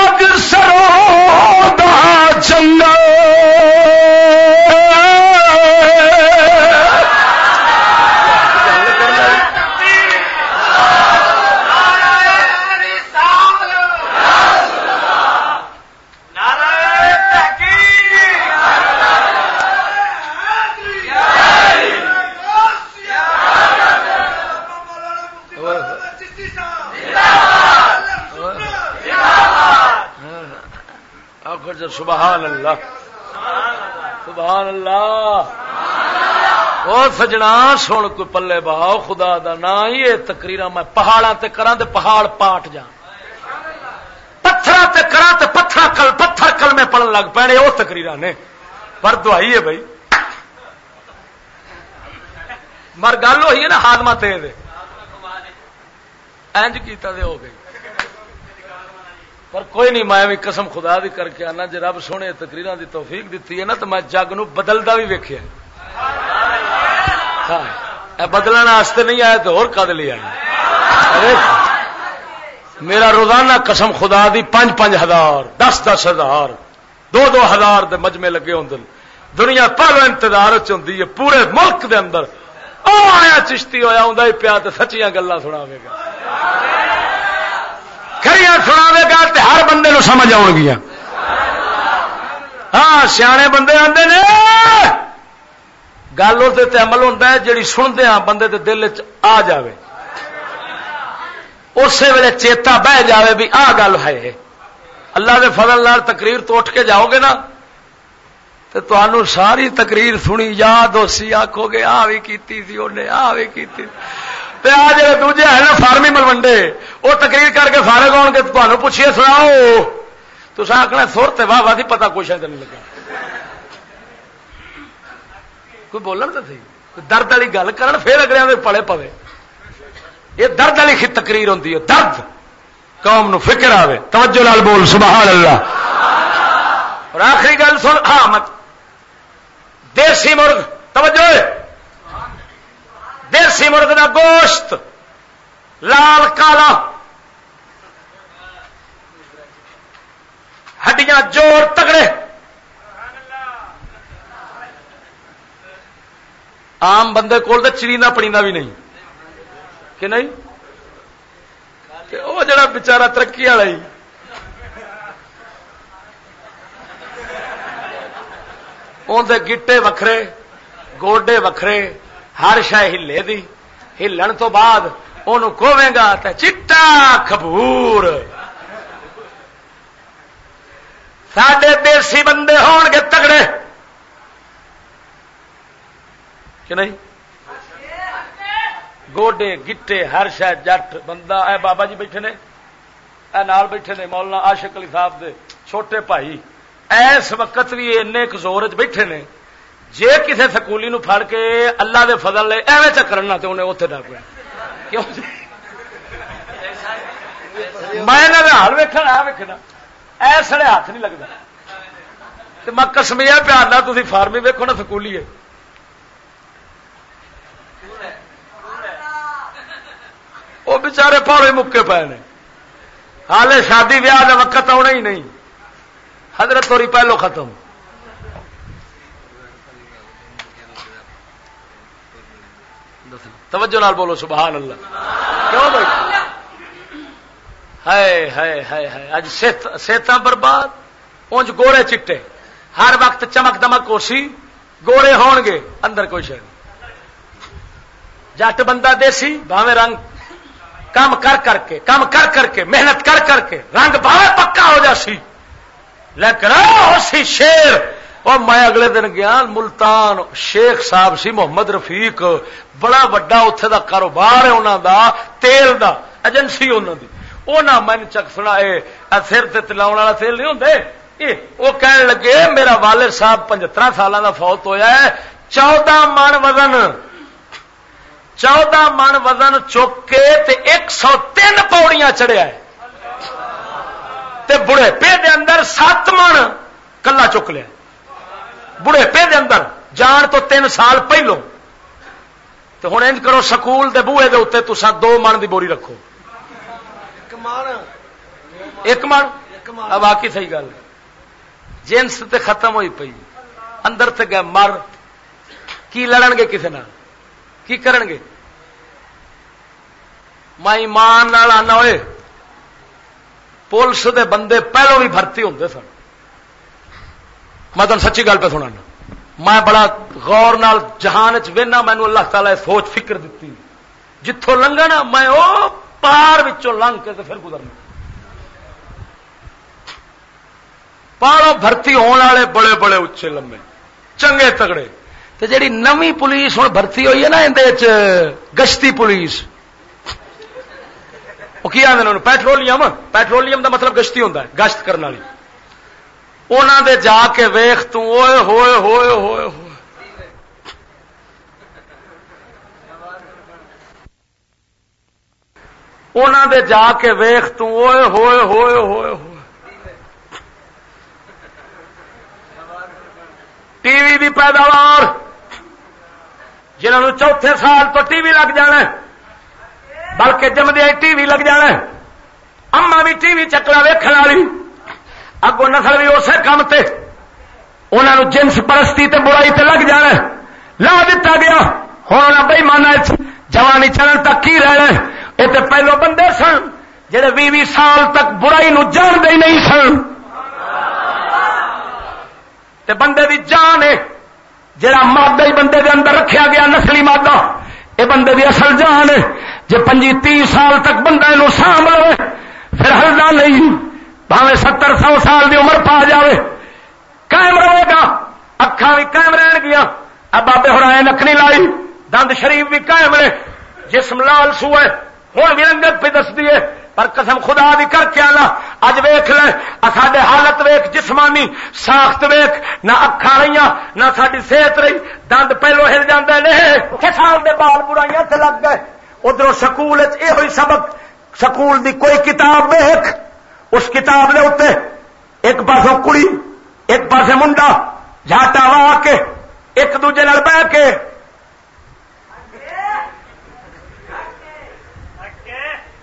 سبحان اللہ. سبحان اللہ. وہ سجنا سن کوئی پلے باؤ، خدا دا نا، یہ تقریر میں پہاڑا تے کرا تے پہاڑ پاٹ جا پتھر تے کرا تے پتھر کل پتھر کل میں پڑھن لگ پے وہ تقریر نے. پر دہائی ہے بھائی. مر گل ہوئی ہے نا ہاتما تیز اینج کیتا دے، ہو گئی. پر کوئی نہیں، میں قسم خدا دی کر کے آنا جی رب سونے تقریر دی توفیق دیتی ہے نا، تو میں جگ نو بدلتا بھی ویکیا ہاں بدلنے نہیں آیا تو اور کد لیا میرا روزانہ قسم خدا دی پانچ پانچ ہزار، دس دس ہزار، دو دو ہزار دے مجمے لگے ہوں دنیا پہلو انتظار چی پورے ملک دے اندر۔ او آیا چشتی ہوا ہوں پیا تو سچیاں گلا سنا گا۔ کئی سنا گا تو ہر بندے نو سمجھ آن گیا۔ ہاں سیانے بندے آتے نے، گل اس عمل ہوتا ہے جی سندیا بندے دے دل چ آ جائے اسی ویلے چیتا بہ جائے بھی آ گل ہے۔ اللہ دے فضل لال تقریر تو اٹھ کے جاؤ گے نا۔ تو تمہوں ساری تقریر سنی، یاد ہو سی آخو گے، آ بھی کی انہیں آ بھی کیتی کی آ دوجے ہے نا فارمی ملوڈے وہ تقریر کر کے فارغ ہو گے تمہیں پوچھیے، سناؤ۔ تو آخنا سر تو واہ واہ پتا کچھ نہیں لگا۔ کوئی بولن تو سی درد والی گل کر پھر اگلے پڑے پوے۔ یہ درد والی تقریر ہوتی ہے، درد۔ قوم نو فکر آئے توجہ لال بول، سبحان اللہ۔ اور آخری گل سن ہاں مت دیسی مرغ، توجہ۔ دیسی مرغ کا گوشت، لال، کالا۔ ہڈیاں جوڑ تگڑے۔ آم بندے کول تو چرینا پڑینا بھی نہیں۔ کہ نہیں؟ وہ جڑا بچارا ترقی والا ہی۔ اندر گٹے وکھرے، گوڈے وکھرے۔ ہر شہ ہلے دی۔ ہلن تو بعد ان کوے گا تو چٹا کبور سڈے دیسی بندے ہون گے تگڑے۔ کہ نہیں؟ گوڈے، گٹے، ہر شہ جٹ، بندہ۔ اے بابا جی بیٹھے نے۔ اے نال بیٹھے نے مولانا عاشق علی صاحب دے چھوٹے بھائی۔ ایس وقت بھی این زور بیٹھے نے۔ جے کسے سکولی نو پھڑ کے اللہ دے فضل لے، ایویں چکرنا تو انہیں اتنے ڈر پیا میں حال ویکنا آ ویکنا ایسے ہاتھ نہیں لگتا میں کسمیا پیار نہ تھی فارمی ویکو نا، سکولی ہے وہ بچارے پاڑے مکے پے نے۔ حال شادی ویاہ کا وقت آنا ہی نہیں۔ حضرت توری پہلو ختم۔ توجہ نال بولو، سبحان اللہ۔ کیوں بھائی؟ ہائے ہائے ہائے ہائے۔ اج برباد، اونج گوڑے چٹے۔ ہر وقت چمک دمک ہو سی گوڑے ہون گے اندر کوئی شہ جٹ بندہ دیسی بھاوے رنگ کام کر کر کے کام کر کر کے، محنت کر کر کے، رنگ بھاوے پکا ہو جا سی لیکن سی شیر۔ اور میں اگلے دن گیا، ملتان شیخ صاحب سی، محمد رفیق، بڑا وڈا اتے دا کاروبار ہے انہوں دا، تیل دا ایجنسی انہوں دی۔ انہوں میں چک سنا سر تلاؤ والا تیل نہیں ہوں وہ کہنے لگے، میرا والد صاحب پچہتر سالوں کا فوت ہویا ہے، چودہ من وزن، چودہ من وزن چک کے تے ایک سو تین پوڑیاں چڑھیا ہے۔ تے بڑھے پے دے اندر سات من کلا چک لیا۔ بڑھے پے دے اندر جان تو تین سال پہلو۔ تو ہوں انج کرو سکول دے بوئے دے اتنے تسا دو من دی بوری رکھو۔ ایک من۔ باقی صحیح گل۔ جنس تے ختم ہوئی پی اندر تے گئے مر۔ کی لڑن گے کسی نال؟ کی کرن گے؟ میں ایمان آنا ہوئے۔ پولیس دے بندے پہلو بھی بھرتی ہوتے سن۔ میں تم سچی گل پہ سنا میں بڑا غور نال جہان چہنا مینو اللہ تعالی سوچ فکر دیتی جتوں لنگنا میں وہ پار لنگ کے پھر گزرنا۔ پالو بھرتی ہونے والے بڑے بڑے اچے لمبے، چنگے تگڑے۔ تو جیڑی نمی پولیس ہوں بھرتی ہوئی ہے نا اندر گشتی پولیس۔ وہ کی آدھے پیٹرولیم؟ پیٹرولیم دا مطلب گشتی ہوتا ہے، گشت کرنے والی۔ انہوں دے جا کے ویخ توئے ہوئے ہوئے ہوئے ہوئے۔ انہوں دے جا کے ویخ توئے ہوئے ہوئے ہوئے ہوئے۔ ٹی وی دی پیداوار، جنہوں چوتھے سال تو ٹی وی لگ جانا بلکہ جمدیا ٹی وی لگ جانا اما بھی ٹی وی چکلا ویکن والی۔ اگو نسل بھی اسی کام سے انہوں جنس پرستی تے برائی تے لگ جانا لا دتا گیا ہوں بئی مانا جوانی چلن تک کی رہنا یہ تو پہلو بندے سن جہے بھی بھی سال تک برائی نو جانتے ہی نہیں سن تے بندے دی جان ہے جڑا مادہ ہی بندے دے اندر رکھیا گیا نسلی مادہ یہ بندے دی اصل جان ہے جی پنجی تی سال تک بندہ نو لو پھر ہلدا نہیں بھاوے ستر سو سال دی عمر پا جاوے قائم رہے گا اکھا بھی قائم رہن گیا اب بابے ہرائے نکنی لائی دند شریف بھی قائم رہے جسم لال سوئے ہوں بھی رنگت پہ دس دیے پر قسم خدا دی کر کے آنا اج ویخ لے ساڈے حالت ویخ جسمانی ساخت ویخ نہ اکھا رہی نہ ساری صحت رہی دند پہلو ہل جاندے نے سال دے بال برائیاں تے لگ گئے ادھر سکول یہ ہوئی سبق سکول دی کوئی کتاب ویخ اس کتاب دے اتنے ایک پاسوں کڑی، ایک پاسے منڈا، جھاٹا وا کے، ایک دوجے نال بہ کے۔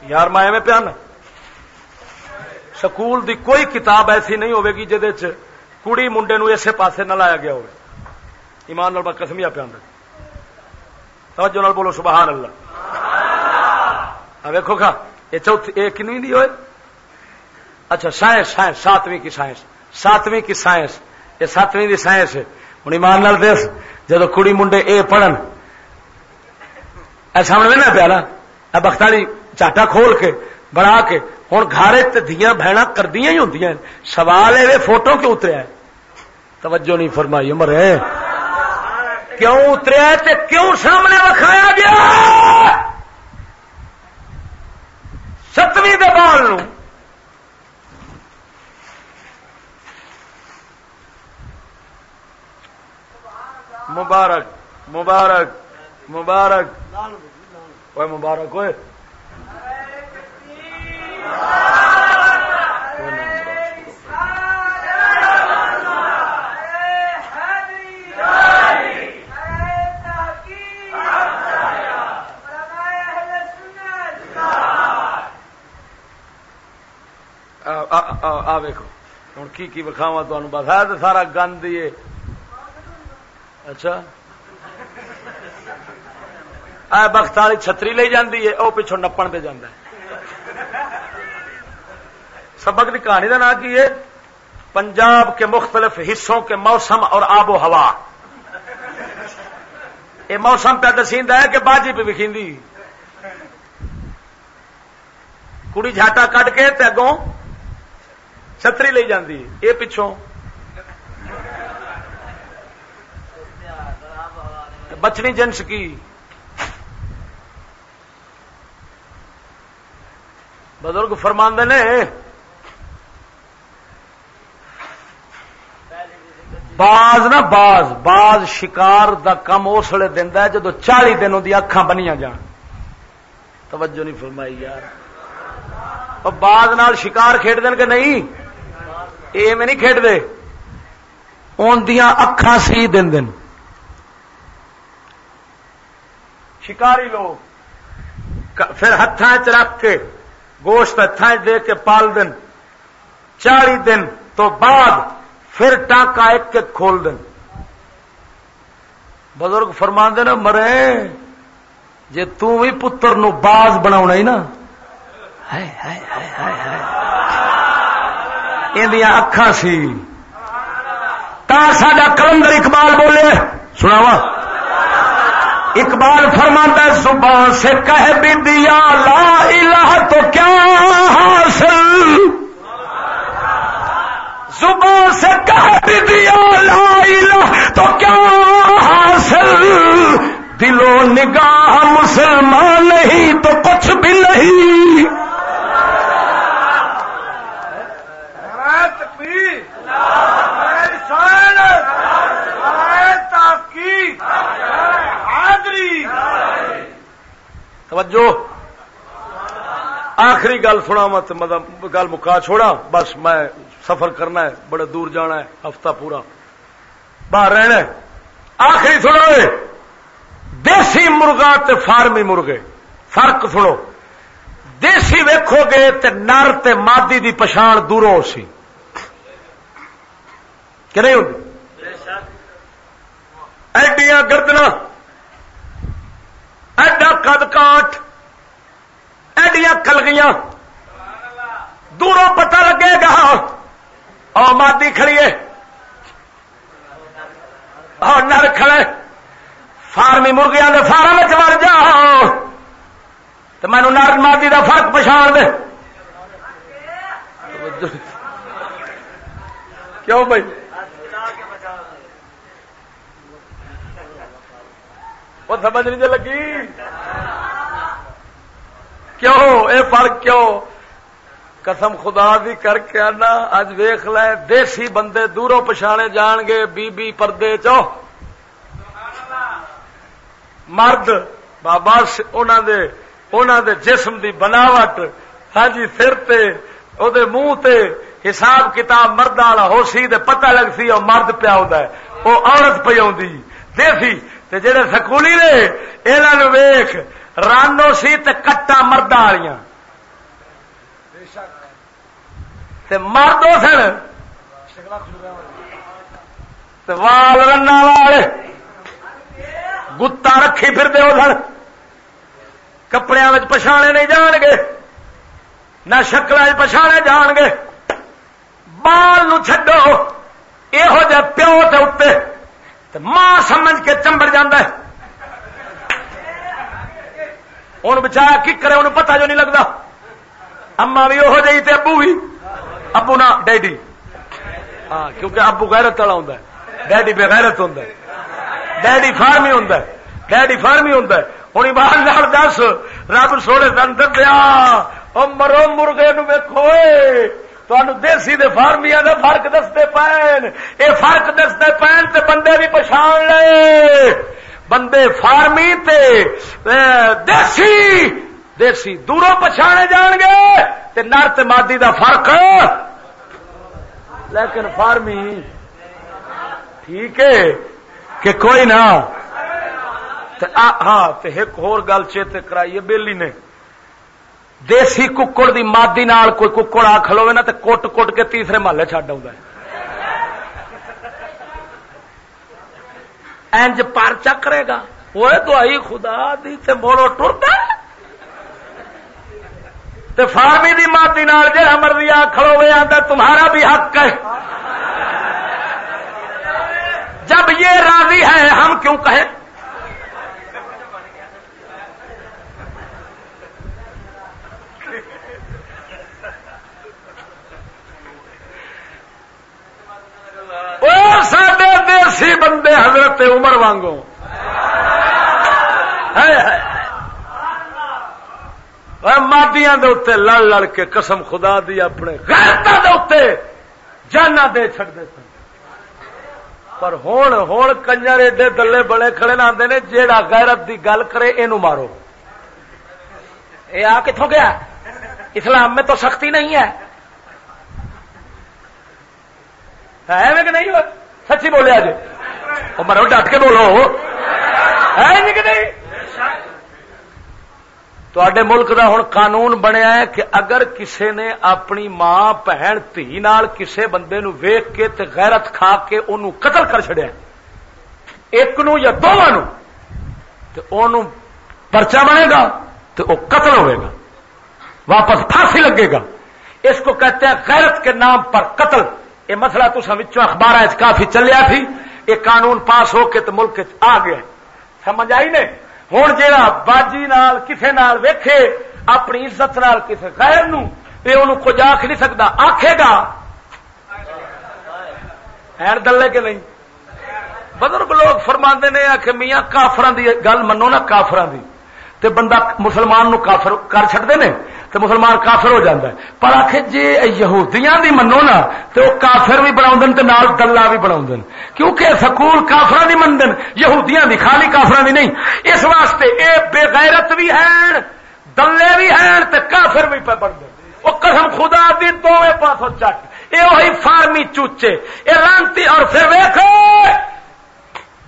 یار میں میں پیانا۔ سکول دی کوئی کتاب ایسی نہیں ہوگی جہد کڑی منڈے نو اسے پاسے نہ لایا گیا ہوگا ایمان نال کسمیا پیا توجہ نال بولو سبحان اللہ۔ ویکو کھا، یہ چوتھی، یہ کنویں دی ہوئے اچھا سائنس سائنس، ساتویں کی سائنس۔ ساتویں کی سائنس۔ یہ ساتویں دی سائنس ہے۔ ہوں ایمان نال دس جب کڑی منڈے اے پڑھن۔ ایسا سامنے نہ پیا نا۔ بختالی چاٹا کھول کے، بنا کے۔ ہوں گھر دیا بہن کردیا ہی ہوں سوال ہے فوٹو کیوں اتریا ہے؟ توجہ نہیں فرمائی، عمر ہے۔ کیوں اتریا ہے کیوں سامنے وکھایا گیا؟ ستویں دبال مبارک مبارک مبارک وہ مبارک ہوئے آ ویکو ہوں کی وکھاوا تمہیں بس ہے سارا گند ہی اچھا۔ بخت والی چھتری لے جاتی ہے وہ پچھوں نپن پہ جانا ہے۔ سبق کی کہانی کا نام کی ہے؟ پنجاب کے مختلف حصوں کے موسم اور آب و ہوا۔ یہ موسم پہ دسیند ہے کہ باجی پہ وکھیندی۔ کڑی جھاٹا کٹ کے اگوں چھتری لے جاندی۔ یہ پچھوں بچنی جنس کی۔ بزرگ فرماندے نے، باز نا باز باز شکار دا کم اس ویلے دینا جدو چالی دن دی اکھان بنیا جان۔ توجہ نہیں فرمائی یار۔ باز نال شکار کھیڈ دین کہ نہیں؟ یہ میں نہیں کھیڈ دے ان دیا اکھان سی دن دن شکاری لوگ پھر ہاتھ چ رکھ کے گوشت ہاتھ دے کے پال دن، چالی دن تو بعد پھر ٹانکا ایک ایک کھول دیں بزرگ فرما دے نا، مرے جی تھی پتر نو باز بنا نا۔ اکھان سی۔ تا ساڈا کلندر اقبال بولے سناوا اقبال فرماتا صبح سے کہہ بھی دیا، لا الہ تو کیا حاصل؟ زبان سے کہہ بھی دیا، لا الہ تو کیا حاصل؟ دلو نگاہ مسلمان نہیں تو کچھ بھی نہیں۔ توجہ۔ آخری گل سنا مت مطلب گل مکا چھوڑا بس میں سفر کرنا ہے بڑے دور جانا ہے، ہفتہ پورا۔ باہر رہنا ہے۔ آخری سنو دیسی مرغا تے فارمی مرغے۔ فرق سنو۔ دیسی ویکو گے تے نر تے مادی دی پچھان دوروں سی کہ نہیں ہوتی ایڈیاں گردنا۔ ایڈا کد کاٹ، ایڈیاں کلگیاں دوروں پتہ لگے گا۔ اور مادی کھڑیے۔ اور نر کھڑے۔ فارمی مرغیاں کے فارم چڑ جا۔ تو مینو نر مادی کا فرق پچھاڑ دے۔ کیوں بھائی؟ وہ سمجھ نہیں لگی۔ کیوں؟ اے فرق کیوں؟ قسم خدا دی کر کے آنا اج ویخ لے، دیسی بندے دوروں پچھانے جان گے، بی بی پردے چو۔ مرد، بابا دے دے جسم دی بناوٹ۔ ہاں جی سر تے، او دے منہ تے حساب کتاب مرد والا ہو سی تے پتہ لگ سی اور مرد پیا ہوتا ہے۔ وہ عورت پی آدھی دیسی تے جڑے سکولی نے یہاں ویخ رانو سی تے کٹا مرد والیاں مرد سن۔ وال رنا والے گتا رکھی پھر دے سن۔ کپڑے پچھانے نہیں جان گے نہ شکل پچھانے جان گے بال نو چڈو یہو جہ پیو کے اتنے ماں سمجھ کے چمبڑ جاندہ ہے۔ ہوں بچارا کی کرے انہوں پتا جو نہیں لگتا اما بھی وہ جی ابو بھی ابو نا ڈیڈی۔ ہاں کیونکہ ابو غیرت والا ہوں ڈیڈی بے غیرت ہوں ڈیڈی فارمی ہوں ڈیڈی فارمی ہوں ہوں باہر نال دس، رب سونے دن دیا۔ مرو، مرغے نو ویکو دیسی دے فارمیا کا فرق دستے پین۔ یہ فرق دستے پین تے بندے بھی پچھان لے۔ بندے فارمی تے دیسی دیسی دوروں پچھانے جان گے تے نر تے مادی دا فرق۔ لیکن فارمی، ٹھیک ہے کہ کوئی نہ ہاں ایک ہور گل چیتے کرائیے، بیلی نے۔ دیسی ککڑ دی مادی نال کوئی ککڑ آ کھلوے نا تو کٹ کٹ کے تیسرے محلے چڈ آ اینج پر چکرے گا۔ وہ دوائی خدا دی تے موڑو ٹرتا تے فارمی دی ماتی نال جہاں مرضی آ کھڑو گیا تمہارا بھی حق ہے۔ جب یہ راضی ہے، ہم کیوں کہیں؟ سڈے دیسی بندے حضرت عمر وانگوں مادیاں دے اتنے لڑ لڑ کے قسم خدا دی اپنے اتنے جانا دے چڑتے سن پر ہوں ہوں کنجر ایڈے دلے بڑے کھڑے نہ آتے نے جیڑا غیرت دی گل کرے یہ مارو یہ آ کتوں گیا اسلام میں تو سختی نہیں ہے ہے کہ نہیں? سچی بولیا جی مرو ڈٹ کے بولو۔ ہے کہ نہیں؟ تے ملک دا ہوں قانون بنیا ہے کہ اگر کسے نے اپنی ماں، بہن، تھی نال کسے بندے نو ویخ کے تے غیرت کھا کے انہوں قتل کر چڑیا ایک نو یا دونوں نو پرچا بنے گا تو وہ قتل ہوئے گا۔ واپس پھانسی لگے گا۔ اس کو کہتے ہیں غیرت کے نام پر قتل۔ یہ مسئلہ تو اخبار کافی چلیا تھی۔ یہ قانون پاس ہو کے تو ملک آ گیا۔ سمجھ آئی نے ہوں جا باجی نال، کسے نال ویکھے، اپنی عزت نال کسے غیر نو یہ انہوں کچھ آخ نہیں سکتا آخے گا؟ ہے دلے کے نہیں۔ بزرگ لوگ فرما نے آ کہ میاں کافران دی گل منو نا کافران دی۔ تے بندہ مسلمان نو کافر کر چڑتے ہیں تو مسلمان کافر ہو جاتا ہے۔ پر آخ جی یہودیاں دی منو نا تو وہ کافر بھی بنا تے نال دلہ بھی بنا کیونکہ سکول کافر دی من یہودیاں دی خالی کافر دی نہیں۔ اس واسطے اے بے غیرت بھی ہیں، دلے بھی ہیں تے کافر بھی پہ بنتے وہ قسم خدا دی دو پاسوں چٹ۔ یہ وہی فارمی چوچے یہ لانتی اور پھر ویکو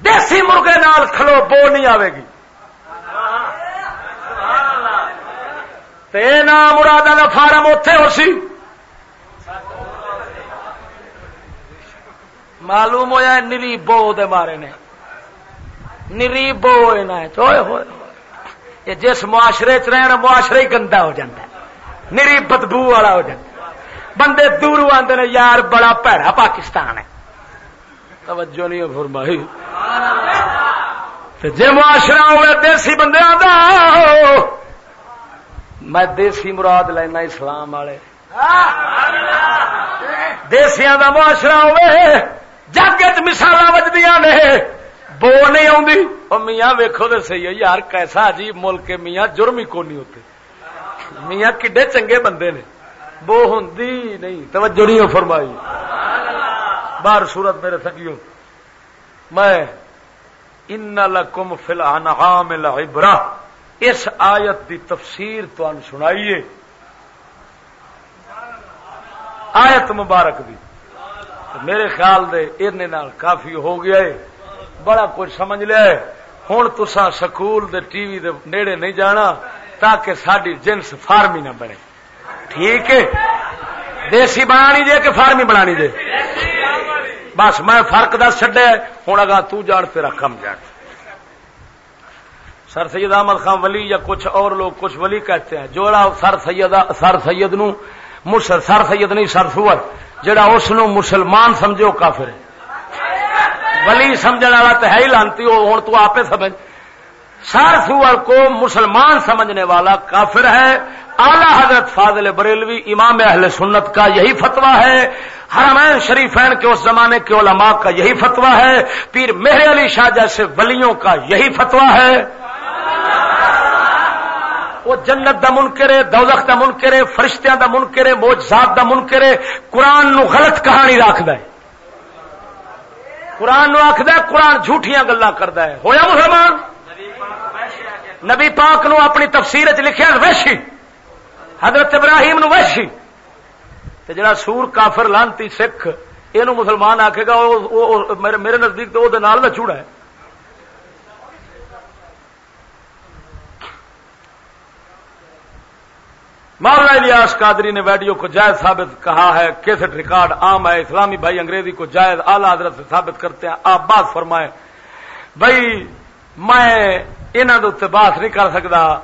دیسی مرغے نال کھلو بو نہیں آئے گی۔ نام مراد کا فارم اتے ہو سی۔ معلوم ہوا نری بو دے مارے نے۔ نری بو ہوئے۔ ہوئے جس معاشرے چ رہنا معاشرے ہی گندا ہو جاتا ہے۔ نری بدبو والا ہو جاتا بندے دور آتے نے، یار بڑا پیڑا پاکستان ہے۔ توجہ نہیں فرمائی جی معاشرہ ہوئے، دیسی بندے آتا میں دیسی مراد لینا اسلام والے۔ دیسیا کا معاشرہ ہوے جگ چسال وجدیا نے۔ بو نہیں آتی میاں ویکو تو سی ہے، یار کیسا عجیب ملک میاں جرم ہی کونی ہوتے۔ میاں کڈے چنگے بندے نے۔ بو ہوں نہیں، توجہ نہیں فرمائی۔ بار سورت میرے سنگیو میں، ان لکم فی الانعام العبرہ اس آیت دی تفسیر تو سنائیے۔ آیت مبارک دی۔ میرے خیال دے ارنے نال کافی ہو گیا ہے۔ بڑا کچھ سمجھ لیا ہے۔ ہوں تسا سکول دے ٹی وی دے نیڑے نہیں جانا تاکہ ساری جنس فارمی نہ بنے۔ ٹھیک ہے؟ دیسی بنانی جے کہ فارمی بنانی جے بس میں فرق دس چڈیا ہوں اگا تان تیرا کم جان۔ سر سید احمد خان ولی یا کچھ اور لوگ کچھ ولی کہتے ہیں، جوڑا سر سید سر سید نو سر سید نہیں، سر سور، جڑا اس نو مسلمان سمجھو کافر ہے۔ ولی سمجھنے والا تو ہے ہی لانتی ہوں تو آپ سمجھ۔ سر سور کو مسلمان سمجھنے والا کافر ہے۔ اعلی حضرت فاضل بریلوی امام اہل سنت کا یہی فتوا ہے۔ حرمین شریفین کے اس زمانے کے علماء کا یہی فتوا ہے۔ پیر مہر علی شاہ جیسے ولیوں کا یہی فتوا ہے۔ وہ جنت دا منکرے دوزخ دا منکرے فرشتیاں دا منکرے موجزات دا منکرے قرآن نو غلط کہانی رکھد قرآن نو آخد قرآن جھوٹیاں گلا کرد ہویا مسلمان؟ نبی پاک نو اپنی تفسیر چ لکھا ویشی حضرت ابراہیم نو ویشی تے جڑا سور کافر لانتی سکھ یہ مسلمان آکھے گا میرے نزدیک تو وہ چوڑا ہے۔ مولانا الیاس قادری نے ویڈیو کو جائز ثابت کہا ہے، کیسٹ ریکارڈ عام ہے، اسلامی بھائی انگریزی کو جائز اعلی حضرت سے ثابت کرتے ہیں، آپ بات فرمائیں۔ بھائی، میں انہوں بات نہیں کر سکتا۔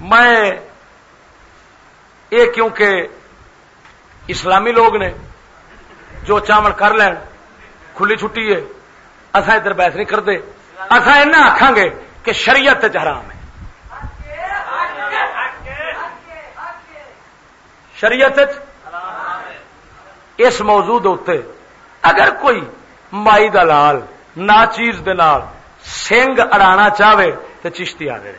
میں یہ کیونکہ اسلامی لوگ نے جو چاول کر لین، کھلی چھٹی ہے اصا ادھر بحث نہیں کرتے۔ اصا ایسا آخان گے کہ شریعت حرام ہے۔ شریعت اس موضوع اتنے اگر کوئی مائی دلال، نا چیز سنگ اڑا چاہے تو چشتی آ گئے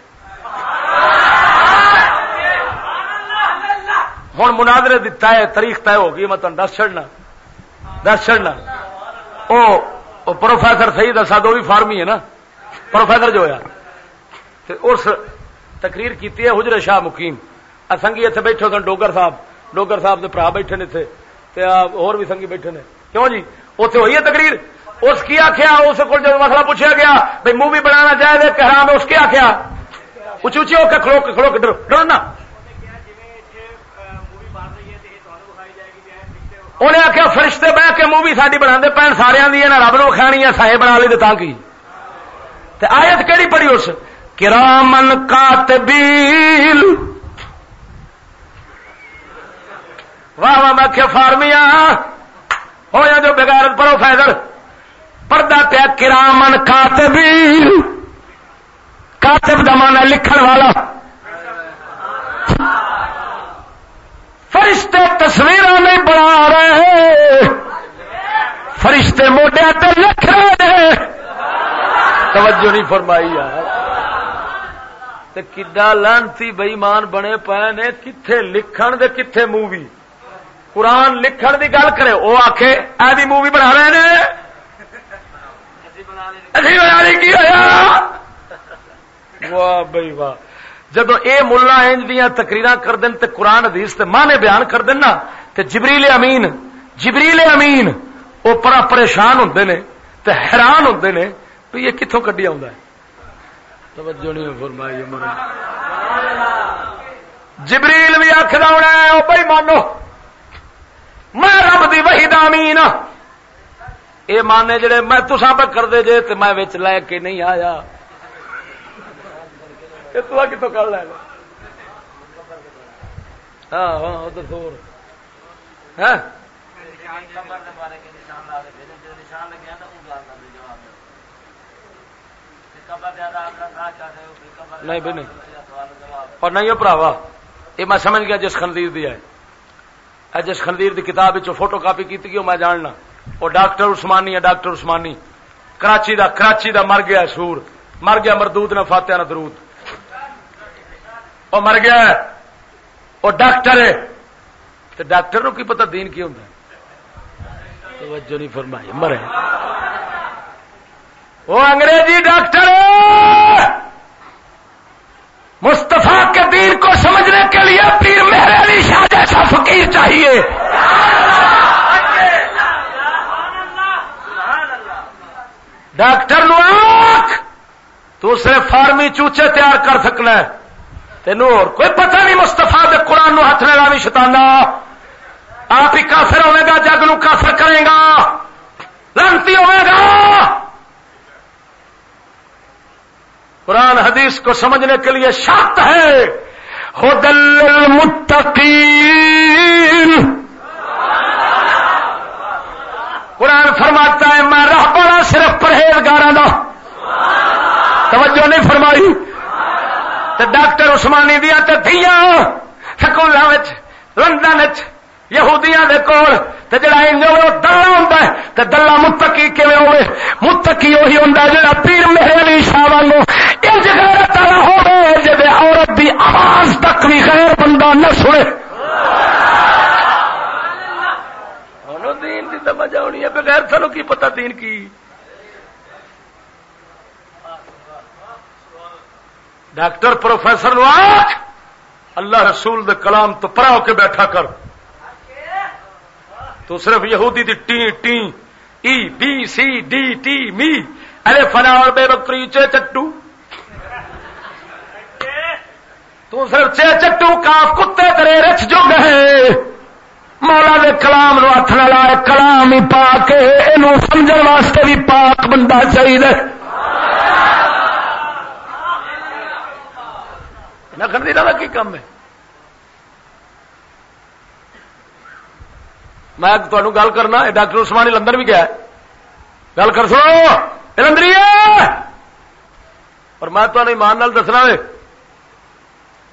ہوں مناظرے دی طے، تاریخ طے ہو گئی، میں تمہیں دس چڑنا دس چڑنا وہ پروفیسر سہی دسا دو بھی فارمی ہے نا؟ پروفیسر جو ہوا اس تقریر کی حجر شاہ مقیم۔ سنگھی اتنے بیٹھے سن ڈوگر صاحب ڈوگر صاحب کے برا بیٹھے نے اور بھی سنگھی بیٹھے نے۔ کیوں جی؟ اتنے ہوئی ہے تقریر؟ اس کی آخیا اس کو جب مسئلہ پوچھا گیا بھائی مووی بنانا چاہے کہ اس کی آخیا اچھی اچھی ہو کے، کھلو کے کھلو کے ڈرنا انہیں آخیا فرشتے بہ کے مووی ساری بنا دے پہن سارے دی رب نو کھانی ہے سائے بنا لی تا کی؟ آیت کہڑی پڑی اس؟ کرامن کاتبیل واہ واہ میں کیا فارمیا، ہو یا جو بغیر پڑھو فیضر پردہ پیا کرامن کاتب کاتب دمانا لکھن والا. فرشتے تصویر نہیں بنا رہے فرشتے موڈیا تے لکھ رہے توجہ نہیں فرمائی یار. کڈا لانتی بئیمان بنے پے نے کتنے لکھن دے کتنے مووی؟ قرآن لکھن دی گل کرے وہ آخ ایسی مووی بنا رہے ہیں اسی بنا رہی کی ہوا واہ بھائی واہ۔ جب یہ ملا انج دیا تقریر کر دین تے قرآن حدیث تے مانے بیان کر دینا تے جبریل امین جبریل امین وہ پرا پریشان ہوں نے، تے حیران ہوں نے، تو یہ کتوں کڈی آ توجہ نہیں فرمائی جبریل بھی آخر ہونا ہے بھائی مانو۔ میں رب دی وہی دامین یہ مانے جڑے میں تسا پہ کر دے جے تو میں لے کے نہیں آیا۔ تو کتوں کر لے ہاں ہاں ادھر سور ہاں؟ نہیں بھی نہیں۔ اور نہیں پراوا۔ یہ میں سمجھ گیا جس خندیر دیا ہے۔ جس خندیر دی کتاب فوٹو کاپی کی میں جاننا۔ وہ ڈاکٹر عثمانی ہے، ڈاکٹر عثمانی۔ کراچی دا کراچی دا مر گیا سور۔ مر گیا مردود نہ فاتح نہ درود۔ وہ مر گیا وہ ڈاکٹر ہے۔ تو ڈاکٹر نو کی پتا دین کی ہوں توجہ نہیں فرمائی، مرے۔ وہ انگریزی ڈاکٹر مستفا کے دین کو سمجھنے کے لیے پیر میرے علی شاہ جیسا فقیر چاہیے۔ ڈاکٹر نو تو صرف فارمی چوچے تیار کر سکنا تینوں اور کوئی پتہ نہیں مستفا دے قرآن نو ہاتھ لگا بھی شتانا آپ ہی کافر ہوئے گا، جگ نو کافر کرے گا۔ لانتی ہوئے گا۔ قرآن حدیث کو سمجھنے کے لیے شرط ہے۔ ہدل متقین قرآن فرماتا ہے، میں رہ پڑا صرف پرہیزگار دا۔ توجہ نہیں فرمائی۔ تو ڈاکٹر عثمانی دیا تو دیا سکولوں لندن یہودیاں دے کول تے جڑا انجو دلہ ہوندا ہے تے دلہ متقی کیویں ہوے متقی وہی ہوندا ہے جڑا پیر میرے علی شاہ وانگو انج غیرت والا ہوے جے عورت دی آواز تک بھی غیر بندہ نہ سنے۔ دین دی سمجھ آنی ہے، بغیر تھانوں کی پتہ دین کی؟ ڈاکٹر پروفیسر نو اللہ رسول دے کلام تو پرا ہو کے بیٹھا کر۔ تو صرف یہودی دی ٹی ٹی، ای، بی، سی، ڈی، ٹی، می، ارے فنا اور بے بکری چے چٹو؟ تو صرف چے چٹو، کاف کتے ترے رچ جو گئے مولا دے کلام نو ہاتھ نہ لائے، کلام ہی پا کے سمجھن واسطے بھی پاک بندہ چاہیے نہ کرنے کا کی کم ہے؟ میں تمہیں گل کرنا ڈاکٹر عثمانی لندن بھی گیا گل کر سو لندری اور میں تمہیں ایمان نال دسنا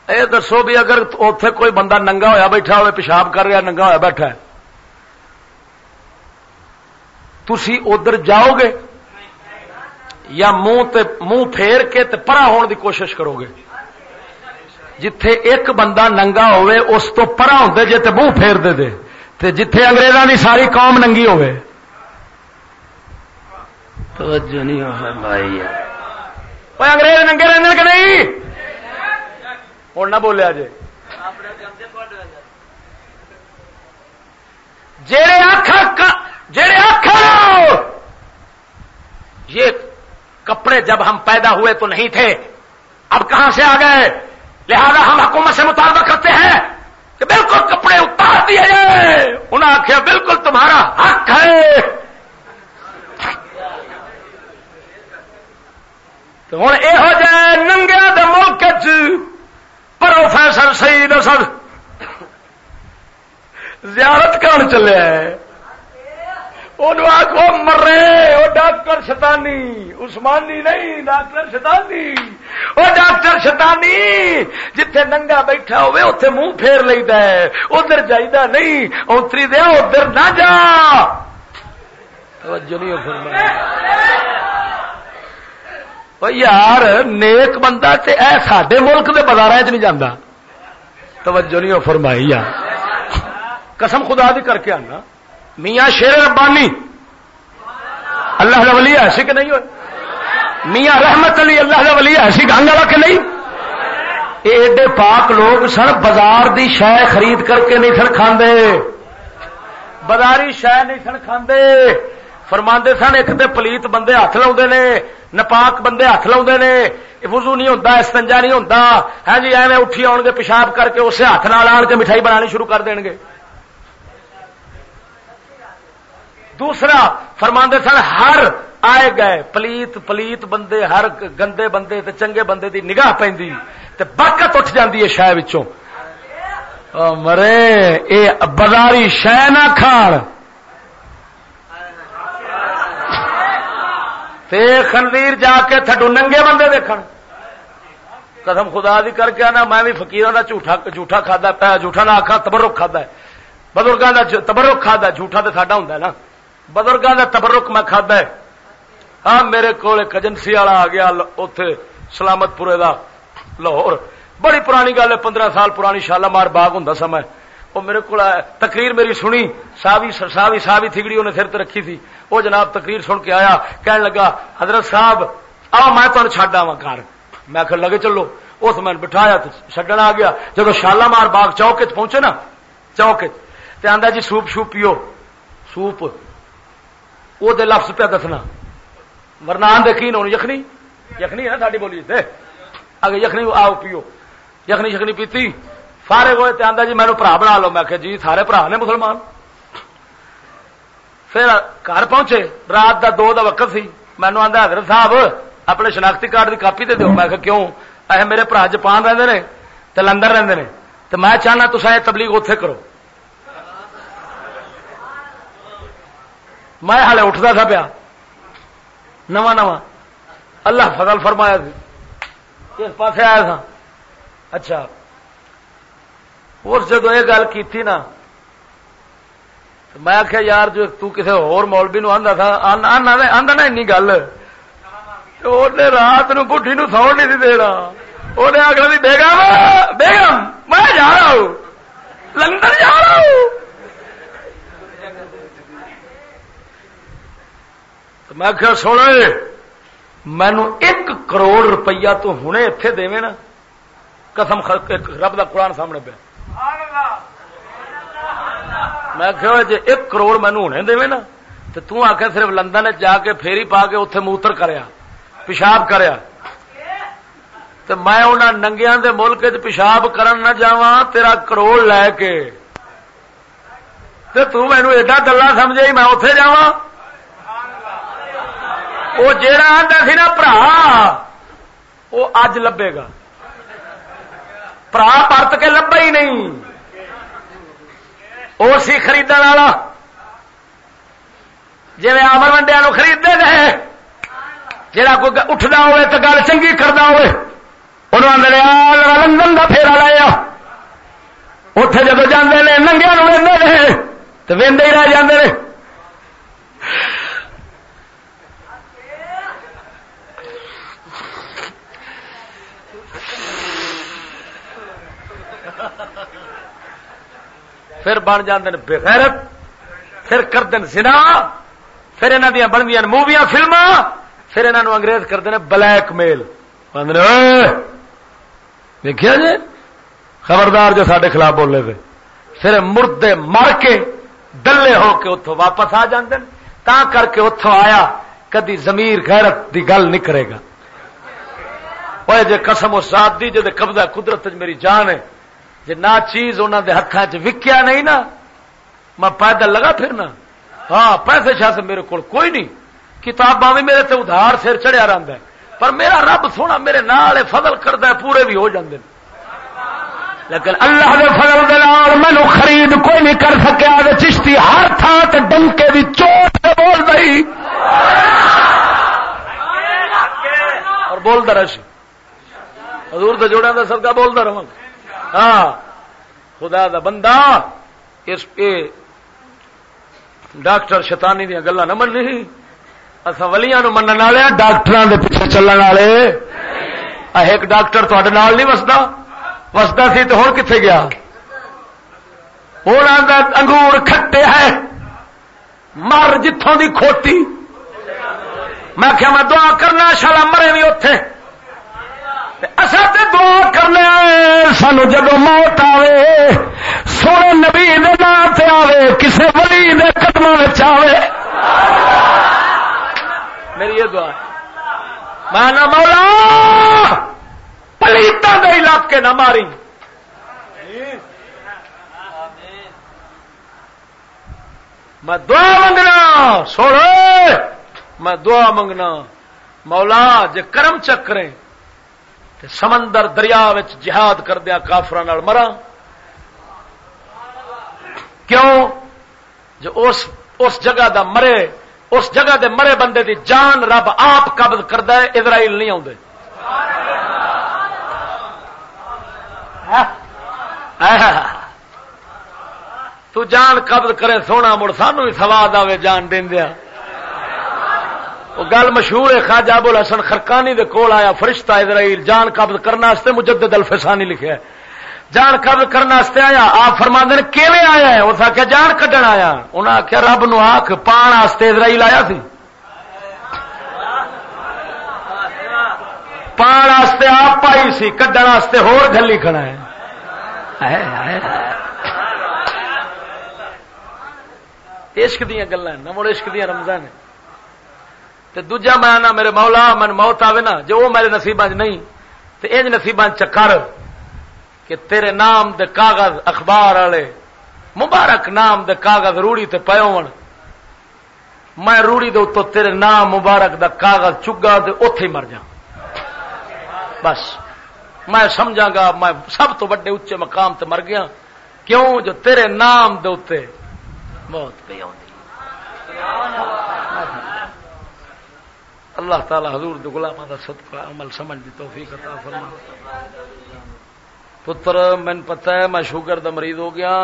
یہ دسو بھی اگر اتے کوئی بندہ ننگا ہویا، بیٹھا ہوئے، پیشاب کر رہا ننگا ہویا، بیٹھا ہے۔ تھی ادھر جاؤ گے، یا منہ منہ پھیر کے تے پرا ہون دی کوشش کرو گے۔ جتھے ایک بندہ ننگا ہوئے، اس تو پرا ہوں جے تے منہ پھیر دے دے۔ تے جتھے انگریزاں دی ساری قوم ننگی ہوئے توجہ نہیں ہو بھائی۔ انگریز ننگے رہنے کہ نہیں؟ ہوں نہ بولیا جی جڑے آخر جڑے آخر یہ کپڑے جب ہم پیدا ہوئے تو نہیں تھے اب کہاں سے آ گئے؟ لہذا ہم حکومت سے مطالبہ کرتے ہیں۔ کہ بالکل کپڑے اتار دیے جائے انہیں آخیا بالکل تمہارا حق ہے۔ تو ہوں یہ ہو جائے ننگیا دے ملک پروفیسر سعید اصل زیارت کر چلے آخو مرے وہ ڈاکٹر شتانی عثمانی نہیں، ڈاکٹر شتانی وہ ڈاکٹر شتانی جتھے ننگا بیٹھا ہوئے اتے منہ پھیر ادھر جائیدا نہیں اتری دیا ادھر نہ جا۔ توجہ نہیں فرمایا یار، نیک بندہ تے اے ساڈے ملک دے بازار چ نہیں جانا توجہ نہیں فرمائی، یار۔ قسم خدا دی کر کے آنا۔ میاں شیر ربانی۔ اللہ کا ولی ایسی کہ نہیں ہوئے؟ میاں رحمت علی، اللہ کا ولی ایسی گنگ والا کہ نہیں؟ ایڈے پاک لوگ سن، بازار دی شہ خرید کر کے نہیں سن کھاندے۔ بازاری شہ نہیں سن کھاندے۔ فرما سن، ایک تو پلیت بندے ہاتھ لا نے، نپاک بندے ہاتھ لا نے۔ وزو نہیں ہوتا استنجا نہیں ہوتا ہے ہاں جی ایویں اٹھی آن گے، پیشاب کر کے، اسے ہاتھ نال آن کے، مٹھائی بنانی شروع کر دیں گے۔ دوسرا فرما سن، ہر آئے گئے، پلیت پلیت بندے، ہر گندے بندے تے چنگے بندے دی نگاہ پہ برکت اٹھ جاتی ہے شہ مرے، اے بازاری شہ نہ کھان تے خنویر جا کے تھڈو ننگے بندے دیکھن۔ قدم خدا دی کر کے آنا، میں بھی فکیر جھوٹا جھوٹا کھادا پیا، جھوٹا نہ آخا تبرک کھادا ہے۔ بزرگوں کا تبرک کھادا، جھوٹا تو ساڈا ہوں نا۔ بزرگوں کا تبرک میں کھادا ہے۔ ہاں میرے کو ایجنسی والا آ گیا اتے سلامت پورے دا لاہور۔ بڑی پرانی گل ہے، پندرہ سال پرانی شالامار باغ ہوں سما وہ میرے کو تقریر میری سنی، ساوی ساوی ساوی تھگڑی انہیں سر رکھی تھی۔ وہ جناب تقریر سن کے آیا کہنے لگا، حضرت صاحب آ میں تمہیں چڈ آوا گھر۔ میں کہ لگے، چلو۔ اس میں بٹھایا چڈن آ گیا۔ جب شالامار باغ چوک پہنچے نا، چوک آدھا جی سوپ شوپ پیو۔ سوپ وہ دے لفظ پہ دسنا۔ ورنہ دیکھی ہوں یخنی؟ یخنی ہے نا ساری بولی۔ دے۔ اگر یخنی آؤ پیو۔ یخنی شخنی پیتی۔ فارغ ہوئے تو آدھا جی مینو برا بنا لو۔ میں کہ جی سارے برا نے مسلمان۔ پھر گھر پہنچے۔ رات دا دو دا وقت سی۔ مینو آدھا حضرت صاحب، اپنے شناختی کارڈ کی کاپی دے دو۔ میں کہ کیوں؟ اے میرے برا جپان رہتے ہیں تو لندن رہتے ہیں تو میں چاہنا تصا یہ تبلیغ اتے کرو۔ میں ہالے اٹھتا تھا پیا۔ نواں نواں۔ اللہ فضل فرمایا اس پاس آیا تھا۔ اچھا۔ اس جدو یہ گل کی نا، میں آخیا یار، جو تسے ہولوی نو آدھا تھا آدھا نا این گل۔ رات نو بڈی نو سو نہیں دینا انہیں آخر بیگم بیگم، میں جا رہا ہوں۔ لندن جا رہا ہوں۔ میں آخیا سونے مینو ایک کروڑ روپیہ تو ہوں اتے دے نا۔ قسم رب کا قرآن سامنے پہ میں جی ایک کروڑ مینو ہونے دے نا تو تک صرف لندن جا کے فیری پا کے اتے موتر کریا، پیشاب کریا۔ تو میں انہوں ننگیا دے ملک چ پیشاب کرن نہ جا تیرا کروڑ لے کے۔ تو مینو ایڈا دلہ سمجھے، میں اتے جا وہ جا سی نا برا وہ اج لبے گا۔ برا پرت کے لبا ہی نہیں۔ وہ سی خرید والا۔ جی آمر ونڈیا خریدتے گئے جا کوئی اٹھتا ہوئے تو گل چنگی کرتا ہوئے انہوں لندن کا پھیرا لایا اتے جب جانے ننگیا وے رہے تو وے ہی رہ جاندے پھر بن جاندے بغیرت، پھر کردن سنا پھر انہوں دیا بن دیا موویاں فلما پھر انہوں انگریز کرتے ہیں بلیک میل۔ دیکھا جی؟ خبردار جو سارے خلاف بولے تھے پھر مردے مر کے دلے ہو کے اتوں واپس آ جاندے تا کر کے اتوں آیا، کدی زمیر غیرت دی گل نہیں کرے گا۔ جے قسم و ساتھ دی، جے قبضہ قدرت میری جان ہے جی نہ چیز انہوں دے ہاتھوں چ وکیا نہیں نا، میں پیدل لگا پھرنا ہاں پیسے شاس میرے کو کوئی نہیں۔ کتاباں بھی میرے تے ادھار سر چڑھیا رہتا ہے۔ پر میرا رب سونا میرے نال فضل کرتا ہے، پورے بھی ہو جاندے لیکن اللہ دے فضل دے نال مینو خرید کوئی نہیں کر سکیا چشتی ہر تھان ڈنکے بھی چوٹ سے بول رہی اور بولتا رہی حضور دے جوڑا دا سب کا بولتا رہا ہاں خدا دا بندہ اس پہ ڈاکٹر شیطانی دیا گلا نہ مننی۔ اصا ولیا من والے ڈاکٹر پیچھے چلن والے ایک ڈاکٹر تے نہیں وستا وستا سی تو ہوں کتنے گیا؟ ہوں انگور کھٹے ہے۔ مر جتوں دی کھوتی میں کیا میں دعا کرنا، شالا مرے بھی اتے اصل تے دعا کرنے سانو جب موت آوے، سونے نبی نام سے آوے، کسے ولی دے قدموں آوے۔ میری یہ دعا میں نہ مولا پلیتا دے علاقے نہ ماری۔ میں دعا منگنا سوڑے میں دعا منگنا۔ مولا، جے کرم سمندر دریا جہاد کردیا کافر مرا۔ کیوں؟ جو اس اس جگہ دا مرے، اس جگہ دے مرے بندے دی جان رب آپ قبض کرد اسرائیل نہیں آتے تو جان قبض کرے سونا مڑ، سانو بھی سواد آئے جان دیا۔ وہ گل مشہور ہے، خواجہ ابو الحسن خرکانی دے کول آیا، فرشتہ اسرائیل، جان قبض کرنا مجدد الفسانی لکھا ہے۔ جان قبض کرنے آیا، آپ فرما دین کیویں آیا ہے؟ اس آخیا جان کڈن آیا۔ انہیں آخیا رب نو آخ پان اسرائیل آیا سی۔ پان آپ پائی سی، کڈن ہور گلی کھڑا ہے۔ عشق دیا گلا مڑ عشق دیا رمضان دوجا میں نہ میرے مولا، من موت آوے نا، جو وہ میرے نصیبان نہیں تو انج نصیبان چکر کہ تیرے نام دے کاغذ اخبار والے مبارک نام دے کاغذ روڑی تے پے میں روڑی دے اتو تیرے نام مبارک دا کاغذ چگا دے اتے مر جا بس، میں سمجھا گا، میں سب تو بڑے اچے مقام تے مر گیا۔ کیوں؟ جو تیرے نام دے اتے موت پہ اللہ تعالی حضور دے غلامہ دا صدقہ عمل سمجھ دی توفیق عطا فرما۔ پتر من پتا ہے میں شوگر دا مریض ہو گیا۔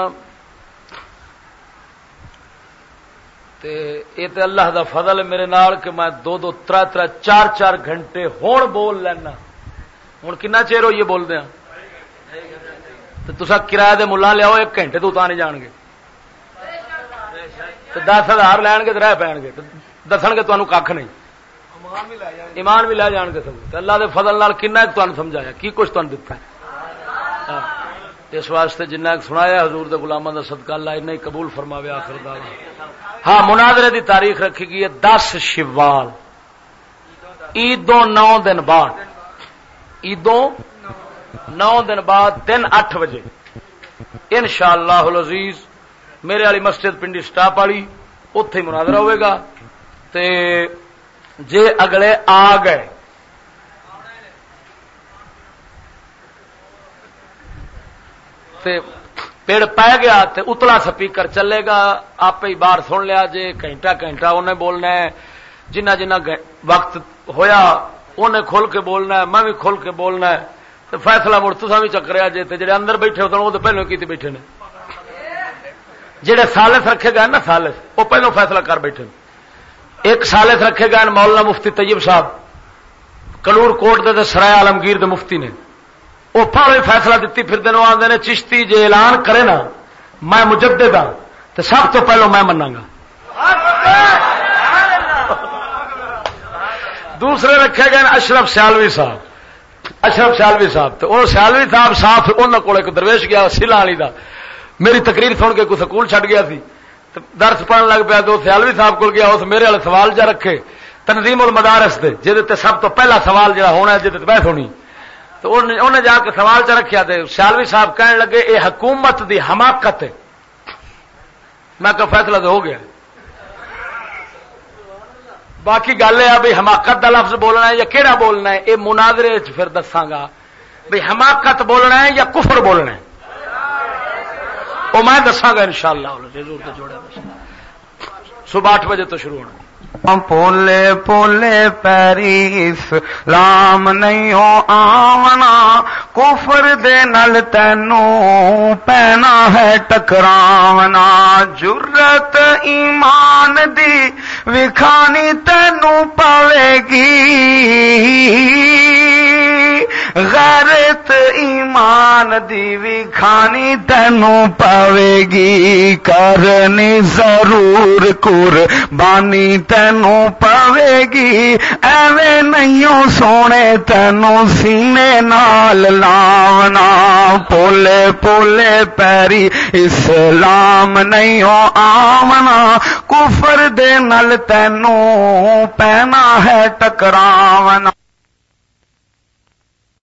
تے اے تے اللہ دا فضل میرے نال کہ میں دو دو تر تر چار چار گھنٹے ہون بول لینا۔ ہوں کنا چیر ہوئی بول دیا تو تصا کرایہ دے ملا لیاؤ ایک گھنٹے تو نہیں جان گے۔ تو دس ہزار لین گے تو رہ پے گے دس گے تمہیں کھ نہیں۔ ایمان بھی لے جان گے سب اللہ دے فضل نال کنا تمہیں سمجھایا، کی کچھ تمہیں دتا ہے؟ اس واسطے جنہ سنایا حضور دے غلامہ دا صدقہ اللہ انہیں قبول فرماوے آخر دار ہاں مناظرے دی تاریخ رکھی گئی ہے دس شوال۔ عیدوں نو دن بعد۔ عیدوں نو دن بعد، دن اٹھ بجے۔ ان شاء اللہ عزیز میرے والی مسجد پنڈی سٹاپ والی اتے مناظرہ ہوئے گا۔ تے جے اگلے آ گئے۔ پیڑ پی گیا تے اتلا سپیکر چلے گا۔ آپ ہی باہر سن لیا جی گھنٹہ گھنٹہ انہیں بولنا ہے۔ جنہ جنہ وقت ہویا، انہیں کھل کے بولنا ہے، میں بھی کھل کے بولنا ہے۔ تو فیصلہ مڑ تصا بھی چکریا جی جڑے اندر بیٹھے ہوتے وہ تو پہلو کی بیٹھے نے۔ جہے سالس رکھے گئے نا سالس، وہ پہلو فیصلہ کر بیٹھے ایک سالس رکھے گئے مولانا مفتی طیب صاحب کلور کوٹ دے سرائے عالمگیر دے مفتی نے۔ وہ پھر فیصلہ دیتی پھر دنوں آدھے نے، چشتی جی اعلان کرے نا، میں مجدد ہاں تو سب تو پہلو میں منا گا۔ دوسرے رکھے گئے اشرف سیالوی صاحب۔ اشرف سیالوی صاحب تو وہ سیالوی صاحب صاف انہوں کو درویش گیا سلا والی کا میری تقریر سن کے کوئی سکول چھٹ گیا سی۔ درس پڑھن لگ پیا تو سیالوی صاحب کو گیا، اس میرے والے سوال جا رکھے۔ تنظیم المدارس دے جہد سب تو پہلا سوال جڑا ہونا ہے جہد بحث ہونی۔ تو انہیں جا کے سوال چ رکھا تھے سیالوی صاحب کہنے لگے یہ حکومت دی حماقت ہے۔ میں کہ فیصلہ تو ہو گیا۔ باقی گل ہے بھائی حماقت کا لفظ بولنا ہے یا کہڑا بولنا ہے؟ یہ مناظرے پھر دساگا بھائی حماقت بولنا ہے یا کفر بولنا ہے؟ وہ میں دساگا ان شاء اللہ صبح آٹھ بجے تو شروع ہونا۔ پولے پولے پیری اسلام نہیں آونا۔ کفر دے نل تینوں پینا ہے ٹکراونا۔ جرت ایمان دی وکھانی تینوں پاوے گی۔ غیرت ایمان دی بھی کھانی تینوں پاوے گی کرنی ضرور کور بانی تینوں پاوے گی ایویں نہیں سونے تینوں سینے نال لاونا۔ پولے پولے پیری اسلام نہیں آمنا کفر دے نل تینوں پینا ہے ٹکراونا۔